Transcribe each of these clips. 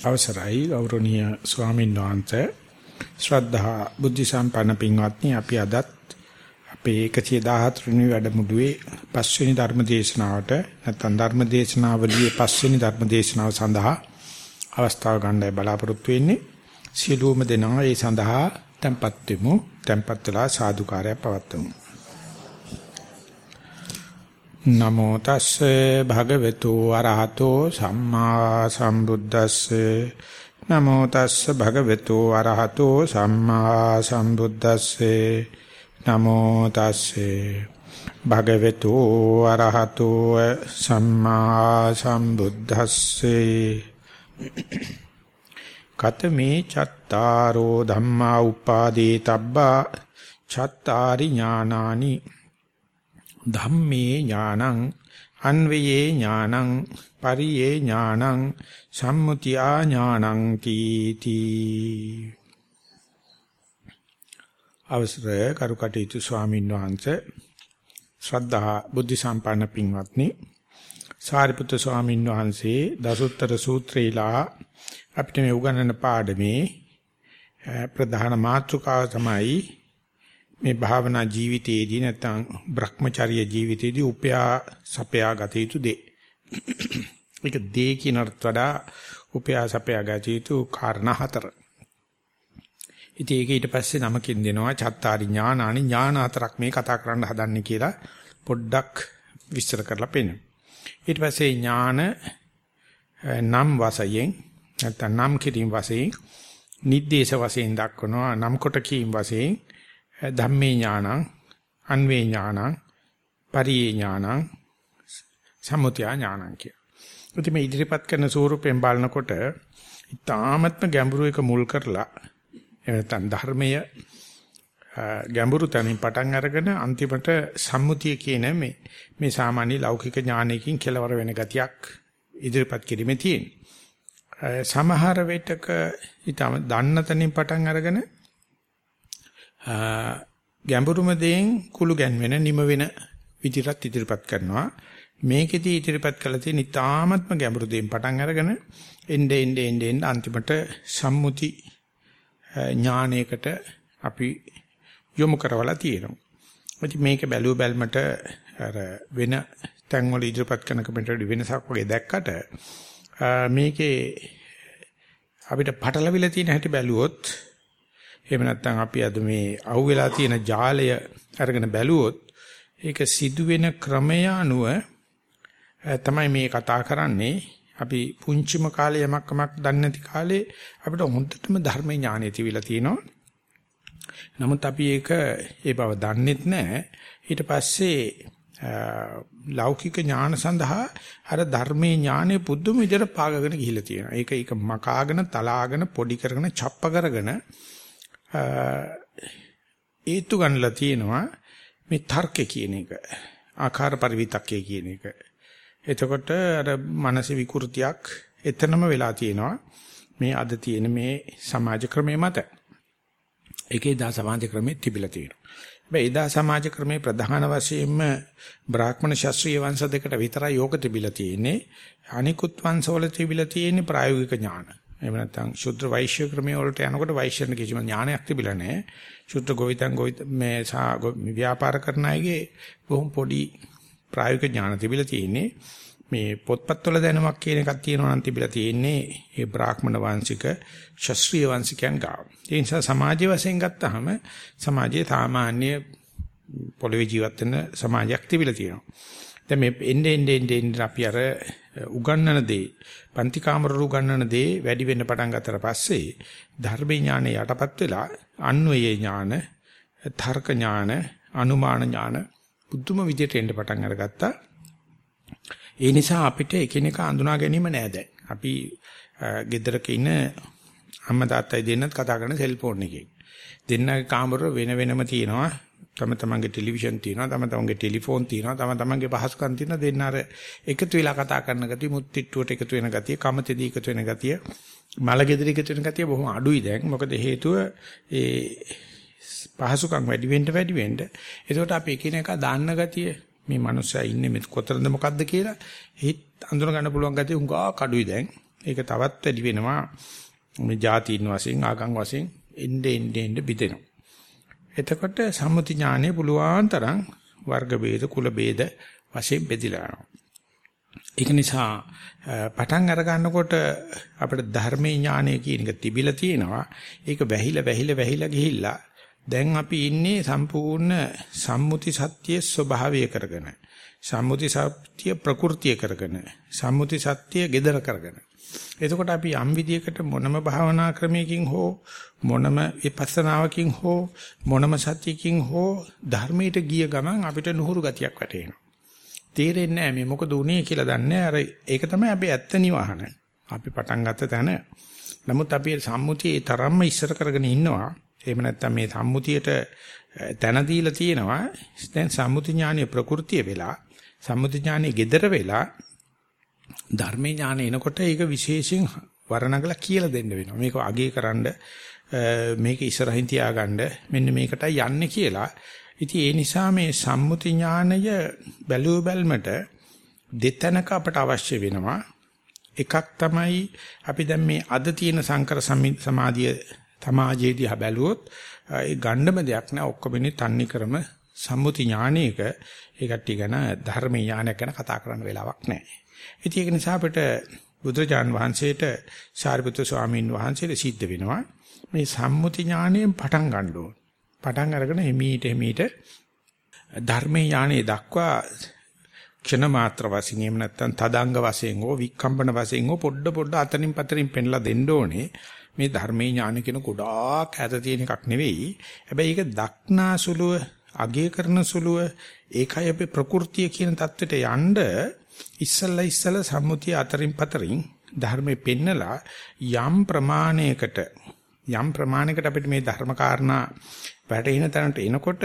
අවසරයි ගෞරවනීය ස්වාමීන් වහන්සේ. ශ්‍රද්ධා බුද්ධ සම්පන්න පින්වත්නි අපි අදත් අපේ 114 වෙනි වැඩමුළුවේ පස්වෙනි ධර්ම දේශනාවට නැත්නම් ධර්ම දේශනාවලියේ පස්වෙනි ධර්ම දේශනාව සඳහා අවස්ථාව ගන්නයි බලාපොරොත්තු වෙන්නේ. සියලුම දෙනා ඒ සඳහා tempත් වෙමු tempත් වෙලා සාදුකාරය පවත්වමු. නමෝ තස්සේ භගවතු අරහතෝ සම්මා සම්බුද්දස්සේ. නමෝ තස්සේ භගවතු අරහතෝ සම්මා සම්බුද්දස්සේ. නමෝ තස්සේ භගවතු අරහතෝ සම්මා සම්බුද්දස්සේ. කතමේ චත්තාරෝ ධම්මා උපාදී තබ්බා චත්තාරි ඥානානි ධම්මේ ඥානං අන්වයේ ඥානං පරියේ ඥානං සම්මුතියා ඥානං කීති. අවසරය කරුකටීතු ස්වාමීන් වහන්සේ. ශ්‍රද්ධා බුද්ධ සම්පන්න පින්වත්නි සාරිපුත්‍ර ස්වාමීන් වහන්සේ දසුත්තර සූත්‍රයලා අපිට මේ උගන්වන පාඩමේ ප්‍රධාන මාතෘකාව තමයි මේ භාවනා ජීවිතයේදී නැත්නම් Brahmacharya ජීවිතයේදී උපයා සපයා ගත යුතු දේ. ඒක දේ කියනකට වඩා උපයා සපයා ගත යුතු කාරණා හතර. ඉතින් ඒක ඊට පස්සේ නමකින් දෙනවා චත්තාරි ඥානානි ඥාන හතරක් මේ කතා කරන්න හදන්නේ කියලා පොඩ්ඩක් විස්තර කරලා පෙන්නන. ඊට පස්සේ ඥාන නම් වශයෙන් නැත්නම් නම් කිරීම වශයෙන් නිද්දේශ වශයෙන් දක්වනවා නම් කොට කීම් වශයෙන් ධම්මේ ඥානං අන්වේ ඥානං පරියේ ඥානං සම්මුතිය ඥානං කිය. ඉතින් මේ ඉදිරිපත් කරන ස්වරූපයෙන් බලනකොට ඊ타මත්ම ගැඹුරු එක මුල් කරලා එනතන් ධර්මය ගැඹුරු තැනින් පටන් අරගෙන අන්තිමට සම්මුතිය කියන මේ මේ සාමාන්‍ය ලෞකික ඥානයකින් කෙලවර වෙන ගතියක් ඉදිරිපත් කිරීමේ තියෙන. සමහර වෙටක ඊටම දන්න තැනින් පටන් අරගෙන ගැඹුරුම දේෙන් කුළු ගැන්වෙන නිම වෙන විදිහට ඉදිරිපත් කරනවා මේකෙදි ඉදිරිපත් කළ තියෙන ඉතාමත්ම ගැඹුරු දේෙන් පටන් අරගෙන එnde ende ende ende අන්තිමට සම්මුති ඥානයකට අපි යොමු කරවලා තියෙනවා. ඉතින් මේක බැලුව බැලමට අර වෙන තැන්වල ඉදිරිපත් කරන කමෙන්ටරි වෙනසක් වගේ දැක්කට මේකේ අපිට පටලවිලා තියෙන හැටි බැලුවොත් එහෙම නැත්නම් අපි අද මේ අහුවෙලා තියෙන ජාලය අරගෙන බැලුවොත් ඒක සිදුවෙන ක්‍රමය අනුව තමයි මේ කතා කරන්නේ. අපි පුංචිම කාලේ යමක් කමක් දන්නේ නැති කාලේ අපිට හොඳටම ධර්ම ඥානය තිබිලා තියෙනවා. නමුත් අපි ඒක ඒ බව දන්නෙත් නැහැ. ඊට පස්සේ ලෞකික ඥාන සඳහා අර ධර්මයේ ඥානෙ පුදුම විදිහට පාගගෙන ගිහිල්ලා තියෙනවා. ඒක ඒක මකාගෙන තලාගෙන පොඩි කරගෙන ڇප්ප කරගෙන ඒතු ගන්නලා තියෙනවා මේ තර්ක කියන එක. ආකාර පරිවිතක්කේ කියන එක. එතකොට අර මානසික විකෘතියක් එතනම වෙලා තියෙනවා. මේ අද තියෙන මේ සමාජ ක්‍රමයේ මත. ඒකේ දා සමාජ ක්‍රමයේ තිබිලා තියෙනවා. හැබැයි එදා සමාජ ක්‍රමයේ ප්‍රධාන වශයෙන්ම බ්‍රාහ්මණ ශාස්ත්‍රීය වංශ දෙකට විතරයි යෝග තිබිලා තියෙන්නේ. අනිකුත් වංශවල තිබිලා තියෙන්නේ ප්‍රායෝගික ඥාන. එහෙම නැත්නම් ශුද්ධ වෛශ්‍ය ක්‍රමයේ වලට යනකොට වෛශ්‍යන කිසිම ඥානයක් තිබිලා නැහැ. ශුද්ධ ගෝවිතං ගෝවිත මේ ව්‍යාපාර කරන අයගේ බොහොම පොඩි ප්‍රායෝගික ඥාන තිබිලා තියෙන්නේ. මේ පොත්පත්වල දැනුමක් කියන එකක් තියෙනවා නම් තිබිලා තියෙන්නේ ඒ බ්‍රාහ්මණ වංශික ශාස්ත්‍රීය වංශිකයන් ගාව. ඒ නිසා සමාජය වශයෙන් ගත්තාම සමාජයේ සාමාන්‍ය පොළවේ ජීවත් වෙන සමාජයක් තිබිලා තියෙනවා. දැන් මේ එන්නේ එන්නේ එන්නේ අපි අර උගන්නන දේ පන්ති කාමරවල උගන්නන දේ වැඩි වෙන්න පටන් ගත්තට පස්සේ ධර්ම ඥානෙ යටපත් වෙලා අන්වයේ ඥාන තර්ක ඥාන අනුමාන ඥාන බුදුම විදියට එන්න පටන් අරගත්තා. ඒ නිසා අපිට එකිනෙක අඳුනා ගැනීම නෑ දැන්. අපි ගෙදරක ඉන්න අම්මා තාත්තයි දෙන්නත් කතා කරන සෙල්ෆෝන් එකකින් දෙන්නගේ කාමර වෙන වෙනම තියෙනවා. තම තමන්ගේ ටෙලිවිෂන් තියෙනවා තම තමන්ගේ ටෙලිෆෝන් තියෙනවා තම තමන්ගේ පහසුකම් තියෙනවා. දෙන්න අර එකතු වෙලා කතා කරන ගතිය මුත්තිට්ටුවට එකතු වෙන ගතිය කමතේදී එකතු වෙන ගතිය මලගෙදර එකතු වෙන ගතිය බොහොම අඩුයි දැන්. මොකද හේතුව ඒ පහසුකම් වැඩි වෙන්න වැඩි වෙන්න ඒකට අපි එකිනෙකා දාන්න ගතිය. මේ මනුස්සයා ඉන්නේ මෙත් කොතරද මොකද්ද කියලා හිත අඳුන ගන්න පුළුවන් ගතිය උඟා කඩුයි දැන්. ඒක තවත් වැඩි වෙනවා. මේ ಜಾතියින් වශයෙන් ආගම් වශයෙන් එnde ende ende බිදෙනවා. එතකොට සම්මුති ඥානය පුළුවන් තරම් වර්ග ભેද කුල ભેද වශයෙන් බෙදිලා යනවා. ඒක නිසා පටන් අර ගන්නකොට අපිට ධර්මයේ ඥානය කියන එක තිබිලා තියෙනවා. ඒක වැහිලා වැහිලා වැහිලා ගිහිල්ලා දැන් අපි ඉන්නේ සම්පූර්ණ සම්මුති සත්‍යයේ ස්වභාවය කරගෙන. සම්මුති සත්‍ය ප්‍රകൃතිය කරගෙන. සම්මුති සත්‍යය gedara කරගෙන. එතකොට අපි යම් විදියකට මොනම භාවනා ක්‍රමයකින් හෝ මොනම විපස්සනාවකින් හෝ මොනම සත්‍යකින් හෝ ධර්මයට ගිය ගමන් අපිට නුහුරු ගතියක් වැටෙනවා. තේරෙන්නේ නැහැ මේ මොකද උනේ කියලා දන්නේ අර ඒක තමයි අපි ඇත්ත නිවහන. අපි පටන් ගත්ත තැන. නමුත් අපි සම්මුතියේ තරම්ම ඉස්සර කරගෙන ඉන්නවා. එහෙම නැත්නම් මේ සම්මුතියට තැන දීලා තියෙනවා. දැන් සම්මුති ඥානීය ප්‍රകൃතිය වෙලා සම්මුති ඥානීය gedara වෙලා ධර්මේ ඥාන එනකොට ඒක විශේෂයෙන් වර්ණගලා කියලා දෙන්න වෙනවා. මේක අගේ කරන්න මේක ඉස්සරහින් තියාගන්න මෙන්න මේකටයි යන්නේ කියලා. ඉතින් ඒ නිසා මේ සම්මුති ඥානය බැලුව බැල්මට දෙතැනක අපට අවශ්‍ය වෙනවා. එකක් තමයි අපි දැන් මේ අද තියෙන සංකර සමාධිය සමාජයේදී බැලුවොත් ඒ ගණ්ඩම දෙයක් නෑ ඔක්කොම ඉන්නේ තන්නේ ක්‍රම සම්මුති ඥානයක ඒ කට්ටිය ගැන ධර්ම ඥානයක් ගැන කතා කරන්න වෙලාවක් නෑ. ඉතින් ඒක නිසා අපිට බුදුරජාන් වහන්සේට සාරිපුත්‍ර ස්වාමීන් වහන්සේට සිද්ධ වෙනවා මේ සම්මුති ඥාණයෙන් පටන් ගන්න ඕන. පටන් අරගෙන එමීට එමීට ධර්මයේ ඥාණය දක්වා ක්ෂණ මාත්‍ර වශයෙන් එහෙම නැත්නම් තදංග වශයෙන් හෝ විකම්පන වශයෙන් හෝ පොඩ පොඩ අතනින් පතරින් පෙන්ලා දෙන්න ඕනේ. මේ ධර්මයේ ඥාන කියන ගොඩාක් ඇත තියෙන එකක් නෙවෙයි. හැබැයි ඒක දක්නාසුලුව, අගය කරනසුලුව ඒකයි අපේ ප්‍රകൃතිය කියන தത്വෙට යන්න ඉස්සල්ලා ඉස්සල්ලා සම්මුතිය අතරින් පතරින් ධර්මයේ පෙන්නලා යම් ප්‍රමාණයකට යම් ප්‍රමාණයකට අපිට මේ ධර්ම කාරණා වැටෙන තැනට එනකොට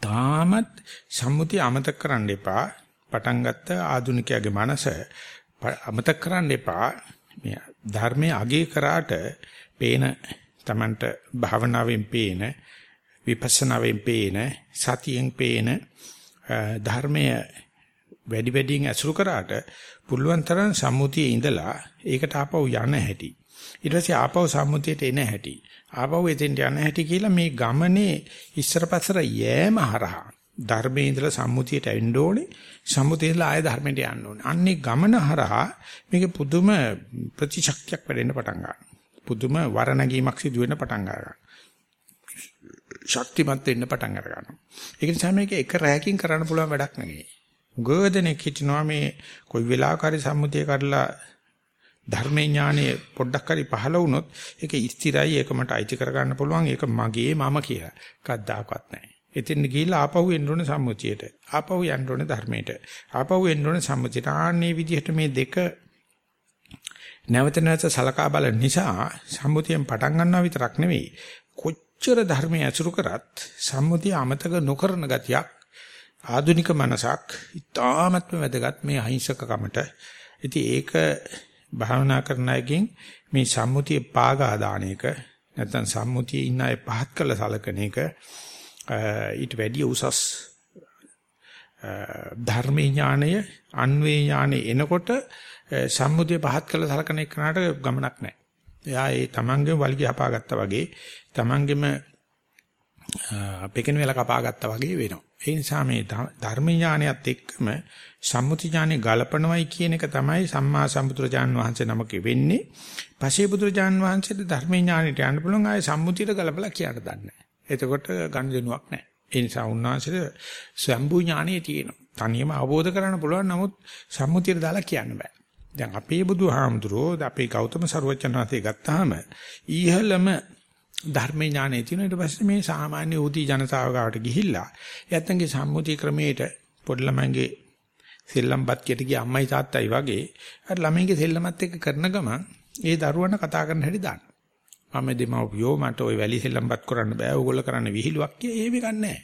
තාමත් සම්මුතිය අමතක කරන්න එපා. පටන් ගත්ත ආධුනිකයාගේ මනස අමතක කරන්න එපා. මේ ධර්මයේ අගේ කරාට පේන Tamanට භාවනාවෙන් පේන විපස්සනාවෙන් පේන සතියෙන් පේන ධර්මය වැඩි වැඩියෙන් අසුරු කරාට පුළුවන් තරම් සම්මුතියේ ඉඳලා ඒකට ආපහු යන්න හැටි ඊට පස්සේ ආපහු සම්මුතියට එන හැටි ආපහු එතෙන්ට යන හැටි කියලා මේ ගමනේ ඉස්සර පස්සර යෑම හරහා ධර්මයේ ඉඳලා සම්මුතියට එන්න ඕනේ සම්මුතියලා ආය ධර්මයට යන්න ඕනේ. අන්නේ ගමන හරහා මේක පුදුම ප්‍රතිශක්තියක් වැඩෙන්න පටන් ගන්නවා. පුදුම වරණගීමක් සිදු වෙන්න පටන් ගන්නවා. ශක්තිමත් වෙන්න පටන් අර ගන්නවා. ඒක නිසා මේක එක රැයකින් කරන්න පුළුවන් වැඩක් නෙවෙයි. ගොඩනෙක් හිටනවා මේ කොයි වෙලාවක හරි සම්මුතිය කඩලා ධර්මේ ඥානෙ පොඩ්ඩක් හරි පහළ වුණොත් ඒක ස්ථිරයි ඒක මට අයිති කරගන්න පුළුවන් ඒක මගේ මම කියලා. කද්දාකවත් නැහැ. එතෙන් ගිහිල්ලා ආපහු එන්න ඕනේ සම්මුතියට. ආපහු යන්න ඕනේ ධර්මයට. ආපහු එන්න ඕනේ සම්මුතියට. ආන්නේ විදිහට මේ දෙක නැවත නැවත සලකා බලන නිසා සම්මුතියෙන් පටන් ගන්නවා විතරක් නෙවෙයි. කොච්චර ධර්මයේ අසුරු කරත් සම්මුතිය අමතක නොකරන ගතියක් ආධුනික මනසක් ඉතාමත්ම වැදගත් මේ අහිංසකකමට. ඉතින් ඒක භාවනා කරන අයගෙන් මේ සම්මුතිය පාගා දාන එක නැත්නම් සම්මුතියේ ඉන්න අය පහත් කළ සලකන එක ඊට වැඩිය උසස් ධර්මී ඥානය අන්වේ ඥානෙ එනකොට සම්මුතිය පහත් කළ සලකන එකනට ගමනක් නැහැ. එයා ඒ තමන්ගේම වලිගය හපාගත්තා වගේ තමන්ගේම පෙකින වෙලා කපාගත්තා වගේ වෙනවා. ඒ නිසා මේ ධර්ම ඥානයත් එක්කම සම්මුති ඥානෙ ගලපනවයි කියන එක තමයි සම්මා සම්බුදුරජාන් වහන්සේ නමක වෙන්නේ. පසේ බුදුරජාන් වහන්සේට ධර්ම ඥානෙට යන්න පුළුවන් ආයේ සම්මුතියට ගලපලා කියන්න දන්නේ එතකොට ගනුදෙනුවක් නැහැ. ඒ නිසා උන්වහන්සේට සම්බු ඥානෙ තියෙනවා. තනියම අවබෝධ කරගන්න පුළුවන් නමුත් සම්මුතියට දාලා කියන්න බෑ. දැන් අපේ බුදුහාමුදුරෝ අපේ ගෞතම සරුවචන වාසේ ගත්තාම ඊහළම ධර්ම ඥානෙ තියෙන ඊට පස්සේ මේ සාමාන්‍ය උදී ජනතාව ගාවට ගිහිල්ලා යත්තන්ගේ සම්මුති ක්‍රමයට පොඩි ළමයින්ගේ සෙල්ලම්පත් කියට ගිය අම්මයි තාත්තයි වගේ අර ළමයින්ගේ සෙල්ලමත් එක්ක කරන ගමන් ඒ දරුවන්ට කතා කරන්න හැටි දාන්න. මම දෙමව්පියෝ මට ওই වැලි සෙල්ලම්පත් කරන්න බෑ. ඕගොල්ලෝ කරන්න විහිළුවක් කිය එහෙම ගන්නෑ.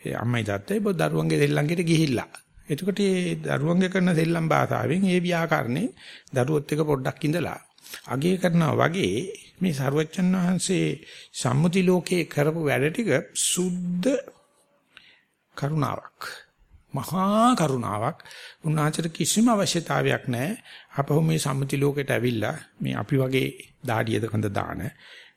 ඒ අම්මයි තාත්තයි බො දරුවන්ගේ සෙල්ලම්කෙට ගිහිල්ලා. එතකොට මේ දරුවන්ගේ කරන සෙල්ලම් භාෂාවෙන් ඒ ව්‍යාකරණේ දරුවොත් එක පොඩ්ඩක් ඉඳලා අගය කරනවා වගේ මේ සරුවච්චන් වහන්සේ සම්මුති ලෝකයේ කරපු වැඩ ටික සුද්ධ කරුණාවක්. මහා කරුණාවක්. උන්වහන්සේට කිසිම අවශ්‍යතාවයක් නැහැ. අපහු මේ සම්මුති ලෝකෙට ඇවිල්ලා මේ අපි වගේ දාඩියද කඳ දාන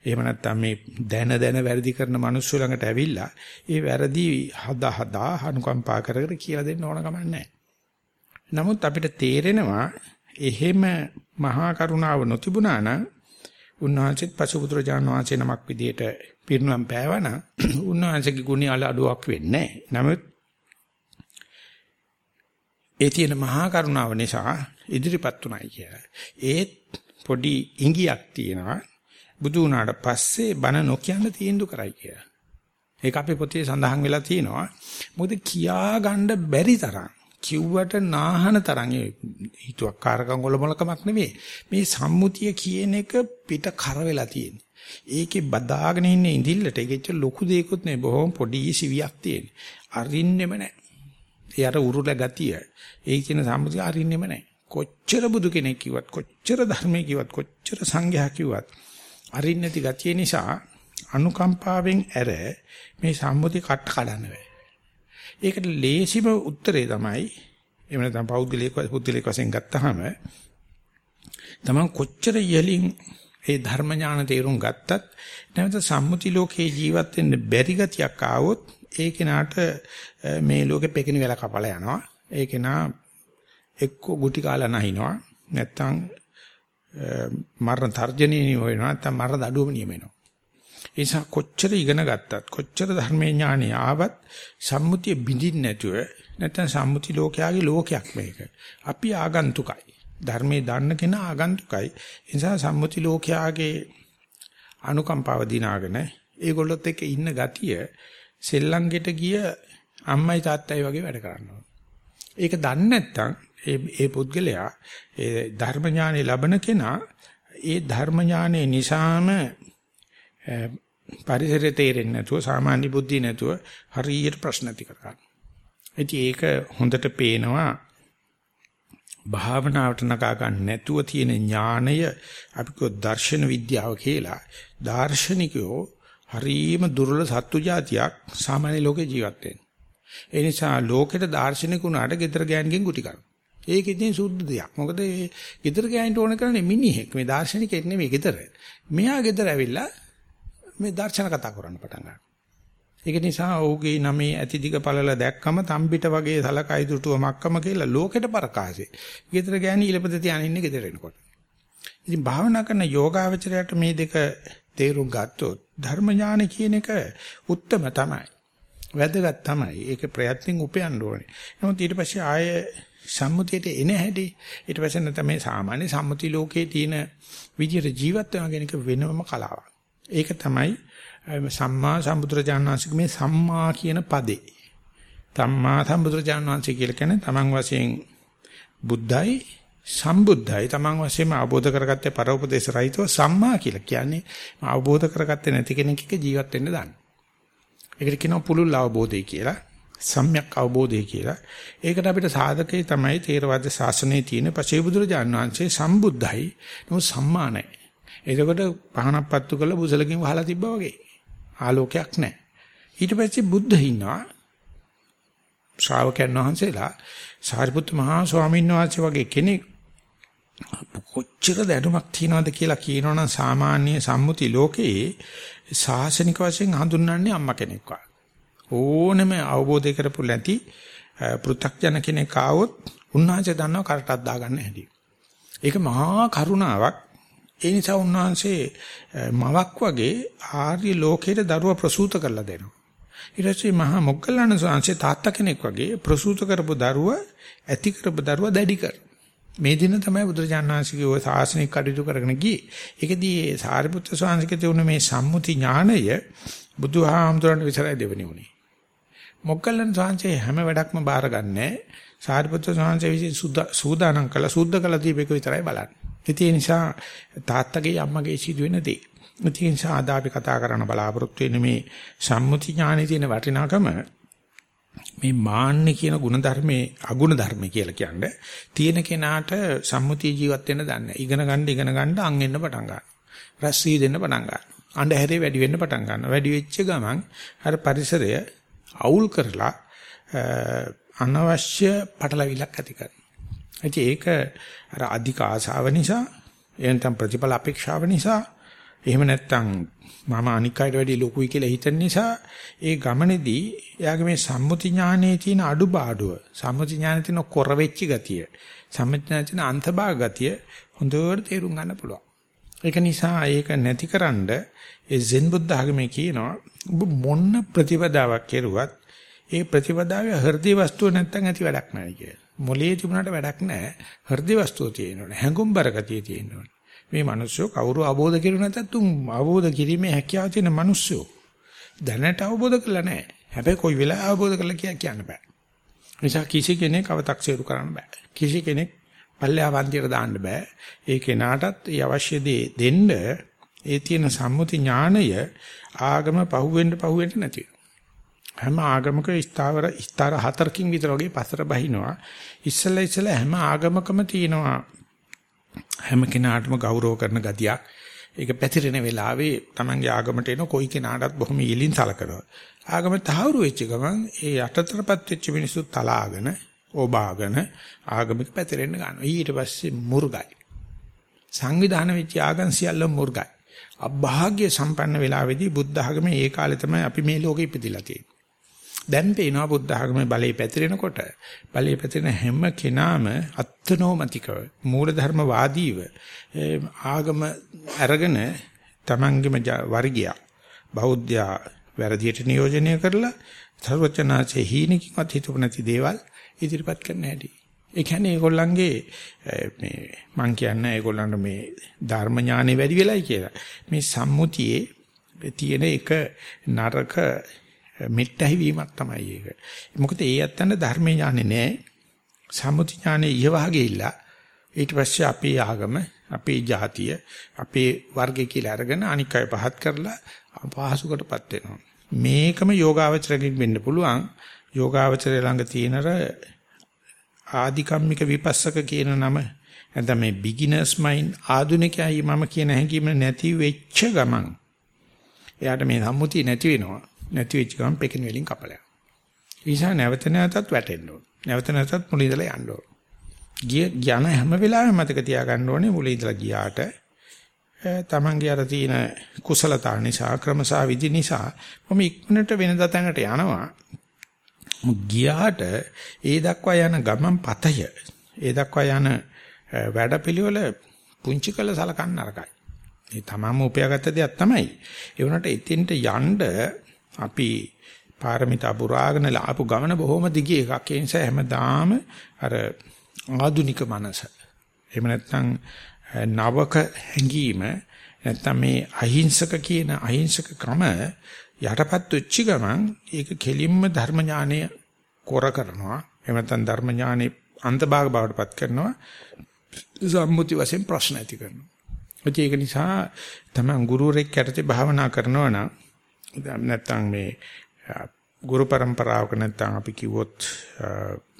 එහෙම නැත්නම් මේ දැන දැන වැරදි කරන මිනිස්සු ළඟට ඇවිල්ලා ඒ වැරදි හදා හදා අනුකම්පා කර කර කියලා දෙන්න ඕන කමක් නැහැ. නමුත් අපිට තේරෙනවා එහෙම මහා කරුණාව නොතිබුණා නම් උන්වහන්සේත් පසුපුත්‍රජාන වහන්සේ නමක් විදියට පිරිනම් පෑවන උන්වහන්සේගේ ගුණය අඩුවක් වෙන්නේ නැහැ. නමුත් ඒ තියෙන මහා කරුණාව නිසා ඉදිරිපත් උනායි කියලා. ඒත් පොඩි ඉඟියක් තියෙනවා. බුදු වුණාට පස්සේ බණ නොකියන්න තීන්දුව කරයි කියලා. ඒක අපේ පොතේ සඳහන් වෙලා තියෙනවා. මොකද කියා ගන්න බැරි තරම් කිව්වට නාහන තරම් හිතුවක් කාරකම් වල මොලකමක් නෙවෙයි. මේ සම්මුතිය කියන එක පිට කර වෙලා තියෙන්නේ. ඒකේ බදාගෙන ඉන්න ඉඳිල්ලට ඒකෙච්ච ලොකු දෙයක්වත් නෙවෙයි. බොහොම පොඩි සිවියක් තියෙන්නේ. අරින්නෙම නැහැ. ඒ අර උරුල ගතිය. ඒ කියන සම්මුතිය අරින්නෙම නැහැ. කොච්චර බුදු කෙනෙක් කිව්වත් කොච්චර ධර්මයේ කිව්වත් කොච්චර සංඝයා කිව්වත් අරින්න නැති ගතිය නිසා අනුකම්පාවෙන් ඇර මේ සම්මුති කට කඩන්න බෑ. ඒකට ලේසිම උත්තරේ තමයි එහෙම නැත්නම් පෞද්ගලික පුද්ගලික වශයෙන් ගත්තාම තමන් කොච්චර ඉහලින් ඒ ධර්ම ඥාන තේරුම් ගත්තත් නැවත සම්මුති ලෝකේ ජීවත් වෙන්න බැරි ගතියක් ආවොත් ඒ කෙනාට මේ ලෝකෙ පෙකින වෙලා කපලා යනවා. ඒ කෙනා එක්ක ගුටි කාලා නැහිනවා. නැත්තම් මරණ තර්ජනීය නිය වෙනවා. නැත්තම් මරණ දඩුවම නියම වෙනවා. ඒ නිසා කොච්චර ඉගෙන ගත්තත් කොච්චර ධර්මයේ ඥානෙ ආවත් සම්මුතිය බිඳින්න නැතුව නැත්තම් සම්මුති ලෝකයාගේ ලෝකයක් මේක. අපි ආගන්තුකයි. ධර්මයේ දන්න කෙනා ආගන්තුකයි. ඒ නිසා සම්මුති ලෝකයාගේ අනුකම්පාව දිනාගෙන ඒගොල්ලොත් එක්ක ඉන්න ගතිය සෙල්ලංගෙට ගිය අම්මයි තාත්තයි වගේ වැඩ කරනවා. ඒක දන්නේ නැත්නම් ඒ ඒ පුද්ගලයා ඒ ධර්ම ඥානෙ ලබන කෙනා ඒ ධර්ම ඥානෙ නිසාම පරිසරය තේරෙන්නේ නැතුව සාමාන්‍ය බුද්ධිය නැතුව හරියට ප්‍රශ්න ඇති කරගන්න. ඉතින් ඒක හොඳට පේනවා භාවනාවට නගා ගන්න නැතුව තියෙන ඥාණය අපි කෝ දර්ශන විද්‍යාව කියලා. දාර්ශනිකයෝ හරීම දුර්වල සත්තු జాතියක් සාමාන්‍ය ලෝකේ ජීවත් වෙන. ඒ නිසා ලෝකෙට දාර්ශනික උනාට gedara ගෑනකින් ගුටි කරනවා. ඒක ඉතින් සුද්ධ දෙයක්. මොකද ඒ gedara ගෑනට ඕන කරන්නේ මිනිහෙක්. මේ දාර්ශනිකෙක් නෙමෙයි gedara. මෙයා gedara ඇවිල්ලා මේ දර්ශන කතා කරන්න පටන් ගන්නවා. ඒක නිසා ඔහුගේ නමේ ඇති දිග පළල දැක්කම තම්බිට වගේ සලකයි දුටුව මක්කම කියලා ලෝකෙට ප්‍රකාශේ. gedara ගෑණි ඉලපද තියාගෙන ඉන්නේ gedara එනකොට. ඉතින් භාවනා කරන යෝගාවචරයට මේ දෙක තේරුම් ගත්තොත් ධර්ම ඥාන කියන එක උත්තරම තමයි. වැදගත් තමයි. ඒක ප්‍රයත්නෙන් උපයන්න ඕනේ. නමුත් ඊට පස්සේ ආය සම්මුතියට එන හැටි ඊට පස්සේ නැත්නම් මේ සාමාන්‍ය සම්මුති ලෝකයේ තියෙන විදියට ජීවත් වෙන කෙනෙක් වෙනම කලාවක්. ඒක තමයි සම්මා සම්බුදුරජාණන් වහන්සේගේ මේ සම්මා කියන පදේ. සම්මා සම්බුදුරජාණන් වහන්සේ කියලා කියන්නේ තමන් වශයෙන් බුද්ධයි සම්බුද්ධයි තමන් වශයෙන්ම අවබෝධ කරගත්තේ පරෝපදේශ රහිතව සම්මා කියලා කියන්නේ අවබෝධ කරගත්තේ නැති කෙනෙක් එක්ක ජීවත් වෙන්න දාන්න. ඒකට කියනවා පුළුල් අවබෝධය කියලා. සම්‍යක් අවබෝධය කියලා. ඒකට අපිට සාධකේ තමයි තේරවාද ශාසනයේ තියෙන පසේබුදුරජාණන් වහන්සේ සම්බුද්ධයි. නමුත් සම්මා නැහැ. එතකොට පහනක් පත්තු කරලා බුසලකින් වහලා තිබ්බා වගේ. ආලෝකයක් නැහැ. ඊට පස්සේ බුද්ධ ඉන්නවා. ශ්‍රාවකයන් වහන්සේලා සාරිපුත්ත මහා ස්වාමීන් වහන්සේ වගේ කෙනෙක් කොච්චර දැනුමක් තියනවද කියලා කියනවනම් සාමාන්‍ය සම්මුති ලෝකයේ සාසනික වශයෙන් හඳුන්වන්නේ අම්මා කෙනෙක් වගේ. ඕනෙම අවබෝධය කරපු නැති පෘථග්ජන කෙනෙක් ආවොත් උන්වහන්සේ දන්නව කරටක් දාගන්න හැටි. ඒක මහා කරුණාවක්. ඒ නිසා උන්වහන්සේ මවක් වගේ ආර්ය ලෝකයට දරුවා ප්‍රසූත කරලා දෙනවා. ඊට පස්සේ මහා මොග්ගල්ලාන සාංශේ තාත්තා කෙනෙක් වගේ ප්‍රසූත කරපු දරුවා ඇති කරපු දරුවා දැඩි කර. මේ දින තමයි බුදුරජාණන් වහන්සේගේ ඔය සාසනික කටයුතු කරගෙන ගියේ. ඒකදී සාරිපුත්‍ර ස්වාමීන්ගේ තියුණ මේ සම්මුති ඥාණය බුදුහාමුදුරන්ට විතරයි දෙවෙනි උනේ. මොග්ගල්ලාන සාංශේ හැම වැඩක්ම බාරගන්නේ සාරිපුත්‍ර ස්වාමීන් විසින් සූදානම් කළ සුද්ධ කළ දීපේක විතරයි බලන්නේ. ඒ නිසා තාත්තගේ අම්මගේ සිදුවෙන දේ. ඒ නිසා අද අපි කතා කරන්න බලාපොරොත්තු වෙන්නේ මේ සම්මුති ඥානයේ තියෙන වටිනාකම මේ මාන්න කියන ಗುಣධර්මයේ අගුණ ධර්ම කියලා කියන්නේ තියෙන කෙනාට සම්මුති ජීවත් වෙන්න දන්නේ. ඉගෙන ගන්න ඉගෙන ගන්න අං එන්න පටන් ගන්නවා. රස් වී දෙන්න පටන් ගන්නවා. අන්ධහැරේ වැඩි වෙන්න පටන් ගන්නවා. වැඩි වෙච්ච ගමන් අර පරිසරය අවුල් කරලා අනවශ්‍ය පටලවිලක් ඇති කරනවා. ඒක අර අධික ආශාව නිසා එහෙනම් ප්‍රතිඵල අපේක්ෂාව නිසා එහෙම නැත්නම් මම අනික් අයට වැඩිය ලොකුයි කියලා හිතන නිසා ඒ ගමනේදී එයාගේ මේ සම්මුති ඥානයේ තියෙන අඩුපාඩුව සම්මුති ඥානයේ තියෙන කොර වෙච්ච ගතිය සම්මුති ඥානයේ තියෙන අන්තභාග ගතිය හොඳට තේරුම් ගන්න පුළුවන් ඒක නිසා ඒක නැතිකරන්ඩ ඒ සෙන් බුද්ධ ආගමේ කියනවා ඔබ මොන ප්‍රතිපදාවක් කෙරුවත් ඒ ප්‍රතිපදාවේ හෘදේ වස්තුව නැත්තම් ඇති වැඩක් නැහැ කියලා. මොලේ තිබුණාට වැඩක් නැහැ. හෘදේ වස්තුව තියෙනවනේ. හැඟුම් බරගතිය තියෙනවනේ. මේ මිනිස්සු කවුරු අවබෝධ කෙරුව නැත්නම් තුන් අවබෝධ කිරීමේ හැකියාව තියෙන මිනිස්සු. දැනට අවබෝධ කරලා නැහැ. හැබැයි කොයි වෙලාව අවබෝධ කරලා කිය කියන්න බෑ. නිසා කිසි කෙනෙක් අව탁සීරු කරන්න බෑ. කිසි කෙනෙක් පල්ලෙහා වන්දියට දාන්න බෑ. ඒ කෙනාටත් ඒ අවශ්‍ය දේ දෙන්න ඒ තියෙන සම්මුති ඥාණය ආගම පහුවෙන්න පහුවෙන්න නැති හැම ආගමක ස්ථාවර ස්ථාර හතරකින් විතර වගේ පස්සට බහිනවා. ඉස්සෙල්ලා ඉස්සෙල්ලා හැම ආගමකම තියෙනවා හැම කෙනාටම ගෞරව කරන ගතියක්. ඒක පැතිරෙන වෙලාවේ Tamange ආගමට එන කොයි කෙනාටත් බොහොම ඊලින් සලකනවා. ආගම තහවුරු වෙච්ච ගමන් ඒ යටතරපත් වෙච්ච මිනිස්සු තලාගෙන ඕබාගෙන ආගමික පැතිරෙන්න ගන්නවා. ඊට පස්සේ මුර්ගයි. සංවිධාන වෙච්ච ආගම් සියල්ල මුර්ගයි. අභාග්‍ය සම්පන්න වෙලාවේදී බුද්ධ ආගමේ ඒ කාලේ තමයි අපි මේ ලෝකෙ ඉපදිලා තියෙන්නේ. දැන් පේනවා බුද්ධ ආගමේ බලය පැතිරෙනකොට බලය පැතිරෙන හැම කෙනාම අත්නෝමතිකව මූලධර්ම වාදීව ආගම අරගෙන තමන්ගේම වර්ගය බෞද්ධයා වැරදියට නියෝජනය කරලා සර්වචනාචේ හීනකින්වත් හිතුව නැති දේවල් ඉදිරිපත් කරන්න හැටි. ඒ කියන්නේ ඒගොල්ලන්ගේ මේ මං කියන්නේ ඒගොල්ලන්ට මේ ධර්ම ඥානෙ වැඩි වෙලයි කියලා. මේ සම්මුතියේ තියෙන එක නරක මෙට්ටහි වීමක් තමයි ඒක. මොකද ඒ යත්තන ධර්ම ඥානෙ නෑ. සම්මුති ඥානෙ ඊවහගේ ඉල්ලා ඊට පස්සේ අපේ ආගම අපේ ජාතිය අපේ වර්ගය කියලා අරගෙන අනික් අය පහත් කරලා පහසුකටපත් වෙනවා. මේකම යෝගාවචරකින් වෙන්න පුළුවන්. යෝගාවචරය ළඟ තියෙනර ආධිකම්මික විපස්සක කියන නම නැත්නම් මේ බිග්ිනර්ස් මයින්ඩ් ආධුනිකයයි මම කියන හැඟීම නැති වෙච්ච ගමන් එයාට මේ සම්මුතිය නැති වෙනවා නැති වෙච්ච ගමන් පෙකින් වලින් කපලා ඊසා නැවත නැවතත් වැටෙන්න ඕන. නැවත නැවතත් මුලින් ඉඳලා යන්න ඕන. ගිය යන හැම වෙලාවෙම මතක තියාගන්න ඕනේ මුලින් ඉඳලා ගියාට තමන්ගේ අර තියෙන කුසලතා නිසා ක්‍රමසා විදි නිසා මම ඉක්මනට වෙනදා තැනට යනවා. ගියාට ඒ දක්වා යන ගමන් පතය. ඒ දක්වා යන වැඩපිළිවෙල පුංචි කළ සලකන්න අරකයි. මේ තමම උපයාගත්ත දෙයක් තමයි. ඒ වුණාට එතෙන්ට යන්න අපි පාරමිතා පුරාගෙන ආපු ගමන බොහොම දිගි එකක්. ඒ නිසා හැමදාම අර ආදුනික මනස. එහෙම නැත්නම් නවක හැඟීම නැත්නම් මේ අහිංසක කියන අහිංසක ක්‍රම යටපත් වෙච්ච ගමන් ඒක කෙලින්ම ධර්ම ඥානය කොර කරනවා එහෙම නැත්නම් ධර්ම ඥානෙ අන්තභාග බවටපත් කරනවා සම්මුති වශයෙන් ප්‍රශ්න ඇති කරනවා ඒක නිසා තමයි ගුරුවරෙක් යටතේ භාවනා කරනවා නම් නැත්නම් මේ ගුරු પરම්පරාවක නැත්නම් අපි කිව්වොත්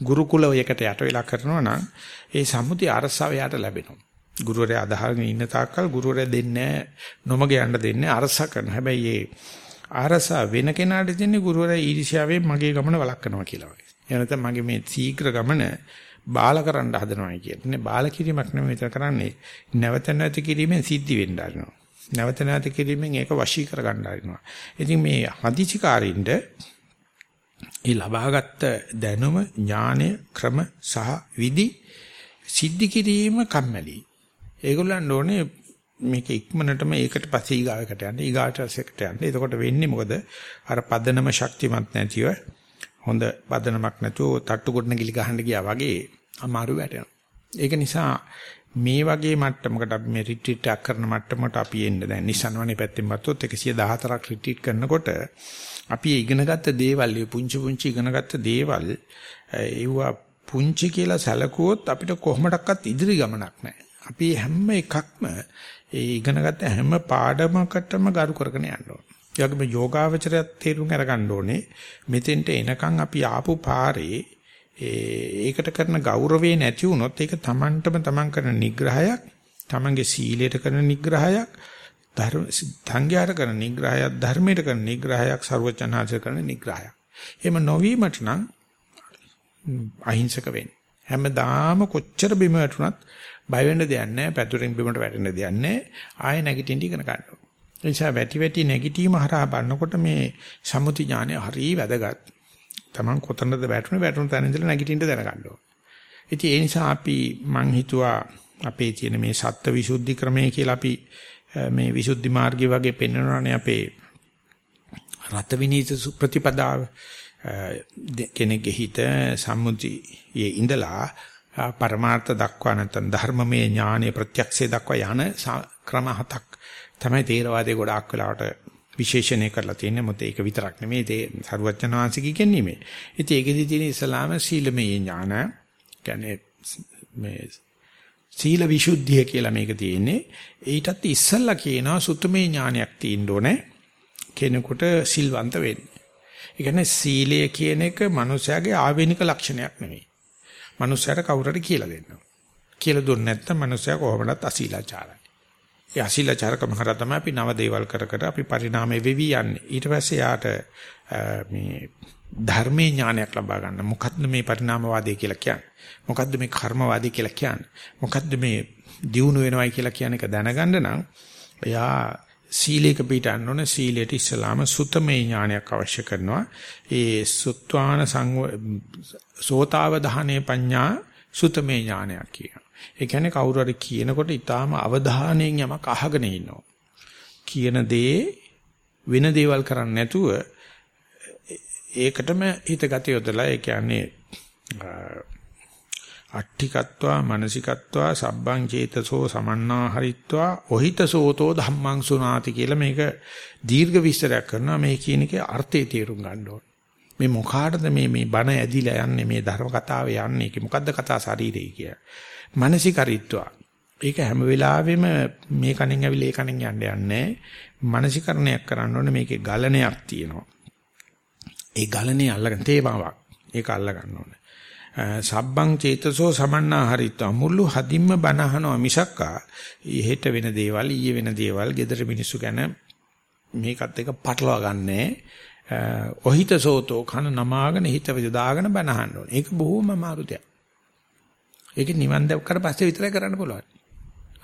ගුරුකුලයකට යට වෙලා කරනවා නම් ඒ සම්මුති අරසාව යට ලැබෙනවා ගුරුවරයා අදහගෙන ඉන්න තාක්කල් ගුරුවරයා දෙන්නේ නොමග යන්න දෙන්නේ අරසා කරන හැබැයි ඒ ආරසා වෙන කෙනාට දෙන්නේ ගුරුවරයා ඊර්ෂ්‍යාවෙන් මගේ ගමන වළක්වනවා කියලා වගේ. එහෙම නැත්නම් මගේ මේ ශීඝ්‍ර ගමන බාල කරන්න හදනවා කියන්නේ. බාල කිරීමක් නෙමෙයි මෙතන කරන්නේ. නැවත නැවත කිරීමෙන් සිද්ධි වෙන්න ආරනවා. නැවත නැවත කිරීමෙන් ඒක වශී කරගන්න ආරනවා. ඉතින් මේ හදිසිකාරින්ද ඒ ලබාගත් දැනුම ඥානය ක්‍රම සහ විදි සිද්ධි කිරීම කම්මැලි. ඒගොල්ලන් ඕනේ මේක ඉක්මනටම ඒකට පස්සේ ඊගාවකට යන්න ඊගාට රසයකට යන්න. එතකොට වෙන්නේ මොකද? අර පදනම ශක්තිමත් නැතිව හොඳ පදනමක් නැතුව තට්ටු කොටන ගිලි ගහන්න ගියා වගේ අමාරු වැටෙනවා. ඒක නිසා මේ වගේ මට්ටමකට අපි මේ රිට්‍රීට් එකක් කරන මට්ටමකට අපි එන්න දැන් නිසන්වනේ පැත්තෙන් බත්තොත් 114ක් රිට්‍රීට් කරනකොට අපි ඉගෙනගත්ත දේවල්, පුංචි පුංචි ඉගෙනගත්ත දේවල් ඒවා පුංචි කියලා සැලකුවොත් අපිට කොහොමඩක්වත් ඉදිරි ගමනක් නැහැ. අපි හැම එකක්ම ඒ ඉගෙනගත්ත හැම පාඩමකටම ගරු කරගෙන යන්න ඕනේ. ඒ වගේම යෝගාවචරයත් තේරුම් අරගන්න ඕනේ. මෙතෙන්ට එනකන් අපි ආපු පාරේ ඒකට කරන ගෞරවේ නැති වුණොත් ඒක Tamanටම Taman කරන නිග්‍රහයක්, Tamanගේ සීලයට කරන නිග්‍රහයක්, ධර්ම සංඝයාට කරන නිග්‍රහයක්, ධර්මයට කරන නිග්‍රහයක්, ਸਰවචනාංශ කරන නිග්‍රහයක්. එහෙම නොවීමට නම් අහිංසක වෙන්නේ. හැමදාම කොච්චර බිම වැටුණත් බය වෙන්න දෙයක් නැහැ. පැතුරෙන් බිමට වැටෙන්න දෙයක් නැහැ. ආයෙ නැගිටින්න ඉගෙන ගන්නවා. ඒ නිසා වැටි වැටි නැගිටීම හරහා බලනකොට මේ සම්මුති ඥානය හරිය වැදගත්. Taman කොතනද වැටුනේ වැටුණු තැන ඉඳලා නැගිටින්න දැනගන්න ඕනේ. ඉතින් ඒ නිසා අපි මං හිතුවා අපේ තියෙන මේ සත්ත්ව විසුද්ධි ක්‍රමය කියලා අපි මේ විසුද්ධි මාර්ගය වගේ පෙන්වනවානේ අපේ රත විනීත ප්‍රතිපදාව කෙනෙක්ගේ හිත සම්මුතියේ ඉඳලා පරමාර්ථ දක්වා නැත්නම් ධර්මමය ඥානීය ප්‍රත්‍යක්ෂය දක්වා යන ක්‍රම හතක් තමයි තේරවාදයේ ගොඩාක් වෙලාවට විශේෂණය කරලා තියෙන්නේ මොකද ඒක විතරක් නෙමෙයි ඒ සරුවචන වංශික කියන්නේ. ඉතින් ඒකෙදි තියෙන ඉස්ලාම සීලමය ඥාන කියන්නේ මේ සීල විසුද්ධිය කියලා මේක තියෙන්නේ. ඊටත් ඉස්සල්ලා කියනවා සුත්තමේ ඥානයක් තියෙන්න ඕනේ කෙනෙකුට සිල්වන්ත වෙන්න. ඒ කියන්නේ සීලය කියන එක මනුස්සයාගේ ආවේනික ලක්ෂණයක් නෙමෙයි. මනුස්සයාට කවුරුහරි කියලා දෙන්න. කියලා දුන්නේ නැත්නම් මනුස්සයා කොහොමදත් අසීලාචාරයි. ඒ අසීලාචාරකම හරහා තමයි අපි නව දේවල් කර කර අපි පරිණාමය වෙවි යන්නේ. ඊට පස්සේ යාට මේ ධර්මයේ ඥානයක් ලබා ගන්න. මොකද්ද මේ පරිණාමවාදය කියලා කියන්නේ? මොකද්ද මේ කර්මවාදී කියලා කියන්නේ? මොකද්ද මේ දියුණු වෙනවයි කියලා කියන එක දැනගන්න නම් එයා සීලයක පිටන්න ඕන සීලයට ඉස්සලාම සුතමේ ඥානයක් අවශ්‍ය කරනවා. ඒ සුත්වාන සංව සෝතාවධානේ පඤ්ඤා සුතමේ ඥානයක් කියනවා. ඒ කියන්නේ කවුරු හරි කියනකොට ඊටාම අවධානයෙන් යමක් අහගෙන ඉන්නවා. කියන දේ වෙන දේවල් කරන්නේ නැතුව ඒකටම හිතගත යොදලා ඒ කියන්නේ අට්ඨිකත්වා මනසිකත්වා සබ්බං චේතසෝ සමන්නා හරිත්වා ඔහිතසෝතෝ ධම්මං සුනාති කියලා මේක දීර්ඝ විස්තරයක් කරනවා මේ කියන එකේ අර්ථය තේරුම් ගන්න ඕනේ. මේ මොකාටද මේ මේ බණ ඇදිලා යන්නේ මේ ධර්ම කතාව යන්නේ කි මොකද්ද කතා ශරීරය කිය. මනසිකරිත්වා. ඒක හැම වෙලාවෙම මේ කණෙන් ඇවිල්ලා ඒ කණෙන් යන්න යන්නේ. මනසිකරණයක් කරන්න ඕනේ මේකේ ගලණයක් තියෙනවා. ඒ ගලණේ අල්ලගෙන තේමාවක්. ඒක අල්ල ගන්න ඕනේ. සබ්බං චේතසෝ සමන්නා හරිත්වා මුළු හදින්ම බනහනවා මිසක්කා ඊහෙට වෙන දේවල් ඊයේ වෙන දේවල් gedara මිනිස්සු ගැන මේකත් එක පටලවා ගන්නෑ ඔහිතසෝතෝ කන නමාගෙන හිත විදාගෙන බනහන්න ඕනේ ඒක බොහොම අමාරු දෙයක් ඒක නිවන් දැක්කට පස්සේ විතරයි කරන්න පුළුවන්.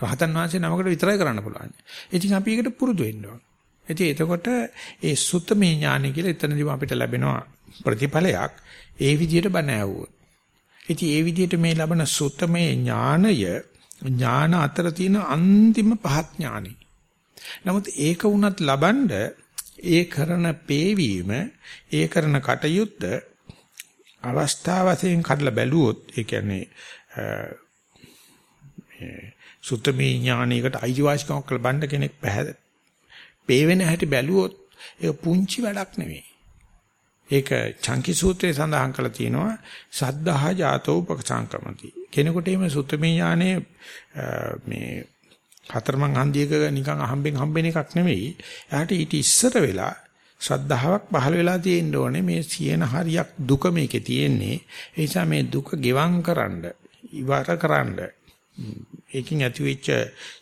රහතන් වහන්සේ නමකට විතරයි කරන්න පුළුවන්. ඉතින් අපි ඒකට පුරුදු වෙන්න ඕනේ. ඉතින් එතකොට ඒ සුත්තමේ ඥානය කියලා එතනදී අපිට ලැබෙනවා ප්‍රතිඵලයක්. ඒ විදිහට බණ ඇහුවොත් ඉතින් ඒ විදිහට මේ ලබන සුත්තමේ ඥානය ඥාන අතර තියෙන අන්තිම පහත් ඥානෙ. නමුත් ඒක වුණත් ලබනද ඒ කරන පේවීම ඒ කරන කටයුත්ත අවස්ථා වශයෙන් කඩලා බැලුවොත් ඒ කියන්නේ සුත්තමේ ඥානයකට අයිතිවාසිකමක් ලබන්න කෙනෙක් පැහැද පේවෙන හැටි බැලුවොත් ඒක පුංචි වැඩක් නෙවෙයි. ඒක චංකි සූත්‍රයේ සඳහන් කරලා තියෙනවා සද්ධා ජාතෝ උපසංකමති. කෙනෙකුට එimhe සුත්තමේ ඥානේ මේ හතරමං හන්දියක නිකන් අහම්බෙන් හම්බෙන එකක් නෙවෙයි. එයාට ඊට ඉස්සර වෙලා ශ්‍රද්ධාවක් පහළ වෙලා තියෙන්න ඕනේ මේ සියන හරියක් දුක මේකේ තියෙන්නේ. ඒ නිසා මේ දුක ගෙවම් කරන්න, ඉවර කරන්න ඒකින් ඇතිවෙච්ච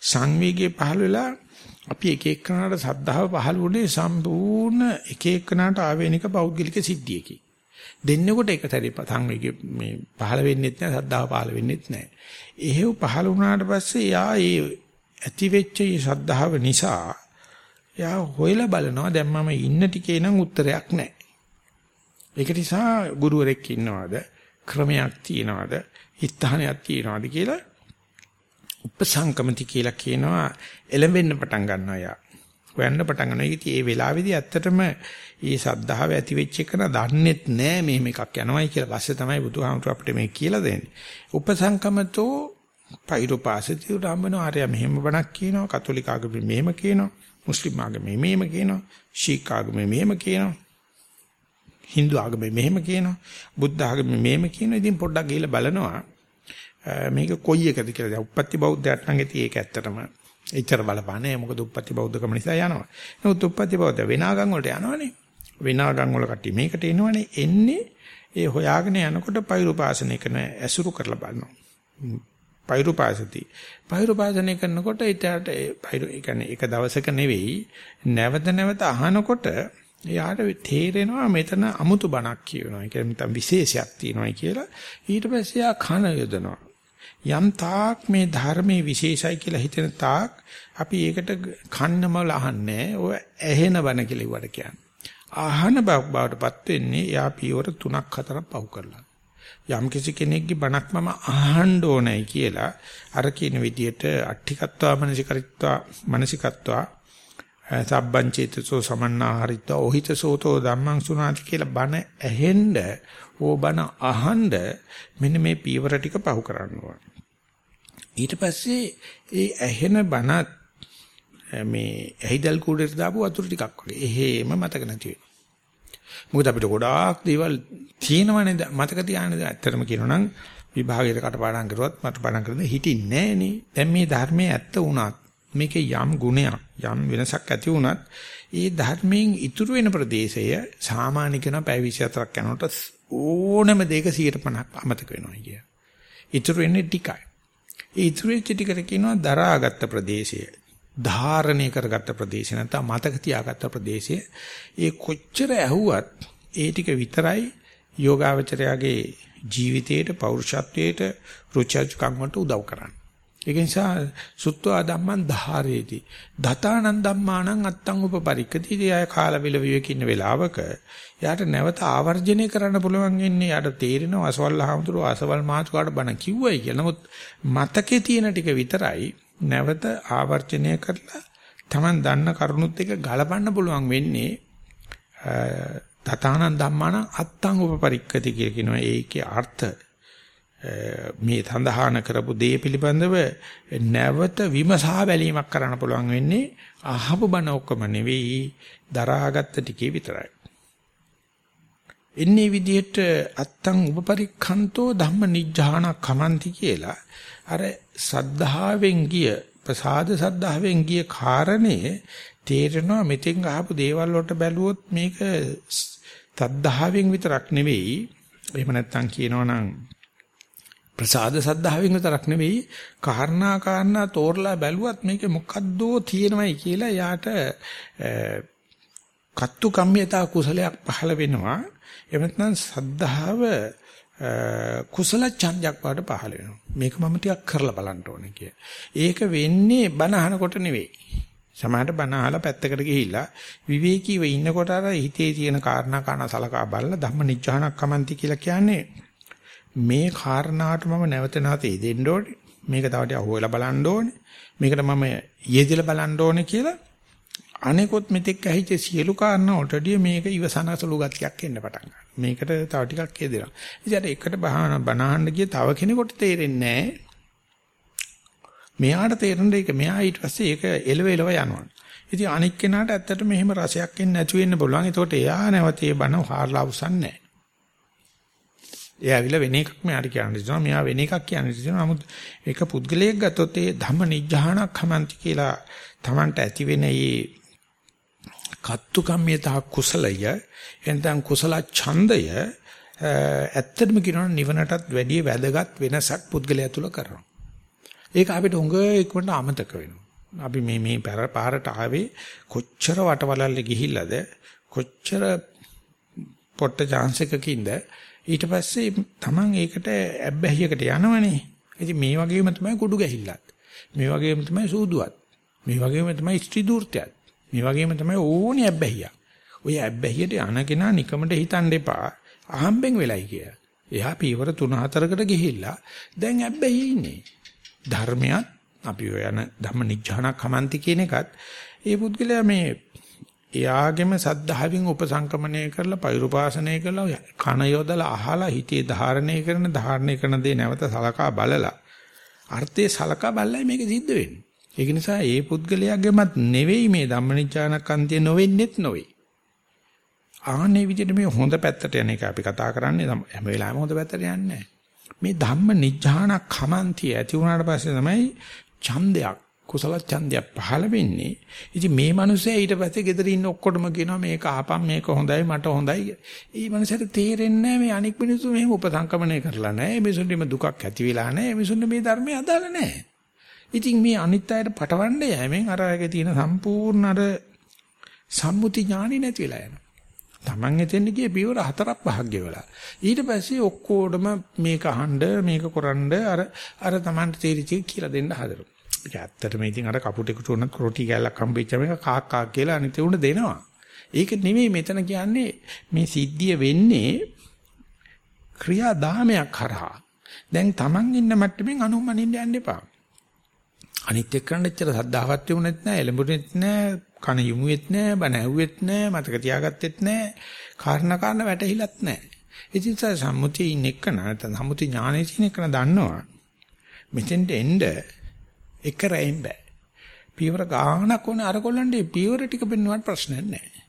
සංවේගය පහළ වෙලා අපි එක එක්කනට සද්ධාව පහළ වුණේ සම්පූර්ණ එක එක්කනට ආවේනික පෞද්ගලික සිද්ධියකින්. දෙන්නෙකුට එක සැරේ සංවේගය මේ පහළ වෙන්නෙත් නැහැ සද්ධාව පහළ වෙන්නෙත් නැහැ. එහෙව් පහළ වුණාට පස්සේ යා ඒ ඇති වෙච්ච මේ සද්ධාව නිසා යා හොයලා බලනවා දැන් මම ඉන්න ටිකේ නම් උත්තරයක් නැහැ. ඒක නිසා ගුරුවරෙක් ඉන්නවද ක්‍රමයක් තියනවද හිතහනයක් තියනවද කියලා උපසංකමති කියලා කියනවා එළඹෙන්න පටන් ගන්නවා යා. හොයන්න පටන් ගන්නවා. ඉතින් ඒ වෙලාවේදී ඇත්තටම මේ සද්ධාව ඇති වෙච්ච එක දන්නෙත් නෑ මෙහෙම එකක් යනවායි කියලා. පස්සේ තමයි බුදුහාමුදුර අපිට මේ කියලා දෙන්නේ. උපසංකමතෝ පෛරුපාසති උඩම්බන ආර්ය මෙහෙම බණක් කියනවා. කතෝලික ආගමේ මෙහෙම කියනවා. මුස්ලිම් ආගමේ මෙහෙම කියනවා. ශීක් ආගමේ මෙහෙම කියනවා. Hindu ආගමේ මෙහෙම කියනවා. බුද්ධ ආගමේ මෙහෙම කියනවා. ඉතින් පොඩ්ඩක් ගිහලා බලනවා. මේක කොයි එකද කියලා. දැන් උප්පත්ති බෞද්ධයන්ට නම් ඉතින් ඒක ඇත්තටම එච්චර බලපාන්නේ. මොකද උප්පත්ති බෞද්ධකම නිසා යනවා. නමුත් උප්පත්ති බෞද්ධ වෙනාගම් වලට යනවනේ. වෙනාගම් වල කට්ටිය මේකට එනවනේ. එන්නේ ඒ හොයාගෙන යනකොට පෛරුපාසනය කරන ඇසුරු කරලා බලනවා. පෛරුපාසති. පෛරුපාසනය කරනකොට ඊටට පෛරු ඒ කියන්නේ එක දවසක නෙවෙයි නැවත නැවත අහනකොට එයාට තේරෙනවා මෙතන අමුතු බණක් කියනවා. ඒ කියන්නේ නැත්නම් විශේෂයක් තියෙනවායි කියලා. ඊට පස්සේ එයා කන යොදනවා. යම් තාක් මේ ධර්මයේ විශේෂයි කියලා හිතෙන තාක් අපි ඒකට කන්නමල අහන්නේ. ඔය ඇහෙන බණ කියලා ඉවට කියන්නේ. අහන බවටපත් වෙන්නේ එයා පියවර 3ක් 4ක් පහු කරලා. යම් කිසි කෙනෙක්ගේ බණක් මම අහන්න ඕනයි කියලා අර කියන විදිහට අට්ඨිකත්වා මනසිකරිත්වා මනසිකත්වා සබ්බං චේතසෝ සමන්නාහරිත්වා ඔහිතසෝතෝ ධම්මං සුනාති කියලා බණ ඇහෙන්න ඕ බණ අහන්න මෙන්න මේ පීවර ටික පහු කරන්න ඕන. ඊට පස්සේ ඒ ඇහෙන බණත් eh, මේ ඇහිදල් කුඩේට දාපු වතුර ටිකක් වගේ. එහෙම මතක නැති වෙනවා. මොකද අපිට ගොඩාක් දේවල් තියෙනවනේ මතක තියාගෙන ඇත්තටම කියනවා නම් විභාගයට කටපාඩම් කරුවත් මට පාඩම් කරන්න හිටින්නේ නෑනේ. දැන් මේ ධර්මයේ ඇත්ත වුණත් මේකේ යම් ගුණයක් යම් වෙනසක් ඇති වුණත් ඒ ධර්මයෙන් ඉතුරු වෙන ප්‍රදේශය සාමාන්‍ය කෙන පැය 24ක් යනකොට ඕනම දෙයක 150ක් අමතක වෙනවා කිය. ඉතුරු වෙන්නේ ටිකයි. ඒ ඉතුරු වෙච්ච ටිකට කියනවා දරාගත් ප්‍රදේශය. ධාරණය කරගත්ත ප්‍රදේශය නැත්නම් මතක තියාගත්ත ප්‍රදේශය. ඒ කොච්චර ඇහුවත් ඒ ටික විතරයි යෝගාවචරයාගේ ජීවිතේට පෞරුෂත්වයට රුචර්ජකම් වලට උදව් කරන්නේ. ඒක නිසා සුත්වා ධම්මං ධාරේති. දතානං ධම්මානං අත්තං උපපරික්කති. ඉතින් අය කාල වේල විවේක ඉන්න වෙලාවක යාට නැවත ආවර්ජනය කරන්න පුළුවන් වෙන්නේ යාට තේරෙනවා අසවල් හාමුදුරුවෝ අසවල් මාතුකාට බණ කිව්වයි කියලා. නමුත් මතකේ තියෙන ටික විතරයි නැවත ආවර්ජනය කරලා Taman දන්න කරුණුත් එක ගලපන්න පුළුවන් වෙන්නේ දතානං ධම්මානං අත්තං උපපරික්කති කියලා කියනවා. ඒකේ අර්ථ මේ සඳහාන කරපු දේ පිළිබඳව නැවත විමසා බැලීමක් කරන්න පුළුවන් වෙන්නේ අහපු බණ ඔක්කොම නෙවෙයි දරාගත්ත ටිකේ විතරයි. එන්නේ විදිහට අත්තං උපපරික්ඛන්තෝ ධම්ම නිජ්ජාන කමන්ති කියලා අර සද්ධාවෙන් ගිය ප්‍රසාද සද්ධාවෙන් ගිය කාරණේ තේරෙනවා මෙතෙන් අහපු දේවල් වලට බැලුවොත් මේක සද්ධාවෙන් විතරක් නෙවෙයි එහෙම නැත්නම් කියනවනම් ප්‍රසාද සද්ධාවෙන් විතරක් නෙවෙයි කාරණා කාරණා තෝරලා බැලුවත් මේකේ මොකද්දෝ තියෙනවයි කියලා යාට කත්තු කම්මිතා කුසලයක් පහළ වෙනවා එහෙම නැත්නම් සද්ධාව කුසල ඡන්දයක් වාට පහළ වෙනවා මේක මම ටිකක් කරලා බලන්න ඕනේ කිය. ඒක වෙන්නේ බණ අහනකොට නෙවෙයි. සමහරට බණ අහලා පැත්තකට ගිහිල්ලා විවේකීව ඉන්නකොට අර හිතේ තියෙන කාරණා කාන සලකා බලලා ධම්ම නිජ්ජානක් කමන්ති කියලා කියන්නේ මේ කාරණාවට මම නැවත නැවත දෙන්න ඕනේ. මේක තව ටික අහුවෙලා බලන්න ඕනේ. මේකට මම යෙදিলা බලන්න ඕනේ කියලා අනෙකොත් මෙතෙක් ඇහිච්ච සියලු කාරණා වලටදී මේක ඉවසනසලු ගතියක් එන්න පටන් ගන්නවා. මේකට තව ටිකක් යෙදෙනවා. ඉතින් ඒකට බහන බනහන්න ගිය තව කෙනෙකුට තේරෙන්නේ නැහැ. මෙයාට තේරෙන දෙයක මෙයා ඊට පස්සේ ඒක එලව එලව යනවා. ඉතින් අනික් කෙනාට ඇත්තට මෙහෙම රසයක් එන්නේ නැති වෙන්න පුළුවන්. ඒකට එයා නැවත ඒ බන හාරලා අවසන් නැහැ. එයා ඇවිල්ලා වෙන එකක් මෙයාට කියන්න දෙනවා. මෙයා වෙන එකක් කියන්න දෙනවා. නමුත් ඒක පුද්ගලයෙක් ගත්තොත් ඒ ධම්ම නිජ්ජානක් හමන්ති කියලා Tamanට ඇති වෙන මේ කත්තු කම්මියතා කුසලය එතෙන් කුසල ඡන්දය ඇත්තටම කියනවා නිවනටත් වැඩිය වැදගත් වෙනසක් පුද්ගලයා තුල කරනවා. ඒක අපිට උඟ ඉක්මනට අමතක වෙනවා. අපි මේ මේ පාරට ආවේ කොච්චර වටවලල්ලේ ගිහිල්ලාද කොච්චර පොට්ට chance එකකින්ද ඊට පස්සේ Taman ඒකට ඇබ්බැහියකට යනවනේ. ඉතින් මේ වගේම තමයි කුඩු ගැහිල්ලත්. මේ වගේම තමයි සූදුවත්. මේ වගේම තමයි ස්ත්‍රී දූර්තයත්. මේ වගේම තමයි ඕනි ඇබ්බැහිය. ඔය ඇබ්බැහියට යනකෙනා නිකමට හිතන්න එපා. අහම්බෙන් වෙලයි කිය. එයා පීවර 3-4කට ගිහිල්ලා දැන් ඇබ්බැහි ඉන්නේ. ධර්මයක් අපි ඔය යන ධම්ම නිජ්ජානක් කමන්ති කියන එකත් ඒ පුද්ගලයා මේ එයාගෙම සද්ධාවෙන් උපසංකමණය කරලා පෛරුපාසනය කරලා කන යොදලා අහලා හිතේ ධාරණය කරන ධාරණය කරන දේ නැවත සලකා බලලා අර්ථයේ සලකා බලලා මේක සිද්ධ වෙන්නේ. ඒක නිසා ඒ පුද්ගලයාගෙමත් නෙවෙයි මේ ධම්මනිච්ඡානකන්තිය නොවෙන්නෙත් නොවේ. ආන්නේ විදිහට මේ හොඳ පැත්තට යන එක අපි කතා කරන්නේ හැම වෙලාවෙම හොඳ පැත්තට යන්නේ මේ ධම්ම නිජ්ජානක් කමන්තිය ඇති වුණාට පස්සේ තමයි ඡන්දයක් කුසල ඡන්දය පහළ වෙන්නේ. ඉතින් මේ මිනිස්සයා ඊට පස්සේ ගෙදර ඉන්න ඔක්කොටම කියනවා මේක අහපන් මේක හොඳයි මට හොඳයි. ඒ මිනිස්සට තේරෙන්නේ නැහැ මේ අනික් මිනිස්සු මෙහෙම උපසංකමණය කරලා නැහැ. මේ මිනිස්සුන්ට දුකක් ඇති වෙලා නැහැ. මේ මිනිස්සුන්ට මේ ධර්මය අදාළ නැහැ. ඉතින් මේ අනිත් අයට පටවන්න යෑමෙන් අර අයගේ තියෙන සම්පූර්ණ අර සම්මුති ඥානෙ නැති වෙලා යනවා. Taman එතෙන් ගියේ පියවර හතරක් පහක් ගෙවලා. ඊට පස්සේ ඔක්කොටම මේක අහන්න මේක කරන්න අර අර Tamanට තේරිච්ච කියලා දෙන්න හදනවා. ඒක ඇත්තටම ඉතින් අර කපුටෙකුට උනත් රොටි කෑල්ලක් හම්බෙච්චම එක කාක් කාක් කියලා අනිත් උණ දෙනවා. ඒක නෙමෙයි මෙතන කියන්නේ මේ සිද්ධිය වෙන්නේ ක්‍රියාදාමයක් කරහා. දැන් Taman ඉන්න මට්ටමින් අනුමනින්න යන්න එපා. අනිත් එක්කන එච්චර සද්ධාවත් යුනෙත් නැහැ, එළඹුනෙත් නැහැ, කන යමුෙත් නැහැ, බණ ඇහුවෙත් නැහැ, මතක තියාගත්තෙත් නැහැ, කාරණා කාරණා වැටහිලත් නැහැ. ඉතින් සම්මුතියේ ඉන්න එක්කන නැත්නම් සම්මුති ඥානයේ ඉන්න එක්කන දන්නවා. මෙතෙන්ට එන්න එක රැයින් බෑ. පියවර ගානක් ඕනේ අර කොල්ලන්ට පියවර ටික බෙන්නුවට ප්‍රශ්නයක් නැහැ.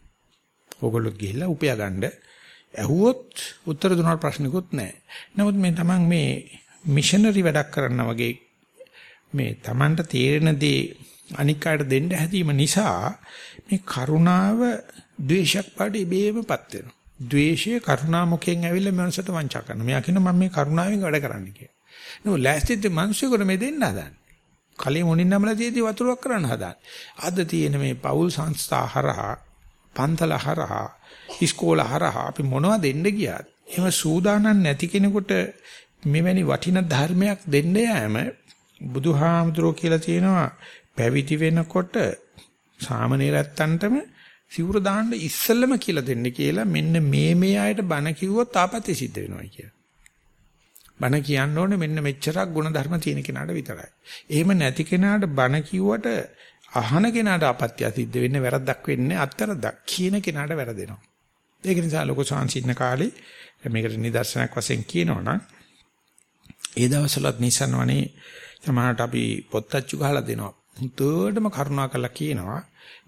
ඕගොල්ලෝ ගිහිල්ලා උපයා ගන්න ඇහුවොත් උත්තර දුන්නාට ප්‍රශ්නකුත් නැහැ. නමුත් මේ තමන් මේ මිෂනරි වැඩක් කරනා වගේ මේ තමන්ට තේරෙන දේ අනික් අයට දෙන්න හැදීම නිසා මේ කරුණාව ද්වේෂයක් පාඩේ බේමපත් වෙනවා. ද්වේෂය කරුණා මුඛයෙන් ඇවිල්ලා මනසට වංචා කරනවා. මෙයා කියන මම මේ කරුණාවෙන් වැඩ කරන්න කියලා. නෝ ලෑස්තිද මිනිස්සුන්ට මේ දෙන්න හදන්නේ. කලින් මොනින් නමලා තියෙදි වතුරක් කරන්න හදන්නේ. අද තියෙන මේ පෞල් සංස්ථා හරහා පන්තල හරහා ඉස්කෝල හරහා අපි මොනවද දෙන්න ගියාද? එහෙම සූදානම් නැති කෙනෙකුට මෙවැනි වටින ධර්මයක් දෙන්න යෑම බුදුහාමුදුරෝ කියලා තියෙනවා පැවිදි වෙනකොට සාමනීරත්තන්ටම සිවුර දාන්න ඉස්සෙල්ලම කියලා දෙන්න කියලා මෙන්න මේ මේ අයට බණ කිව්වොත් ආපතේ සිද්ධ වෙනවා කියලා. බණ කියන්න ඕනේ මෙන්න මෙච්චරක් ಗುಣධර්ම තියෙන කෙනාට විතරයි. එහෙම නැති කෙනාට බණ කිව්වට අහන කෙනාට අපත්‍ය සිද්ධ වෙන්නේ වැරද්දක් වෙන්නේ අත්තරදක් කියන කෙනාට වැරදෙනවා. ඒක නිසා ලොකු සංසින්න කාලේ මේකට නිදර්ශනයක් වශයෙන් කියනවනම් ඒ දවස්වලත් නිසන්වනේ සමහරට අපි පොත්තච්චු ගහලා දෙනවා. හුදුටම කරුණා කරලා කියනවා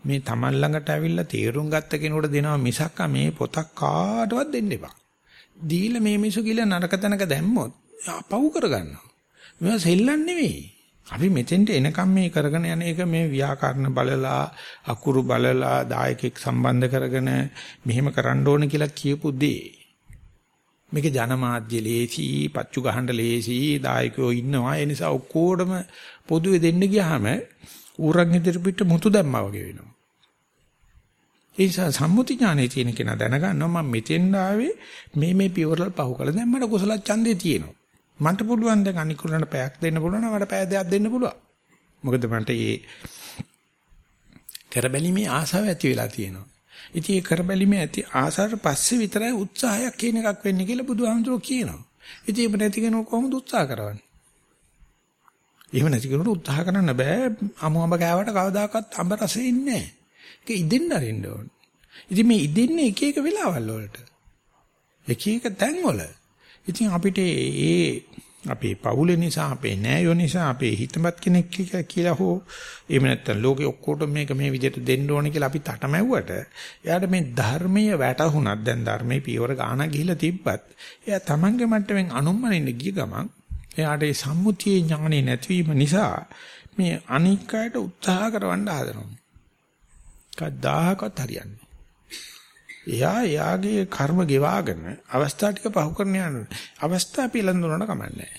මේ Taman ළඟට ඇවිල්ලා තීරුම් ගත්ත කෙනෙකුට දෙනවා මිසක් මේ පොතක් කාටවත් දෙන්න එපා. දීලා මේ මිසු කියලා නරක තැනක දැම්මොත් අපව් කරගන්නවා. මේවා සෙල්ලම් නෙවෙයි. අපි මෙතෙන්ට එනකම් මේ කරගෙන යන එක මේ ව්‍යාකරණ බලලා අකුරු බලලා දායකෙක් සම්බන්ධ කරගෙන මෙහෙම කරන්න ඕන කියලා කියපු දේ මේක ජනමාධ්‍ය ලේසි, පච්චු ගහන්න ලේසි, දායකයෝ ඉන්නවා. ඒ නිසා ඔක්කොටම පොදුවේ දෙන්න ගියාම ඌරන් ඉදිරියට මුතු දැම්මා වගේ වෙනවා. ඒ නිසා සම්මුති ඥානයේ තියෙන කෙනා දැනගන්නවා මම මෙතෙන් ආවේ මේ මේ පියවරල් පහු කළා. දැන් මට කුසල ඡන්දේ තියෙනවා. මන්ට පුළුවන් දැන් අනිකුලන්ට පැයක් දෙන්න පුළුවන් මට පැය දෙකක් දෙන්න පුළුවන්. මොකද මන්ට මේ කරබැලීමේ ආසාව ඇති වෙලා තියෙනවා. ඉතින් ඒ කරබැලීමේ ඇති ආසාවට පස්සේ විතරයි උත්සාහයක් කියන එකක් වෙන්නේ කියලා බුදුහාමුදුරුවෝ කියනවා. ඉතින් ඒක නැති කෙනෙකු කොහොමද උත්සාහ කරවන්නේ? එහෙම නැති කෙනෙකුට උත්සාහ කරන්න බෑ. අමු අඹ කෑවට කවදාකවත් අඹ රසෙ ඉන්නේ නැහැ. ඒක ඉදෙන්න අරින්න ඕන. ඉතින් මේ ඉදෙන්නේ එක එක වෙලාවල් වලට. එක එක තැන් වල. ඉතින් අපිට ඒ අපේ පවුල නිසා අපේ නෑයෝ නිසා අපේ හිතමත් කෙනෙක් කියලා හෝ එහෙම නැත්නම් ලෝකෙ ඔක්කොටම මේක මේ විදිහට දෙන්න ඕනේ කියලා අපි තටමැව්වට එයාට මේ ධර්මීය වැටහුණත් දැන් ධර්මයේ පියවර ගාන ගිහිලා තිබ්බත් එයා Tamange මට්ටමින් අනුම්මනින්න ගිය ගමන් එයාට ඒ සම්මුතියේ ඥානෙ නැතිවීම නිසා මේ අනික් අයට උත්සාහ කරවන්න හදනවා. කවදාහකවත් හරියන්නේ එයා එයාගේ කර්ම ගෙවාගෙන අවස්ථා ටික පහු කරන යන අවස්ථා පිළිඳුනට කමන්නේ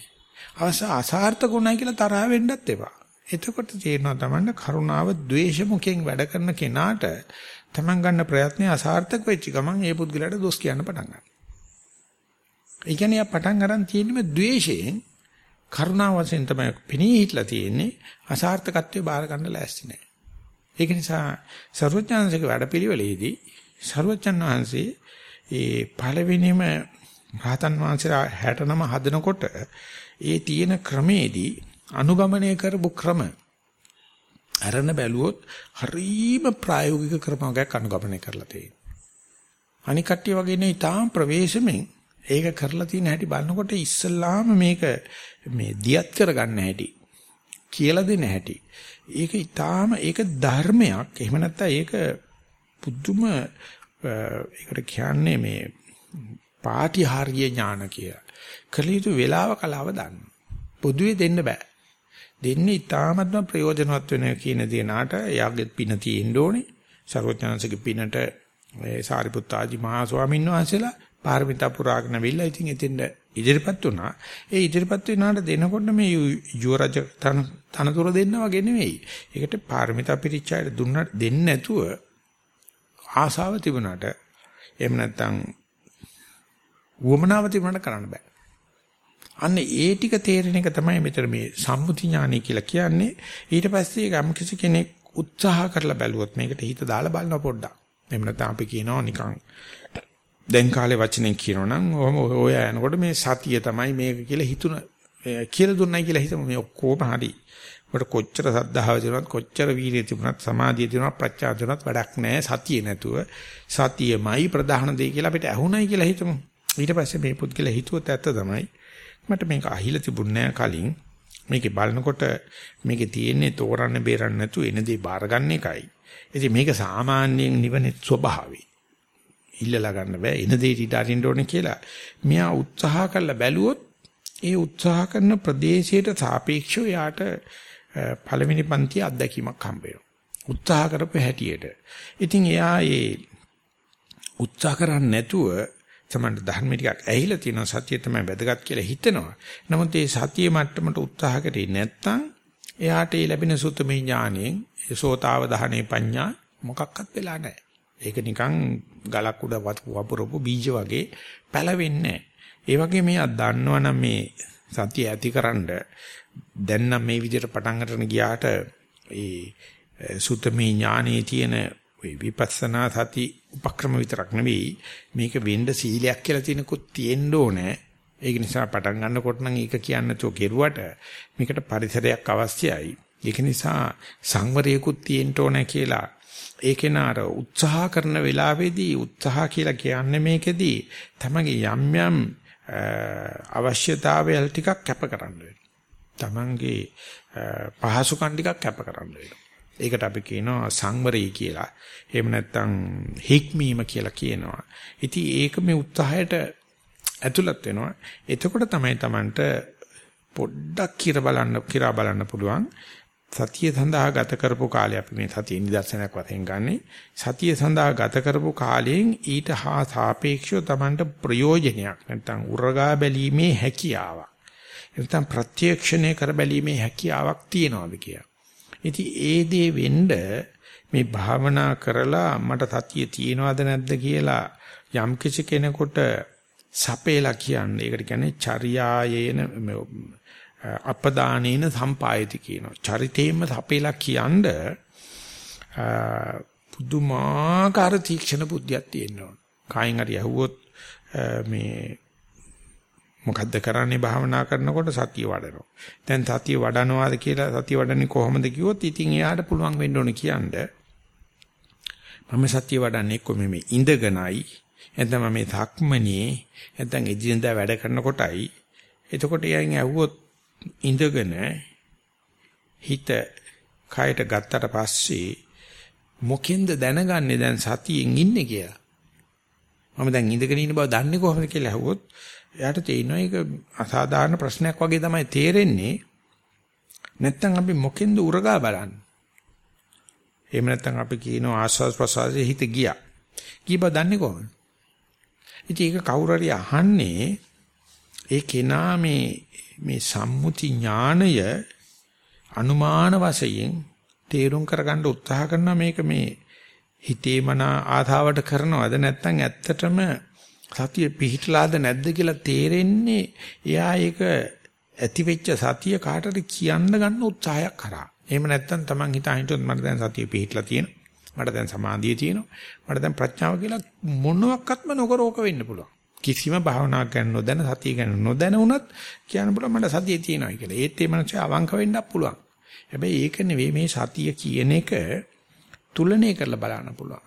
අවස්ථා අසාර්ථකුණයි කියලා තරහ වෙන්නත් එපා. එතකොට තේරෙනවා තමන්න කරුණාව ද්වේෂ මුඛයෙන් වැඩ කරන කෙනාට තමන් ගන්න ප්‍රයත්නය අසාර්ථක වෙච්ච ගමන් ඒ පුද්ගලයාට දොස් කියන්න පටන් ගන්නවා. ඒ කියන්නේ පටන් ගන්න තියෙන්නේ ද්වේෂයෙන් කරුණාව වශයෙන් තමයි පෙනී හිටලා තියෙන්නේ අසාර්ථකත්වයේ බාර ගන්න ලෑස්ති නැහැ. ඒක නිසා සර්වඥාන්සේගේ වැඩපිළිවෙලේදී සර්වචන් වහන්සේ ඒ පළවෙනිම රහතන් වහන්සේලා 69 හදනකොට ඒ තියෙන ක්‍රමේදී අනුගමනය කරපු ක්‍රම අරන බැලුවොත් හරීම ප්‍රායෝගික ක්‍රමයක් අනුගමනය කරලා තියෙනවා. අනික් කට්ටිය වගේ නෙවෙයි තාම ප්‍රවේශමෙන් ඒක කරලා තියෙන හැටි බලනකොට ඉස්සල්ලාම මේක මේ දියත් කරගන්න හැටි කියලා දෙන හැටි. ඒක ඊටාම ඒක ධර්මයක්. එහෙම නැත්නම් ඒක පුදුම ඒකට කියන්නේ මේ පාටිහාර්ය ඥාන කිය. කලියුතු වේලාව කලාව දන්න. පොදුවේ දෙන්න බෑ. දෙන්නේ ඊටාමත්ම ප්‍රයෝජනවත් වෙන කියන දේනාට එයාගේ පින තියෙන්න ඕනේ. සර්වඥාන්සේගේ පිනට ඒ සාරිපුත්ත ආජි මහා ස්වාමීන් වහන්සේලා පාරමිතා පුරාගෙන වෙilla ඉතින් එතෙන්ද ඉදිරිපත් වුණා. ඒ ඉදිරිපත් වෙනාට දෙනකොට මේ යුවරජ තනතුර දෙන්න වගේ නෙවෙයි. ඒකට පාරමිතා පිරිච්චායට දුන්නට දෙන්නේ නැතුව ආසාව තිබුණාට එහෙම නැත්නම් උවමනාව තිබුණාට කරන්න බෑ. අන්න ඒ ටික තේරෙන එක තමයි මෙතන මේ සම්මුති ඥානය කියලා කියන්නේ. ඊට පස්සේ ගම් කිසි කෙනෙක් උත්සාහ කරලා බැලුවොත් මේකට හිත දාලා බලනවා පොඩ්ඩක්. එහෙම නැත්නම් අපි කියනවා නිකන් දැන් කාලේ වචනෙන් කියනවනම් ඔහම ඔය යනකොට මේ සතිය තමයි මේක කියලා හිතුන කියලා දුන්නයි කියලා හිතමු මේ ඔක්කොම හරි. ඔකට කොච්චර සද්ධාව තිබුණත් කොච්චර වීරිය තිබුණත් සමාධිය තිබුණත් ප්‍රඥා තිබුණත් වැඩක් නැහැ සතිය නැතුව සතියමයි ප්‍රධාන දේ කියලා අපිට ඇහුණයි කියලා හිතමු. ඊට පස්සේ මේ පුද්ගලයා හිතුවත් ඇත්ත තමයි මට මේක අහිලා තිබුණේ කලින් මේකේ බලනකොට මේකේ තියෙන්නේ තෝරන්න බේරන්න නැතුව එන දේ බාරගන්න එකයි. ඉතින් මේක සාමාන්‍යයෙන් නිවනේ ස්වභාවය. ඉල්ලලා ගන්න බෑ එන දේ ඊට අරින්න ඕනේ කියලා. මෙයා උත්සාහ කරලා බැලුවොත් ඒ උත්සාහ කරන ප්‍රදේශයට සාපේක්ෂව යාට පළවෙනි පන්ති අත්දැකීමක් හම්බ වෙනවා. උත්සාහ කරපු හැටියට. ඉතින් එයා ඒ උත්සාහ කරන්නේ නැතුව තමන්ට ධර්ම ටිකක් ඇහිලා තියෙනවා සතිය තමයි වැදගත් කියලා හිතනවා. නමුත් ඒ සතිය මට්ටමට උත්සාහ කරේ නැත්නම් එයාට ඒ ලැබෙන සුතමේ ඥාණයෙන් සෝතාව දහනේ පඤ්ඤා මොකක්වත් වෙලා නැහැ. ඒක නිකන් ගලක් උඩ වපුරපු බීජ වගේ පැලවෙන්නේ ඒ වගේ මෙයා දන්නවනම් මේ සතිය ඇතිකරනද දැන් නම් මේ විදිහට පටන් ගන්න ගියාට ඒ සුතමේ ඥානයේ තියෙන ওই විපස්සනා සති උපක්‍රම විතරක් නෙවෙයි මේක වෙන්න සීලයක් කියලා තියෙනකුත් තියෙන්න ඕනේ. ඒක නිසා පටන් ගන්නකොට නම් ඒක කියන්න තෝ කෙරුවට මේකට පරිසරයක් අවශ්‍යයි. ඒක නිසා සංවරයකුත් තියෙන්න ඕනේ කියලා ඒකේ නාර උත්සාහ කරන වෙලාවේදී උත්සාහ කියලා කියන්නේ මේකෙදී තමගේ යම් යම් අවශ්‍යතාවයල් ටිකක් කැප කරන්න වෙනවා. තමන්ගේ පහසුකම් ටිකක් කැප කරන්න වෙනවා. ඒකට අපි කියනවා සංවරය කියලා. එහෙම නැත්නම් හික්මීම කියලා කියනවා. ඉතින් ඒක මේ උත්සාහයට ඇතුළත් වෙනවා. එතකොට තමයි Tamanට පොඩ්ඩක් කිර බලන්න කිරා බලන්න පුළුවන්. සතිය සඳහා ගත කරපු කාලය අපි මේ සතිය නිදර්ශනයක් වශයෙන් ගන්නෙ. සතිය සඳහා ගත කරපු කාලයෙන් ඊට හා සාපේක්ෂව Tamanට ප්‍රයෝජනයක් නැත්නම් උරගා බැලීමේ හැකියාවක්. නැත්නම් ප්‍රත්‍යක්ෂණය කර බැලීමේ හැකියාවක් තියනවාද කියලා. ඉතින් ඒ දේ වෙන්න මේ භාවනා කරලා මට සතිය තියෙනවද නැද්ද කියලා යම් කිසි කෙනෙකුට සපේලා කියන්නේ ඒකට කියන්නේ චර්යායේන අපදානේන සම්පායති කියනවා. චරිතේම සපේලා කියනද පුදුමාකාර තීක්ෂණ බුද්ධියක් තියෙනවා. කායින් හරි ඇහුවොත් මේ මොකද්ද කරන්නේ භාවනා කරනකොට සතිය වඩනවා. දැන් සතිය වඩනවාද කියලා සතිය වඩන්නේ කොහොමද කිව්වොත් ඉතින් එයාට පුළුවන් වෙන්න ඕනේ කියන්නේ. මම සතිය වඩන්නේ කොහොම මේ ඉඳගෙනයි නැත්නම් මේ ධක්මනේ නැත්නම් එදිනදා වැඩ කරනකොටයි. එතකොට එයන් ඇහුවොත් ඉඳගෙන හිත කයට ගත්තට පස්සේ මොකෙන්ද දැනගන්නේ දැන් සතියෙන් ඉන්නේ කියලා. මම දැන් ඉඳගෙන ඉන්න බව දන්නේ කොහොමද කියලා අහුවොත් එයාට තේිනවා ඒක අසාධාරණ ප්‍රශ්නයක් වගේ තමයි තේරෙන්නේ. නැත්තම් අපි මොකෙන්ද උරගා බලන්නේ? එහෙම නැත්තම් අපි කියනවා ආස්වාද ප්‍රසආසයේ හිත ගියා. කීප දන්නේ කොහොමද? ඉතින් ඒක කවුරු හරි අහන්නේ ඒ කෙනා මේ මේ සම්මුති ඥාණය අනුමාන වශයෙන් තේරුම් කරගන්න උත්සාහ කරනවා මේක මේ හිතේ මන ආධාවට කරනවද නැත්නම් ඇත්තටම සතිය පිහිටලාද නැද්ද කියලා තේරෙන්නේ එයා ඒක ඇති වෙච්ච සතිය කාටද කියන්න ගන්න උත්සාහයක් කරා. එහෙම නැත්නම් Taman හිතා හිටියොත් මට දැන් සතිය පිහිටලා තියෙනවා. මට දැන් සමාධිය තියෙනවා. මට දැන් ප්‍රඥාව කියලා මොනවත්ක්ම නොකර ඕක වෙන්න පුළුවන්. කිසිම භාවනාවක් ගැන නොදැන සතිය ගැන නොදැන වුණත් කියන්න පුළුවන් මට සතිය තියෙනවා කියලා. ඒත් ඒ මනසේ අවංක වෙන්නත් පුළුවන්. හැබැයි ඒක නෙවෙයි මේ සතිය කියන එක තුලණය කරලා බලන්න පුළුවන්.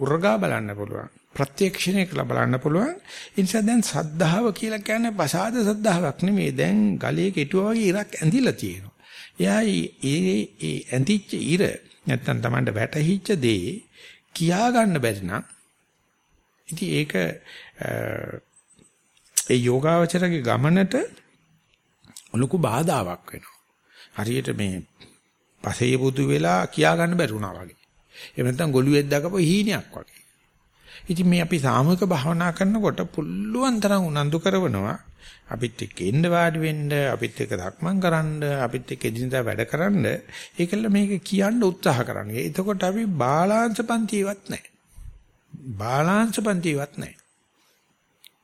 උරගා බලන්න පුළුවන්. ප්‍රත්‍යක්ෂණය කරලා බලන්න පුළුවන්. ඒ නිසා දැන් සද්ධාව කියලා කියන්නේ ප්‍රසාද සද්ධාාවක් නෙමෙයි. දැන් ගලේ කෙටුවා වගේ ඉරක් ඇඳිලා තියෙනවා. එයා ඒ ඒ ඇඳිච්ච ඉර නැත්තම් Tamanට වැටහිච්ච දේ කියා ගන්න බැරි නම් ඉතින් ඒක ඒ යෝගාවචරගේ ගමනට ලොකු බාධාවක් වෙනවා. හරියට මේ පසේ බුදු වෙලා කියා ගන්න බැරි වුණා වගේ. එහෙම නැත්නම් ගොළුෙක් දකපු හීනයක් වගේ. ඉතින් මේ අපි සාමූහික භාවනා කරනකොට පුළුවන් තරම් උනන්දු කරනවා අපිත් එක්ක එන්න වාඩි වෙන්න අපිත් එක්ක ධක්මං කරන්න අපිත් එක්ක එදිනදා වැඩ කරන්න ඒකල මේක කියන්න උත්සාහ කරන්නේ. එතකොට අපි බාලාංශ පන්තිවත් නැහැ. බාලාංශ පන්තිවත් නැහැ.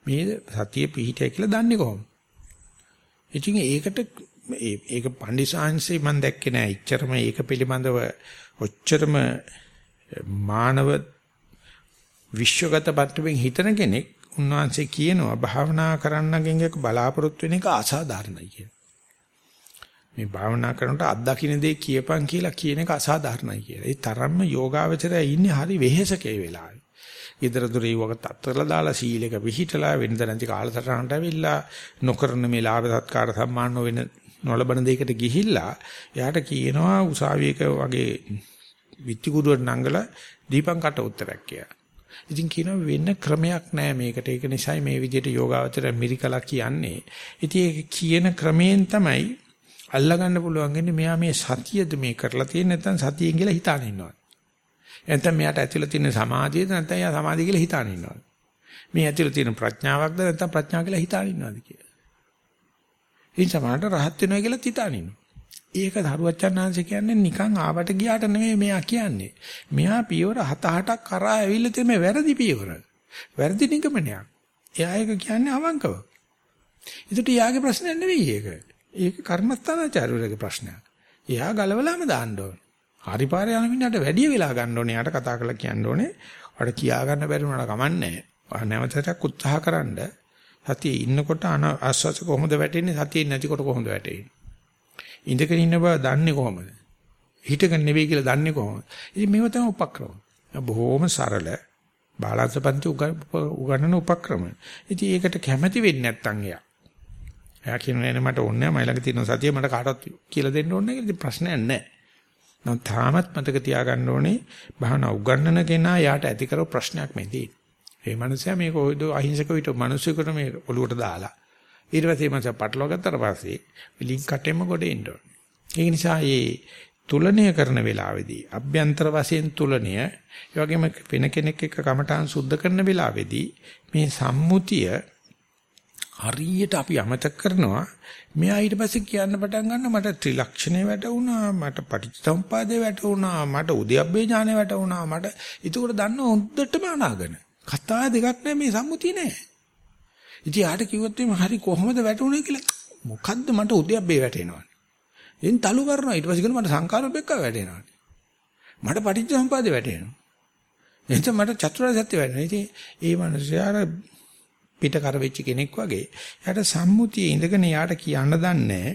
මේ සතිය පිහිටයි කියලා දන්නේ කොහොමද? ඉතින් ඒකට ඒක පඬිසාංශේ මම දැක්කේ නෑ. එච්චරම ඒක පිළිබඳව ඔච්චරම මානව විශ්වගත පත්‍රයෙන් හිතන කෙනෙක් උන්වහන්සේ කියනවා භාවනා කරන්නගෙන් එක බලාපොරොත්තු වෙන එක අසාධාරණයි කියලා. මේ භාවනා කරනකොට අත්දකින්න දේ කියපන් කියලා කියන එක අසාධාරණයි කියලා. ඒ තරම්ම යෝගාවචරය ඉන්නේ හරි වෙහෙසකේ වෙලාවේ. ඊතර දුරේ වගේ තත්ත්වල දාලා සීලක විහිටලා වෙනද නැති කාලසටහනට ඇවිල්ලා නොකරන මේ ලාභ සත්කාර සම්මාන නොවන නොලබන දෙයකට ගිහිල්ලා එයාට කියනවා උසාවියක වගේ විත්ති කුඩුවට නංගලා දීපං කට උත්තරයක් කියලා. ඉතින් කියනවා වෙන ක්‍රමයක් නැහැ මේකට. ඒක නිසායි මේ විදිහට යෝගාවචර මිරිකලා කියන්නේ. ඉතින් ඒක කියන ක්‍රමයෙන් තමයි අල්ලගන්න පුළුවන් වෙන්නේ මෙයා මේ සතියද මේ කරලා තියෙන්නේ නැත්නම් සතියෙන් කියලා හිතාන ඉන්නවා. නැත්නම් මෙයාට ඇතුළේ තියෙන සමාධියද නැත්නම් එයා සමාධිය කියලා හිතාන ඉන්නවා. මේ ඇතුළේ තියෙන ප්‍රඥාවක්ද නැත්නම් ප්‍රඥාව කියලා හිතාන ඉන්නවද කියලා. ඉතින් සමහරට රහත් වෙනවා කියලා හිතාන ඉන්නවා. ඒක දරුවචන්හන්සේ කියන්නේ නිකන් ආවට ගියාට නෙමෙයි මෙයා කියන්නේ. මෙයා පියවර 7-8ක් කරා ඇවිල්ලා තියෙන මේ වැරදි පියවර. වැරදි නිගමනයක්. එයා ඒක කියන්නේ අවංකව. ඒකට යාගේ ප්‍රශ්නයක් නෙවෙයි ඒක. ඒක කර්මස්ථානාචාර්යවරගේ ප්‍රශ්නයක්. එයා ගලවලාම දාන්න ඕනේ. හරි පාරේ යන මිනිහට වැඩි වෙලා ගන්න ඕනේ. යාට කතා කරලා කියන්න ඕනේ. ඔයාට කියා ගන්න බැරි වුණාට කමන්නේ නැහැ. නැවතටක් උත්සාහ කරන්න. සතියේ ඉන්නකොට ආස්වාස කොහොමද වැටෙන්නේ? සතියේ නැතිකොට කොහොමද වැටෙන්නේ? ඉඳගෙන ඉන්න බව දන්නේ කොහොමද? හිටගෙන නෙවෙයි කියලා දන්නේ කොහොමද? ඉතින් මේව තමයි උපක්‍රම. බොහොම සරල බාලාංශපන්ති උගන්නන උපක්‍රම. ඉතින් ඒකට කැමැති වෙන්නේ නැත්නම් එයා. එයා කියනවා නේ මට ඕනේ නැහැ මයි ළඟ තියෙන සතිය මට කාටවත් කියලා දෙන්න ඕනේ නැහැ කියලා ප්‍රශ්නයක් නැහැ. නමුත් තාමත් මතක තියාගන්න ඕනේ භාවනා උගන්නන කෙනා යාට ඇති කරව ප්‍රශ්නයක් මේදී. ඒ මනුස්සයා මේක ඔයද අහිංසක විට මිනිස්සුකට මේ ඔලුවට දාලා ඊට පස්සේ මම පටලවා ගත්තට පස්සේ ලින්ක් කටෙම ගොඩ එන්න ඕනේ. ඒ නිසා මේ තුලණය කරන වෙලාවේදී අභ්‍යන්තර වශයෙන් තුලණය ඒ වගේම වෙන කෙනෙක් එක්ක කමඨාන් සුද්ධ කරන වෙලාවේදී මේ සම්මුතිය හරියට අපි අමතක කරනවා. මෙයා ඊට පස්සේ කියන්න පටන් ගන්න මට ත්‍රිලක්ෂණේ වැටුණා මට පටිච්චසමුපාදේ වැටුණා මට උද්‍යප්පේ ඥානෙ වැටුණා මට ඒක දන්න හොද්දටම අනාගන. කතා දෙකක් නෑ මේ සම්මුතිය නෑ. ඉතින් යාට කිව්වොත් එimhe හරි කොහොමද වැටුනේ කියලා මොකද්ද මට උද්‍යප්පේ වැටෙනවා. එන් තලු කරනවා ඊට පස්සේ කියනවා මට සංකාරෝපෙක්ක වැටෙනවා. මට පටිච්චසමුපාදේ වැටෙනවා. එතකොට මට චතුරාර්ය සත්‍ය වැටෙනවා. ඉතින් ඒ මිනිස්යාර පිට කර වෙච්ච කෙනෙක් වගේ යාට සම්මුතියේ ඉඳගෙන යාට කියන්න දන්නේ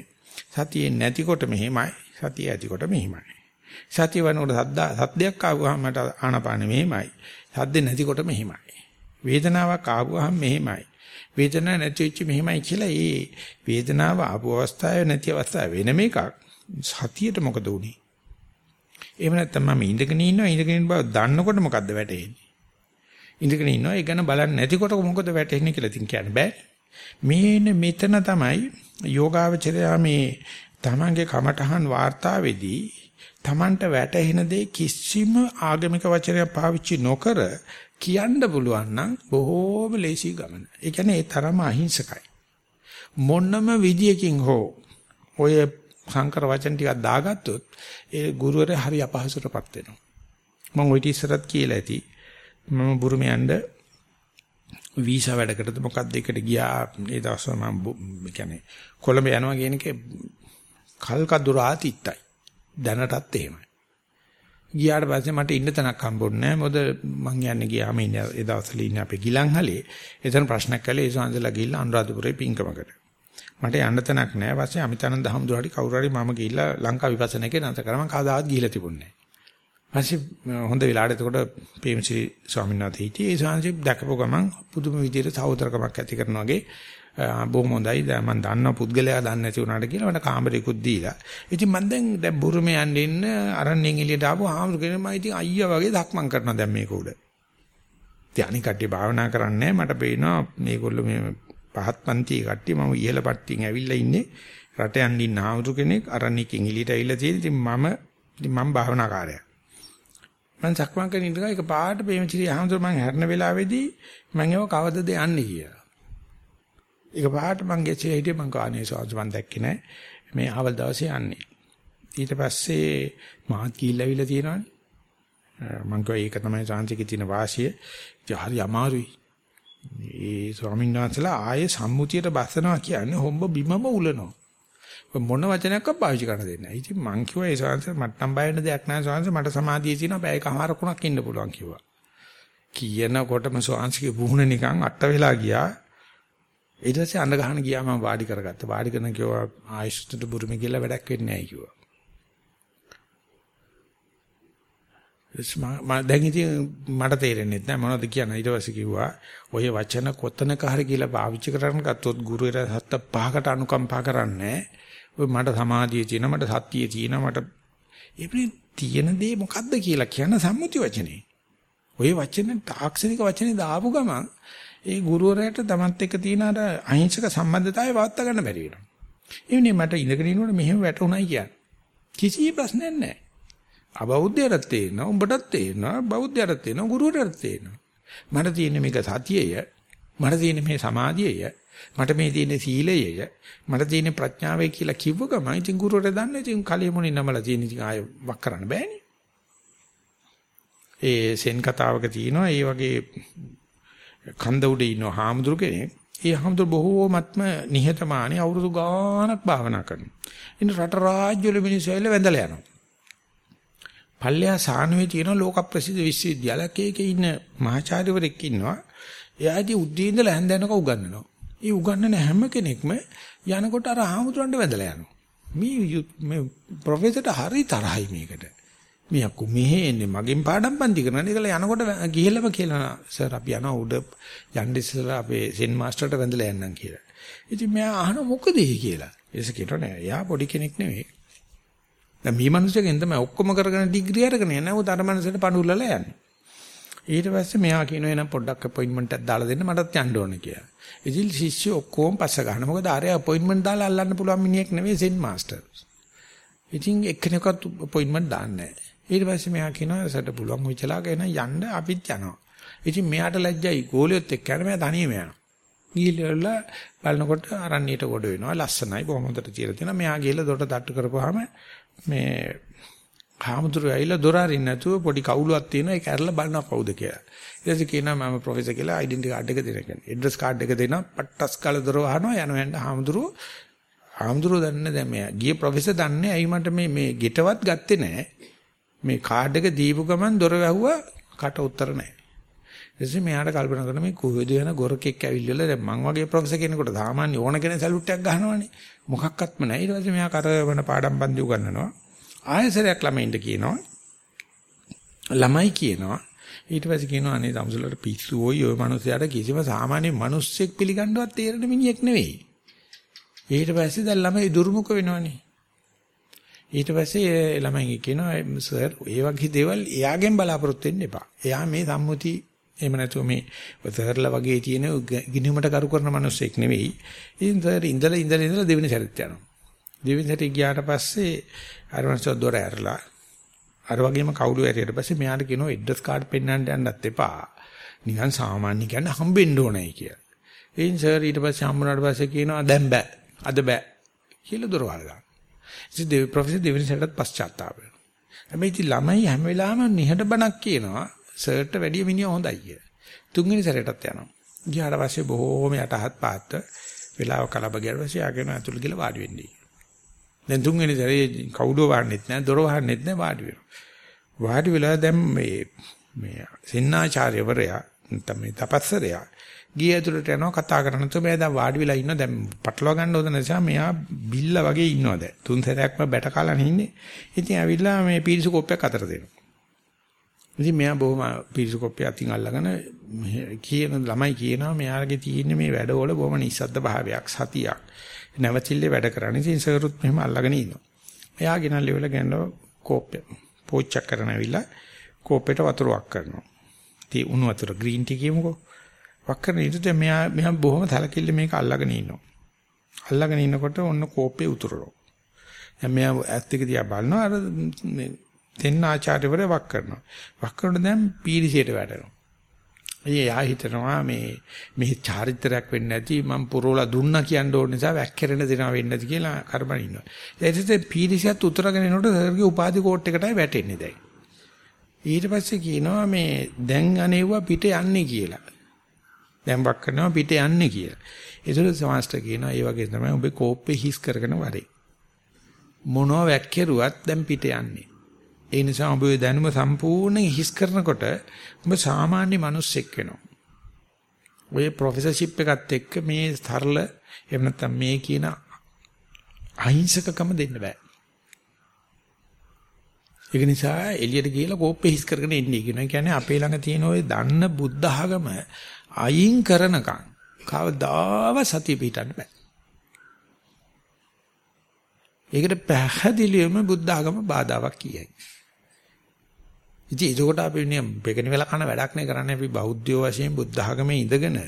සතියේ නැතිකොට මෙහෙමයි සතිය ඇතිකොට මෙහෙමයි. සතිය වනකොට සද්දා සද්දයක් ආවම මට ආනපාන මෙහෙමයි. සද්ද නැතිකොට මෙහෙමයි. වේදනාවක් ආවම මෙහෙමයි. වේදනාවක් නැති වෙච්ච මෙහෙමයි කියලා ඒ වේදනාව ආපු අවස්ථාවේ නැති අවස්ථාව වෙනම එකක් සතියට මොකද උනේ එහෙම නැත්නම් මම ඉඳගෙන ඉන්නවා ඉඳගෙන ඉන්න බව දන්නකොට මොකද්ද වැටෙන්නේ ඉඳගෙන ඉන්නවා ඒ ගැන බලන්නේ නැතිකොට මොකද වැටෙන්නේ කියලා ඉතින් කියන්න බෑ. මේන මෙතන තමයි යෝගාවචරයා මේ තමන්ගේ කමඨහන් වාර්තාවේදී තමන්ට වැටහෙන දේ කිසිම ආගමික වචනයක් පාවිච්චි නොකර කියන්න පුළුවන් නම් බොහෝම ලේසි ගමන. ඒ කියන්නේ ඒ තරම අහිංසකයි. මොන්නම විදියකින් හෝ ඔය සංකර වචන ටිකක් දාගත්තොත් ඒ ගුරුවරයා හරි අපහසුටපත් වෙනවා. මම ওই ඉස්සරත් කියලා ඇති. මම බුරුමේ යන්න වීසා වැඩකටද මොකක්ද එකට ගියා ඒ දවස්වල මම කියන්නේ කොළඹ යනවා කියන එක කල්කදුරාතිත්තයි දැනටත් එහෙමයි ගියාට පස්සේ මට ඉන්න තැනක් හම්බුන්නේ නැහැ. මොකද මං යන්නේ ගියාම ඉන්නේ ඒ දවස්වල ඉන්නේ අපේ ගිලන්හලේ. එතන ප්‍රශ්නයක් කළේ ඒ සංසලා ගිහිල්ලා අනුරාධපුරේ පින්කමකට. මට යන්න තැනක් නැහැ. ඊපස්සේ අමිතානන්ද හම්දුරාටි කවුරු හරි මම ගිහිල්ලා ලංකා විපස්සනාකේ නැත කරා මං කවදාවත් ගිහිල්ලා තිබුණේ නැහැ. ඊපස්සේ හොඳ වෙලාවට එතකොට පේමසිරි ස්වාමීන් වහන්සේ හිටියේ. ඒ ස්වාමීන් දැකපුව ගමන් පුදුම විදිහට සහෝදරකමක් ඇති කරන වගේ බොහොම හොඳයි. දැන් මම දන්නවා පුද්ගලයා දන්නේ නැති වුණාට කියලා මට කාමරේකුත් දීලා. ඉතින් මම දැන් දැන් බුරුමේ යන්න ඉන්න අරණෙන් එළියට ආපු ආම්සුගෙන මම ඉතින් අයියා වගේ දක්මන් කරනවා දැන් මේක උඩ. ඉතින් අනික කට්ටිය භාවනා කරන්නේ මට පේනවා මේගොල්ලෝ මේ පහත් පන්ති කට්ටිය මම ඉහළ පට්ටියෙන් ඇවිල්ලා ඉන්නේ. රට යන්න ඉන්න ආම්සු කෙනෙක් අරණෙකින් එළියට ඇවිල්ලා තියෙන. ඉතින් මම ඉතින් මම භාවනාකාරයා. මම සක්මන් කරන ඉඳලා එක පාට ප්‍රේමචිරි ආම්සු මම හැරෙන වෙලාවේදී මම ඒව කවදද යන්නේ කියලා. ඒක පහට මං ගෙචේ හිටියේ මං කානේ සෝන්ස මං දැක්කේ නෑ. මේ අවල් දවසේ යන්නේ. ඊට පස්සේ මාත් කීල්ලවිලා තියෙනවනේ. මං කිව්වා ඒක තමයි සාංශිකේ තියෙන වාසිය. ඉතින් හරි අමාරුයි. ඒ ස්වාමීන් වහන්සේලා ආයේ සම්මුතියට බස්සනවා කියන්නේ හොම්බ බිමම උලනවා. මොන වචනයක්වත් පාවිච්චි කරන්න දෙන්නේ නැහැ. ඉතින් මං කිව්වා ඒ ස්වාමීන් වහන්සේ මට නම් බය වෙන දෙයක් නැහැ ස්වාමීන් වහන්සේ මට සමාධිය තියෙනවා බෑ එකමාරකුණක් ඉන්න පුළුවන් කිව්වා. කියනකොටම ස්වාමීන්ගේ පුහුණ නිකන් අට වෙලා ගියා. ඊට පස්සේ අඬ ගහන ගියා මම වාඩි කරගත්තා. වාඩි කරන කිව්වා ආයුෂ්ට බුරුමේ කියලා වැඩක් වෙන්නේ නැහැ කිව්වා. මම දැන් ඉතින් මට තේරෙන්නේ නැහැ මොනවද කියන්නේ ඊට පස්සේ කිව්වා ඔය වචන කොතනක හරි කියලා පාවිච්චි කරන්න ගත්තොත් ගුරුවරයා සත්ත පහකට අනුකම්පා කරන්නේ ඔය මට සමාධිය තියෙනවා මට සත්‍යය තියෙනවා මට එපරි තියෙන දේ මොකද්ද කියලා කියන සම්මුති වචනේ ඔය වචනේ තාක්ෂණික වචනේ දාපු ගමන් ඒ ගුරුවරයාට තමත් එක්ක තියෙන අර අහිංසක සම්බන්ධතාවය පවත්වා ගන්න බැරි වෙනවා. එවනේ මට ඉඳගෙන ඉන්නකොට මෙහෙම වැටුණයි කියන්නේ. කිසි ප්‍රශ්නයක් නැහැ. අබෞද්ධයරත් තේරෙනවා උඹටත් තේරෙනවා බෞද්ධයරත් තේරෙනවා ගුරුවරයාට තේරෙනවා. මට තියෙන මේක සතියය මට තියෙන මේ සමාධියය මට මේ තියෙන සීලයය මට තියෙන ප්‍රඥාවයි කියලා කිව්ව ගමන් ඉතින් ගුරුවරයා දන්නේ ඉතින් කලිය මොනින් නමලා තියෙන ඉතින් ආය වක් කරන්න බෑනේ. ඒ සෙන් කතාවක තියෙනවා ඒ වගේ කන්ද උඩ ඉන්න හාමුදුරු කෙනෙක් ඒ හාමුදුරු බොහෝමත්ම නිහතමානී අවුරුදු ගාණක් භාවනා කරනවා ඉතින් රට රාජ්‍ය වල මිනිස්සු ඇවිල්ලා වැඳලා යනවා පල්ලෙහා සානුවේ තියෙන ලෝක ප්‍රසිද්ධ විශ්වවිද්‍යාලයක ඒකේ ඉන්න මහාචාර්යවරයෙක් ඉන්නවා. එයා ඉතින් උද්දී ඉඳලා හැන්දැනක උගන්වනවා. ඒ උගන්වන හැම කෙනෙක්ම යනකොට අර ආමුතුරන්ට වැදලා යනවා. මේ මේ ප්‍රොෆෙසර්ට හරි තරහයි මේකට. මේ අකු මෙහෙ එන්නේ මගෙන් පාඩම් පන්ති කරනවා. ඒකලා යනකොට ගිහෙලම කියලා සර් අපි යනවා උඩ යන්න ඉස්සෙල්ලා අපේ සෙන් මාස්ටර්ට වැඳලා යන්නම් කියලා. ඉතින් මෙයා අහන මොකද කියලා. ඒස කියනවා නෑ. එයා පොඩි කෙනෙක් නෙවෙයි. දැන් මේ මිනිස්සුගෙන් තමයි ඔක්කොම කරගෙන ඩිග්‍රී අරගෙන යන්නේ. උත අර මිනිස්සුන්ට පණුල්ලලා යන්නේ. ඊට පස්සේ මෙයා කියනවා එනම් පොඩ්ඩක් අපොයින්ට්මන්ට් එකක් දාලා දෙන්න මටත් යන්න ඕන කියලා. ඉතින් ශිෂ්‍ය ඔක්කොම පස්ස ගන්න. මොකද අර අපොයින්ට්මන්ට් දාලා අල්ලන්න පුළුවන් මිනිහෙක් නෙවෙයි සෙන් මාස්ටර්. ඉතින් එක්කෙනෙක්වත් අපොයින්ට්මන්ට් දාන්නේ නැහැ. ඊට පස්සේ මෙයා කියනවා සට පුළුවන් වෙච්චලා ගෙන යන්න අපිත් යනවා. ඉතින් මෙයාට ලැජ්ජයි ගෝලියොත් එක්ක යන මෙයා තනියම යනවා. ගිහිල්ලා බලනකොට අරණියට ගොඩ වෙනවා ලස්සනයි බොහොම හොඳට තියලා තියෙනවා. මෙයා ගිහිල්ලා දොට තට්ටු කරපුවාම මේ හාමුදුරුවෝ ඇවිල්ලා දොර අරින්න නැතුව පොඩි කවුලුවක් තියෙනවා ඒක ඇරලා බලනවා කවුද කියලා. ඊට පස්සේ කියනවා මම ප්‍රොෆෙසර් කියලා ඩෙන්ටි කාඩ් එක දෙන්න කියලා. ඇඩ්‍රස් කාඩ් එක දෙනවා පට්ටස් කාලා දොර වහනවා යනවා යන්න හාමුදුරුවෝ හාමුදුරුවෝ දන්නේ දැන් මෙයා ගියේ ප්‍රොෆෙසර් දන්නේ ඇයි මට මේ මේ ගෙටවත් ගත්තේ නැහැ. මේ කාඩ් එක දීපු ගමන් දොර වැහුවා කට උත්තර නැහැ. එසේ මෙයාට කල්පනා කරන මේ කොහෙද යන ගොරකෙක් ඇවිල්ලා දැන් මං වගේ ප්‍රොෆෙසර් කෙනෙකුට සාමාන්‍ය ඕන කෙනෙක් සැලුට් එකක් ගහනවනේ. මොකක්වත්ම නැහැ. ඊට පස්සේ මෙයා කරවන පාඩම් පන්ති උගන්වනවා. ආයෙසරයක් ළමයින්ට කියනවා. ළමයි කියනවා. ඊට පස්සේ කියනවා අනේ සම්සුලට පිස්සු ඔය ඔය මිනිස්යාට කිසිම සාමාන්‍ය මිනිස්සෙක් පිළිගන්නවත් තේරෙන මිනිහෙක් නෙවෙයි. ඊට පස්සේ දැන් ළමයි දුර්මුඛ වෙනවනේ. ඊට පස්සේ ළමයි කියනවා සර් ඒ වගේ දේවල් එයාගෙන් බලාපොරොත්තු වෙන්න එපා. එයා මේ සම්මුති එහෙම නැතුව මේ සර්ලා වගේ තියෙන ගිණුමට කරු කරන මිනිස්සෙක් නෙවෙයි. ඉතින් සර් ඉඳලා ඉඳලා ඉඳලා දෙවෙනි සැරේට යනවා. දෙවෙනි සැරේ ගියාට පස්සේ අර මිනිස්සු දොර ඇරලා අර වගේම කවුළු ඇරියට පස්සේ මෙයාට කියනවා ඇඩ්‍රස් කාඩ් පෙන්නන්න යන්නත් එපා. නිකන් සාමාන්‍ය කියන්නේ හම්බෙන්න ඕනේ කියලා. එයින් සර් ඊට පස්සේ හම්බුනාට පස්සේ කියනවා දැන් බෑ. අද බෑ. කියලා දොර වහලා. ඉතින් දෙවි ප්‍රොෆෙසර් දෙවෙනි සැරේට පශ්චාත්තාප වෙනවා. හැබැයි ඉතින් ළමයි හැම වෙලාවෙම නිහඬ බණක් කියනවා. සර්ට වැඩිය මිනිහ හොඳයි කියලා. තුන්වෙනි සැරේටත් යනවා. ගියාට පස්සේ බොහෝම යටහත් පාත්ත වෙලාව කලබ ගියාට පස්සේ ආගෙන ඇතුළ ගිහලා වාඩි වෙන්නේ. දැන් තුන්වෙනි සැරේ කවුඩෝ වහන්නෙත් නැහැ, දොර වහන්නෙත් නැහැ වාඩි වෙනවා. වාඩි වෙලා දැන් මේ මේ සෙන්නාචාර්යවරයා නැත්නම් මේ තපස්සරයා ගිය ඇතුළට යනවා කතා කරන තු මේ දැන් වාඩි වෙලා ඉන්නවා දැන් පටලවා ගන්න ඕන නිසා මෙයා බිල්ල වගේ ඉන්නවා දැන් තුන් සැරයක්ම බැට කාලා ඉන්නේ ඉතින් ඇවිල්ලා මේ පීරිසු කෝප්පයක් අතර දෙනවා ඉතින් මෙයා බොහොම පිරිසු කොප්පිය අතින් අල්ලගෙන කියන ළමයි කියනවා මෙයාගේ තියෙන මේ වැඩවල බොහොම නිස්සද්ද භාවයක් සතියක්. නැවතිල්ලේ වැඩ කරන්නේ. ඉතින් සර්ුත් මෙහෙම අල්ලගෙන ඉන්නවා. එයා ගෙනල්ලි වල ගන්නව කෝප්පය. පෝච්චක් කරන ඇවිල්ලා කෝප්පෙට වතුර වක් කරනවා. ඉතින් උණු වතුර ග්‍රීන් ටී කියමුකෝ. වක් කරන ඉතින් මෙයා මෙයා බොහොම තලකිල්ල මේක අල්ලගෙන ඉන්නවා. අල්ලගෙන ඉන්නකොට ඔන්න කෝප්පේ උතුරනවා. දැන් මෙයා ඇස් දෙක දිහා බලනවා අර දෙන්න ආචාර්යවරු වක් කරනවා. වක් කරනකොට දැන් පීරිසියට වැටෙනවා. එයා හිතනවා මේ මේ චාරිත්‍රාක් වෙන්නේ නැති මම පුරවලා දුන්නා කියන්න ඕන නිසා වැක්කිරෙන දෙනවා වෙන්නේ නැති කියලා කරබන් ඉන්නවා. ඊට පස්සේ පීරිසියත් උතරගෙන එනකොට සර්ගේ උපාධි කෝට් එකටයි වැටෙන්නේ දැන්. ඊට පස්සේ කියනවා මේ දැන් අනේවා පිට යන්නේ කියලා. දැන් වක් කරනවා පිට යන්නේ කියලා. ඒතර සමාස්ටර් කියනවා ඒ වගේ තමයි ඔබේ කෝප්පේ හිස් කරගෙන වරේ. මොනවා වැක්කිරුවත් දැන් පිට යන්නේ. ඒ නිසා ඔබ දැනුම සම්පූර්ණයෙන් හිස් කරනකොට ඔබ සාමාන්‍ය මිනිස්සෙක් වෙනවා. ඔය ප්‍රොෆෙසර්ෂිප් එකත් එක්ක මේ සරල එහෙම නැත්නම් මේ කියන අහිංසකකම දෙන්න බෑ. ඒක නිසා එළියට ගිහලා කෝප්පේ හිස් කරගෙන ඉන්නේ කියනවා. කියන්නේ අපේ ළඟ තියෙන ওই දන්න බුද්ධ ආගම අයින් කරනකම් කවදාව සතිය පිටන්න බෑ. ඒකට පැහැදිලිවම බුද්ධ ආගම බාධාවක් කියයි. ඉතින් ඒකට අපි නේ බෙගණ වෙලා කන වැඩක් නේ කරන්නේ අපි බෞද්ධයෝ වශයෙන් බුද්ධ ආගමේ ඉඳගෙන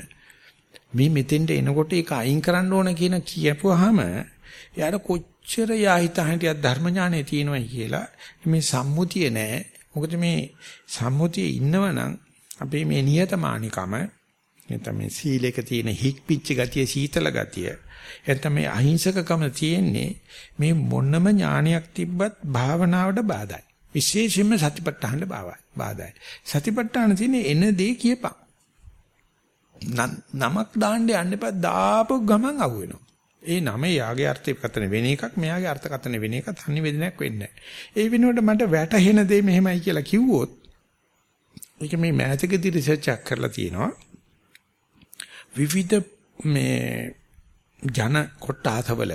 මේ මෙතෙන්ට එනකොට ඒක අයින් කරන්න ඕන කියන කියපුවාම එයාට කොච්චර යාහිත හිටියක් ධර්ම ඥානෙ තියෙනවයි කියලා මේ සම්මුතිය නෑ මොකද මේ සම්මුතියේ ඉන්නවනම් අපේ මේ නියතමානිකම නැත්නම් මේ සීලයක තියෙන හික් පිච්ච ගතිය සීතල ගතිය. නැත්නම් මේ අහිංසකකම තියෙන්නේ මේ මොනම ඥානයක් තිබ්බත් භාවනාවට බාධායි. විශේෂයෙන්ම සතිපට්ඨානට බාධායි. සතිපට්ඨාන තියෙන්නේ එන දේ කියපන්. නමක් දාන්න යන්න එපා දාපු ගමන් අහු වෙනවා ඒ නම යාගේ අර්ථකථන වෙන එකක් මෙයාගේ අර්ථකථන වෙන එකක් සංනිවේදනයක් වෙන්නේ ඒ වෙනුවට මට වැටහෙන දේ මෙහෙමයි කියලා කිව්වොත් ඒක මේ මෑතකදී රිසර්ච් එකක් කරලා තියෙනවා. විවිධ මේ ජන කොටාතවල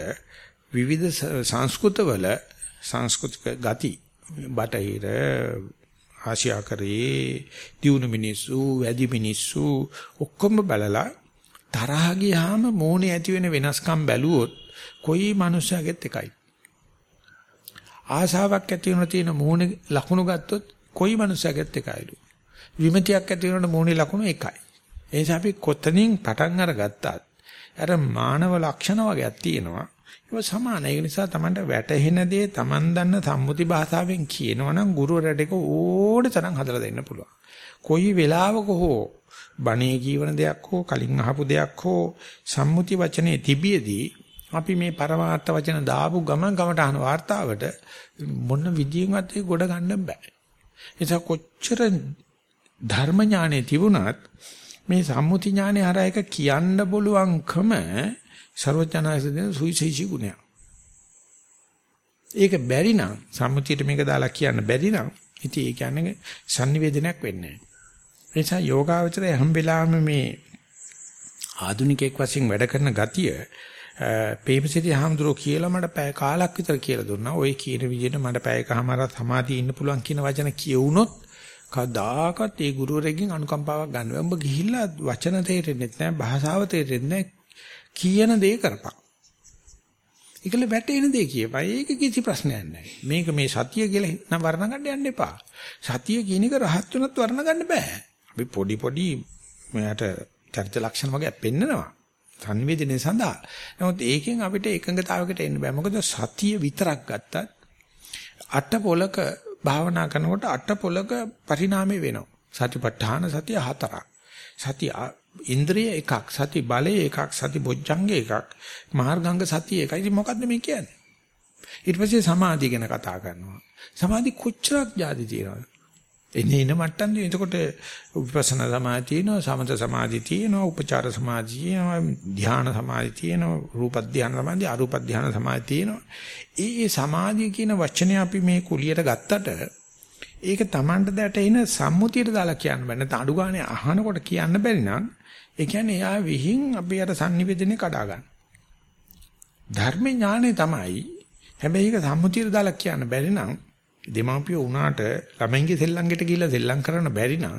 විවිධ සංස්කෘතවල සංස්කෘතික ගති බටහිර ආසියාකරේ දියුණු මිනිස්සු වැඩි මිනිස්සු ඔක්කොම බලලා තරහ ගියාම මෝනේ ඇති වෙන වෙනස්කම් බැලුවොත් කොයි මනුස්සයෙකුත් එකයි. ආශාවක් ඇති වෙන තියෙන මෝනේ ලකුණු ගත්තොත් කොයි මනුස්සයෙකුත් එකයිලු. විමතියක් ඇති වෙන මෝනේ ලකුණු එකයි. ඒ නිසා අපි කොතනින් පටන් අරගත්තත් අර මානව ලක්ෂණ වගේක් තියෙනවා. ඒක සමාන. ඒ නිසා Tamanට වැටහෙන දේ Taman දන්න සම්මුති භාෂාවෙන් කියනවනම් ගුරුවරට ඒක ඕඩ තරම් හදලා දෙන්න පුළුවන්. කොයි වෙලාවක හෝ බණේ කියවන දෙයක් හෝ කලින් අහපු දෙයක් හෝ සම්මුති වචනේ තිබියදී අපි මේ පරමාර්ථ වචන දාපු ගමන් ගමට අහන වார்த்தාවට මොන විදියෙන්වත් ඒක ගොඩ ගන්න බෑ. ඒ නිසා කොච්චර ධර්ම ඥානෙ තිබුණත් මේ සම්මුති ඥානේ හරහා එක කියන්න බලුවන්කම ਸਰවඥාසදෙන සුවිශේෂී ගුණයක්. ඒක බැරි නම් සම්මුතියට මේක දාලා කියන්න බැරි නම් ඉතින් ඒ කියන්නේ sannivedanayak වෙන්නේ නැහැ. ඒ නිසා යෝගාවචරය හැම වෙලාවෙම මේ ආදුනිකයෙක් වශයෙන් වැඩ කරන ගතිය පේමසිටි හාමුදුරුවෝ කියලා මට පැය කාලක් විතර කියලා දුන්නා. ওই කියන විදිහට මට පැයකමාරක් සමාධිය ඉන්න පුළුවන් කියන වචන කියවුනොත් කවදාකවත් ඒ ගුරුවරයෙක්ගෙන් අනුකම්පාවක් ගන්න බෑ. උඹ ගිහිල්ලා වචන තේරෙන්නේ නැහැ, භාෂාව තේරෙන්නේ නැහැ. කියන දේ කරපන්. ඒකල වැටෙන දේ කියපයි. ඒක කිසි ප්‍රශ්නයක් නැහැ. මේක මේ සතිය කියලා නම් වර්ණ ගන්න යන්න එපා. සතිය කියන එක රහත් වෙනත් වර්ණ ගන්න බෑ. අපි පොඩි පොඩි මෙයාට චරිත ලක්ෂණ වගේ පෙන්නනවා. සංවේදනයේ සඳහා. නමුත් ඒකෙන් අපිට එකඟතාවයකට එන්න බෑ. මොකද සතිය විතරක් ගත්තත් අට පොලක භාවනා කරනකොට අට පොලක පරිණාමය වෙනවා. සතිපට්ඨාන සතිය හතරක්. සති ඉන්ද්‍රිය එකක්, සති බලය එකක්, සති බොජ්ජංග එකක්, මාර්ගංග සතිය එකයි. ඉතින් මොකද්ද මේ කියන්නේ? ඊට පස්සේ සමාධිය ගැන කතා කරනවා. සමාධි කොච්චරක් જાති තියෙනවද? එන්නේ ඉන මට්ටම්දී එතකොට විපස්සනා සමාධිය තියෙනවා සමත සමාධිය තියෙනවා උපචාර සමාධිය තියෙනවා ධ්‍යාන සමාධිය තියෙනවා රූප ධ්‍යාන සමාධිය අරූප ධ්‍යාන සමාධිය තියෙනවා. ඒ ඒ සමාධිය කියන වචනේ අපි මේ කුලියට ගත්තට ඒක Tamanට දැටෙන සම්මුතියට දාලා කියන්න බෑ. නැත්නම් අඩු ගානේ අහනකොට කියන්න බැරි නම් ඒ කියන්නේ එයා විහිං අපි අර sannivedane කඩා ගන්න. ධර්ම ඥානෙ තමයි හැබැයි ඒක සම්මුතියට දාලා කියන්න බැරි නම් දෙමාපියෝ වුණාට ළමයින්ගේ සෙල්ලංගෙට ගිහිල්ලා සෙල්ලම් කරන්න බැරි නම්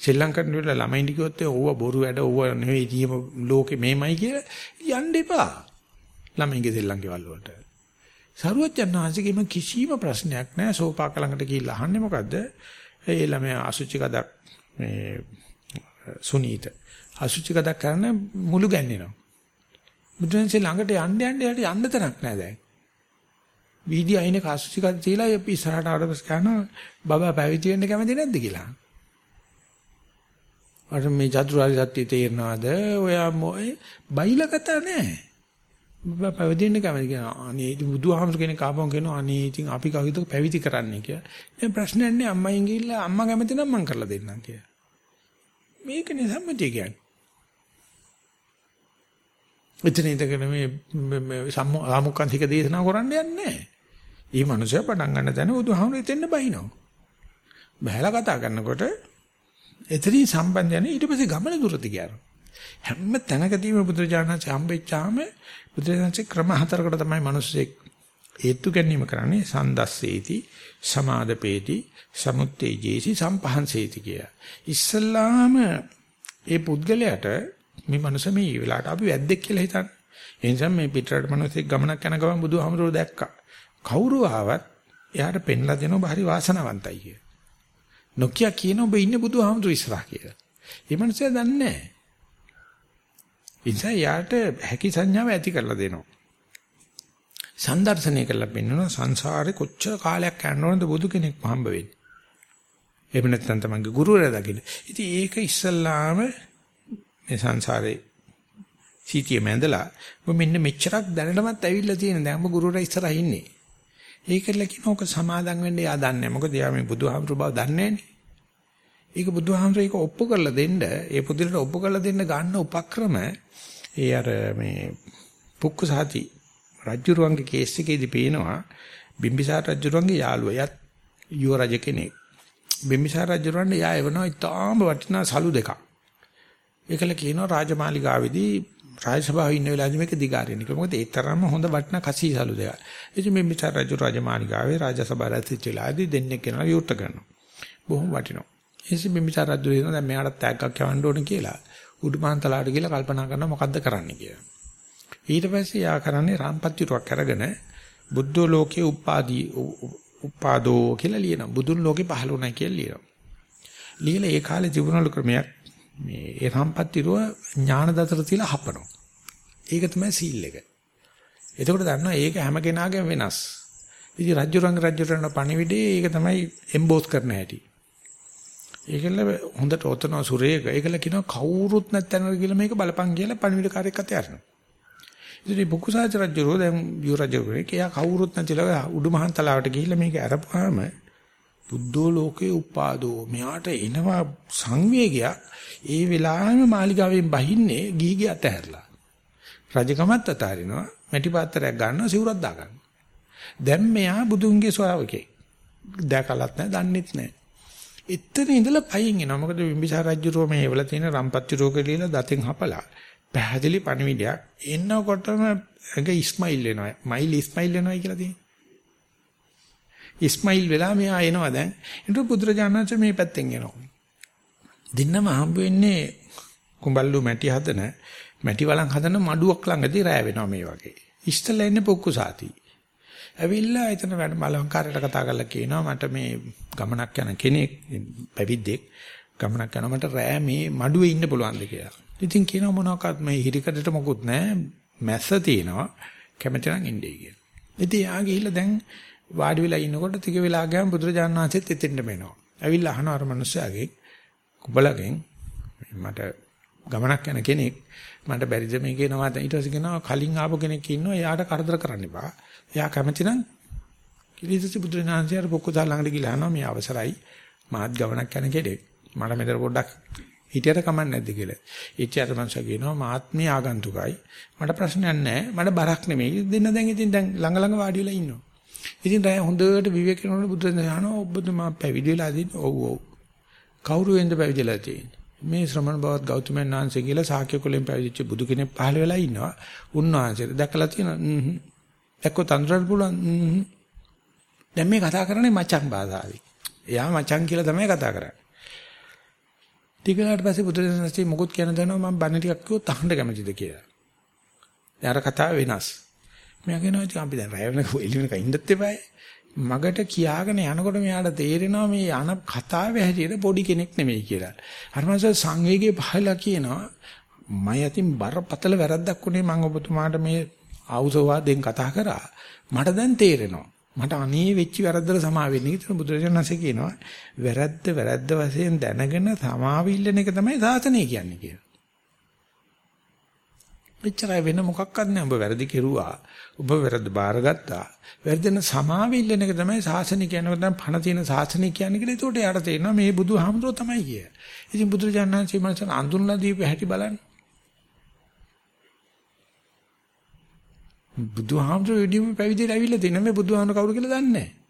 සෙල්ලම් කරන වෙලාව ළමයින්ට කිව්වොත් ඕව බොරු වැඩ ඕව නෙවෙයි තියෙම ලෝකෙ මේමයි කියලා යන්න එපා. ළමයින්ගේ සෙල්ලම් ගෙවල් වලට. සරුවචනාංශගෙම කිසිම ප්‍රශ්නයක් නැහැ. සෝපාක ළඟට ගිහිල්ලා අහන්නේ මොකද්ද? ඒ ළමයා අසුචි කදක් මේ සුනීත අසුචි කදක් කරන මුළු ගැන්නෙනවා. බුදුන්සේ ළඟට යන්න යන්න යට යන්න තරක් නැහැ දැන්. වීදි අයිනේ කාසුසිකත් තියලා අපි ඉස්සරහට ආවපස් කරනවා බබා පැවිදි වෙන්න කැමති නැද්ද කියලා. අර මේ චතුරාර්ය සත්‍ය තේරනවාද? ඔයා මොයි බයිලා කතා නැහැ. පැවිදෙන්න කැමති කියනවා. අනේ ඉතින් බුදුහාමුදුර කෙනෙක් ආපහු කියනවා අනේ ඉතින් අපි කවුද පැවිදි කරන්නේ කියලා. දැන් ප්‍රශ්නයක් නෑ අම්මයින් ගිහිල්ලා අම්මා කැමති නම් මං කරලා දෙන්නම් කියලා. මේකනේ සම්මතිය කියන්නේ. එතන ඉඳගෙන මේ සාමුක්කාන්තික දේශනා කරන්න යන්නේ නැහැ. ඊ මනුස්සයා පටන් ගන්න තැන බුදුහාමුදුර එතෙන්න බහිනවා. බහැලා කතා කරනකොට එතනින් සම්බන්ධ යන්නේ ඊට පස්සේ ගමන දුරට ගියාරෝ. හැම තැනකදීම බුදුරජාණන්සේ හම්බෙච්චාම බුදුරජාණන්සේ ක්‍රම හතරකට තමයි මිනිස්සෙක් හේතු ගැනීම කරන්නේ සන්දස්සේති සමාදපේති සමුත්තේජේසි සම්පහන්සේති කිය. ඉස්සල්ලාම ඒ පුද්ගලයාට මේ මනුස්ස මේ වෙලාවට අපි වැද්දෙක් කියලා හිතන්නේ. ඒ නිසා මේ පිටරට මිනිස්සෙක් ගමනක් යන ගමන් බුදුහාමුදුරුවෝ දැක්කා. කවුරු ආවත් එයාට පෙන්ලා දෙනවා බහරි වාසනාවන්තයි කිය. නොකිය කියන ඔබ ඉන්නේ බුදුහාමුදුරුවෝ ඉස්සරහා කියලා. ඒ මනුස්සයා දන්නේ නැහැ. නිසා යාට හැකි සංඥාව ඇති කරලා දෙනවා. සම්දර්ශනය කරලා පෙන්වනවා සංසාරේ කොච්චර කාලයක් යනවද බුදු කෙනෙක් හම්බ වෙන්නේ. එහෙම නැත්නම් තමන්ගේ ගුරුවරයා දකින්න. ඉතින් ඒක ඉස්සල්ලාම මේ සංසාරේ සීතිය මැදලා ඔබ මෙන්න මෙච්චරක් දැනටමත් ඇවිල්ලා තියෙන දැන් ඔබ ගුරුවරයා ඉස්සරහා ඉන්නේ. ඒකල කියනෝක සමාදම් වෙන්න යා දන්නේ මොකද යා මේ බුදුහාමුදුරු බව දන්නේ නැනේ. ඒක බුදුහාමුදුරු ඒක ඔප්පු කරලා දෙන්න ඒ පුදුලට ඔප්පු කරලා දෙන්න ගන්න උපක්‍රම ඒ අර මේ පුක්කුසහති රජුරුවන්ගේ කේස් එකේදී පේනවා බිම්බිසාර රජුරුවන්ගේ යාළුවා යත් යුව රජ කෙනෙක්. බිම්බිසාර රජුරුවන්ට යා එවනවා ඉතාම වටිනා සලු දෙකක්. ඒකල කියනවා රාජමාලිගාවේදී රාජසභාවේ ඉන්න වෙලාවදී මේක දිගාරින්න කියලා. මොකද ඒ තරම්ම හොඳ වටිනා කසී සලු දෙකක්. ඉතින් මේ මිචාර රජු රාජමාලිගාවේ රාජසභාව රැඳිච්ච වෙලාවදී දෙන්නෙක් කෙනා විවෘත කරනවා. බොහොම වටිනවා. ඊසින් මේ මිචාර රජු දෙනවා දැන් මෙයාට තෑග්ගක් යවන්න ඕනේ කියලා. උඩුමහන්තලාට ගිහලා කල්පනා කරනවා මොකද්ද කරන්න කියලා. ඊට පස්සේ යා කරන්නේ රාම්පත්තිරුවක් අරගෙන බුද්ධ ලෝකේ උපාදී උපාදෝ කියලා ලියනවා. බුදුන් ලෝකේ පහළ වුණා කියලා ලියනවා. ලියලා ඒ කාලේ තිබුණලු ක්‍රමයක් මේ ඒ සම්පත්තිරුව ඥාන දතර තියලා හපනවා. ඒක තමයි සීල් එක. එතකොට දන්නවා ඒක හැම කෙනාගේම වෙනස්. ඉතින් රජුරංග රජුරණ පණිවිඩේ ඒක තමයි එම්බෝස් කරන හැටි. ඒකල හොඳට ඔතන සුරේක ඒකල කියනවා කවුරුත් නැත්නම් කියලා මේක බලපන් කියලා පණිවිඩ කාර්යයක් අතේ අරනවා. ඉතින් බුකුසාච රජුරෝ දැන් යු රජුරෝ කියා කවුරුත් නැතිලා උඩුමහන් ගිහිල්ලා මේක අරපුවාම බුද්ධෝ ලෝකේ උපාදෝ මෙයාට එනවා සංවේගයක් ඒ වෙලාවෙම මාලිගාවෙන් බහින්නේ ගිහිගේ අතහැරලා රජකමත් අතාරිනවා මැටි පාත්‍රයක් ගන්නවා සිවුරක් දා ගන්නවා දැන් මෙයා බුදුන්ගේ ශ්‍රාවකෙක්. දැකලත් නැහැ දන්නෙත් නැහැ. එතන ඉඳලා පයින් එනවා. මොකද බිම්බිසාර රජුරෝ මේ වල තියෙන රම්පත්ති රෝග লীලා දතෙන් හපලා. පැහැදිලි පණිවිඩයක්. එන්නකොටම ඇඟ ඉස්මයිල් වෙනවා. මයිල් ඉස්මයිල් වෙනවා කියලා තියෙනවා ඉස්මයිල් වෙලා මෙහා එනවා දැන්. ඊට බුදුරජාණන්සේ මේ පැත්තෙන් එනවා. දෙන්නම හම්බ වෙන්නේ කුඹල්ලු මැටි හදන මැටි වලන් හදන මඩුවක් ළඟදී රෑ වෙනවා මේ වගේ. ඉස්තලා ඉන්නේ පොක්කුසාති. ඇවිල්ලා එතන වැඩ මලංකාරයට කතා කරලා කියනවා මට මේ ගමනක් යන කෙනෙක් පැවිද්දෙක් ගමනක් යනවා මට රෑ මේ මඩුවේ ඉන්න පුළුවන්ද කියලා. ඉතින් කියනවා මොනවාක්වත් මේ හිරිකඩට මොකුත් නැහැ මැස්ස තියෙනවා කැමති නම් ඉන්නේ කියලා. ඉතින් යා ගිහිල්ලා දැන් වාඩි වෙලා ඉන්නකොට ටික වෙලා ගියාම බුදුරජාණන් වහන්සේත් එතෙන්ට මෙනවා. ඇවිල්ලා අහනවා අර මිනිස්සයාගෙන් කුබලගෙන් මට ගමනක් යන කෙනෙක් මට බැරිද මේ කියනවා ඊට පස්සේ කියනවා කලින් ආපු කෙනෙක් ඉන්නවා එයාට කරදර කරන්න එපා. එයා කැමති නම් කිලිසසි බුදුරජාණන්සේ අර පොක්කදා ළඟට ගිහලා අහනවා මේ අවසරයි මාත් ගමනක් යන කෙනෙක්. මට මෙතන පොඩ්ඩක් හිටියට කමක් නැද්ද කියලා. ඉච්ඡාත මංශ කියනවා මාත් මේ ආගන්තුකයි. මට ප්‍රශ්නයක් නැහැ. මට බරක් නෙමෙයි. දෙන්න දැන් ඉතින් දැන් ළඟ ළඟ වාඩි වෙලා ඉන්නවා. ඉතින් දැන් හොඳට විවේක කරනකොට බුදුන් දහනවා ඔබතුමා පැවිදි වෙලා තියෙන්නේ ඔව් ඔව්. කවුරු වෙන්ද පැවිදිලා තියෙන්නේ? මේ ශ්‍රමණ බවත් ගෞතමයන් වහන්සේ කියලා ශාක්‍ය කුලෙන් පැවිදිච්ච බුදු කෙනෙක් පහළ වෙලා ඉන්නවා. උන්වහන්සේට දැකලා තියෙනවා. හ්ම්. එක්ක තන්ත්‍රට පුළුවන්. හ්ම්. දැන් මේ කතා කරන්නේ මචං භාෂාවෙන්. එයා මචං කියලා තමයි කතා කරන්නේ. ටිකකට පස්සේ බුදුරජාණන්සේ මොකොත් කියන දනවා මම බණ ටිකක් කිව්වොත් අහන්න කැමතිද කියලා. යාර කතාව වෙනස්. මෙයා කියනවා ඉතින් අපි දැන් රැය වෙනක එළි වෙනක ඉන්නත් එපායි. මගට කියාගෙන යනකොට මෙයාට තේරෙනවා මේ යන කතාවේ හැටියට පොඩි කෙනෙක් නෙමෙයි කියලා. අර මාස සංවේගයේ පහලා කියනවා මම යතින් බරපතල වැරද්දක් උනේ මම ඔබතුමාට මේ ආවුසවාදෙන් කතා කරා. මට දැන් තේරෙනවා. මට අනේ වෙච්ච වැරද්දට සමා වෙන්න කියලා බුදුරජාණන්සේ කියනවා. වැරද්ද වැරද්ද වශයෙන් දැනගෙන සමාවිල්ලන එක තමයි සාසනය කියන්නේ කියලා. එච්චරයි වෙන මොකක්වත් නැහැ. ඔබ වැරදි කෙරුවා. ඔබ වැරද්ද බාරගත්තා. වැරදෙන සමාවෙල්ලන එක තමයි ශාසනික කියනකොට දැන් පණ තියෙන ශාසනික කියන්නේ කියලා. ඒකට යාට තේරෙනවා මේ බුදුහාමුදුරුවෝ තමයි කිය. ඉතින් බුදුරජාණන් වහන්සේ මනසට අඳුන්ලා දීපු හැටි බලන්න. බුදුහාමුදුරුවෝ ඉදීම පැවිදිලා ඇවිල්ලා තියෙන මේ බුදුහාමුදුරුවෝ කවුරු කියලා දන්නේ නැහැ.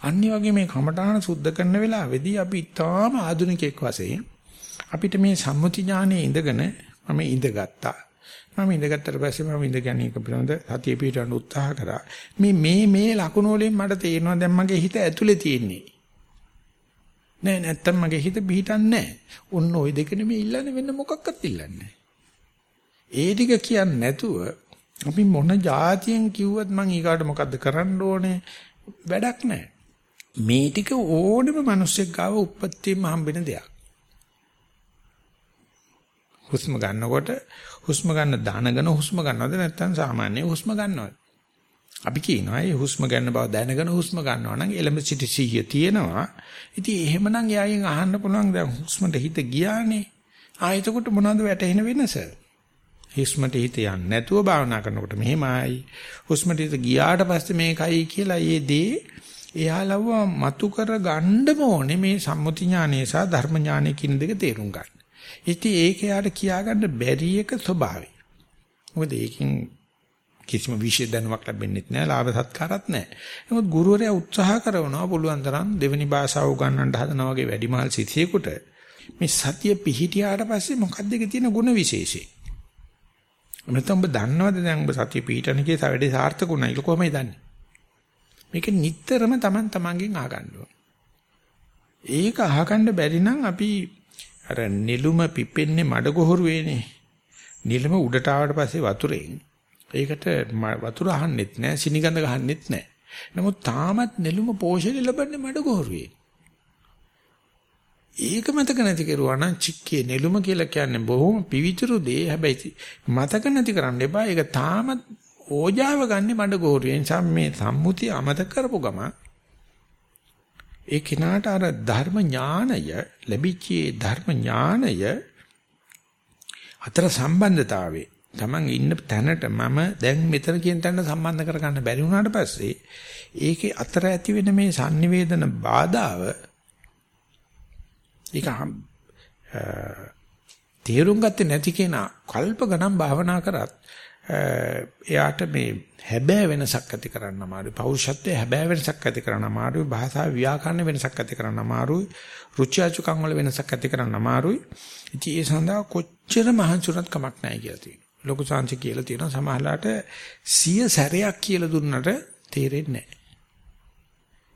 අනිත් වගේ මේ කමඨාන සුද්ධ කරන වෙලාවේදී අපි ඊටාම ආධුනිකෙක් වශයෙන් අපිට මේ සම්මුති ඥානයේ ඉඳගෙන මම ඉඳගත්තා. මම ඉඳගත්තට පස්සේ මම ඉඳ ගැනීම පිළිබඳ සතිය පිටවන්න උත්සාහ කරා. මේ මේ මේ ලකුණු වලින් මට තේරෙනවා දැන් මගේ හිත ඇතුලේ තියෙන්නේ. නෑ නැත්තම් මගේ හිත පිටින්නේ නෑ. ඔන්න ওই දෙක නෙමෙයි ඉල්ලන්නේ වෙන මොකක්වත් ඉල්ලන්නේ ඒ ටික කියන්නේ නැතුව අපි මොන જાතියෙන් කිව්වත් මං ඊගාට මොකද්ද කරන්න ඕනේ වැඩක් නෑ. මේ ටික ඕනම මිනිස්සෙක් ගාව උපත්තියම හම්බෙන දෙයක්. හුස්ම ගන්නකොට හුස්ම ගන්න දානගෙන හුස්ම ගන්නවද නැත්නම් සාමාන්‍ය හුස්ම ගන්නවද? අපි කියනවා මේ හුස්ම ගන්න බව දැනගෙන හුස්ම ගන්නවා නම් එලඹ සිටි සිහිය තියෙනවා. ඉතින් එහෙමනම් යායෙන් අහන්න පුළුවන් දැන් හුස්මට හිත ගියානේ. ආ එතකොට මොනවද වැටෙන වෙනස? හුස්මට හිත යන්නේ නැතුව භාවනා කරනකොට මෙහෙමයි. හුස්මට හිත ගියාට පස්සේ මේකයි කියලා ඒ දේ එයාලව මතු කර ගන්නම ඕනේ මේ සම්මුති ඥානය සහ ධර්ම ඥානය කියන දෙක තේරුම් ගන්න. ඉතින් ඒක යාට කියාගන්න බැරි එක ස්වභාවය. මොකද ඒකෙන් කිසිම විශේෂ දැනුමක් ලැබෙන්නේ නැහැ, ලාභ සත්කාරත් නැහැ. නමුත් ගුරුවරයා උත්සාහ කරනවා පුළුවන් තරම් දෙවෙනි භාෂාව උගන්වන්න හදනවා වගේ වැඩිමහල් සිසියෙකුට මේ සතිය පිහිටියාට පස්සේ මොකක්ද ඒකේ තියෙන ಗುಣ විශේෂය? නැත්නම් ඔබ දන්නවද දැන් ඔබ සතිය පිහිටන එකේ වැඩි සාර්ථකුණා ඒක කොහොමද දන්නේ? මේක නිටතරම Taman tamanගෙන් අහගන්න ඕන. ඒක අහගන්න බැරි නම් අපි අර නිලුම පිපෙන්නේ මඩ ගොහරුවේනේ. නිලම උඩට ආවට පස්සේ වතුරෙන් ඒකට වතුර අහන්නෙත් නෑ, සිනිගඳ ගහන්නෙත් නෑ. නමුත් තාමත් නිලුම පෝෂණය ලැබන්නේ මඩ ගොහරුවේ. ඒක මතක නැති කරුවා නම් චික්කේ නෙළුම කියලා කියන්නේ බොහොම පිවිතුරු දේ. හැබැයි මතක නැති කරන්න එපා. ඒක තාමත් ඕජාව ගන්න මඩ ගෝරුවේ. නිසා මේ සම්මුතිය අමතක කරපු ගම ඒ කිනාට අර ධර්ම ඥානය ලැබිච්චේ ධර්ම ඥානය අතර සම්බන්ධතාවයේ Taman ඉන්න තැනට මම දැන් මෙතන කියන තැනට සම්බන්ධ කරගන්න බැරි වුණාට පස්සේ ඒකේ අතර ඇති වෙන මේ sannivedana බාධාව ඒක තේරුම් ගත්තේ නැති කෙනා කල්ප ගණන් භාවනා කරත් එයාට මේ හැබෑ වෙනසක් ඇති කරන්න අමාරුයි. පෞරුෂත්වයේ හැබෑ වෙනසක් ඇති කරන්න අමාරුයි. භාෂා ව්‍යාකරණ වෙනසක් ඇති කරන්න අමාරුයි. රුචි අචුකම් වල වෙනසක් ඇති කරන්න අමාරුයි. ඉතින් ඒ සඳහා කොච්චර මහන්සිුණත් කමක් නැහැ කියලා තියෙනවා. ලොකු සංසි කියලා තියෙනවා සමහරලාට සිය සැරයක් කියලා දුන්නට තේරෙන්නේ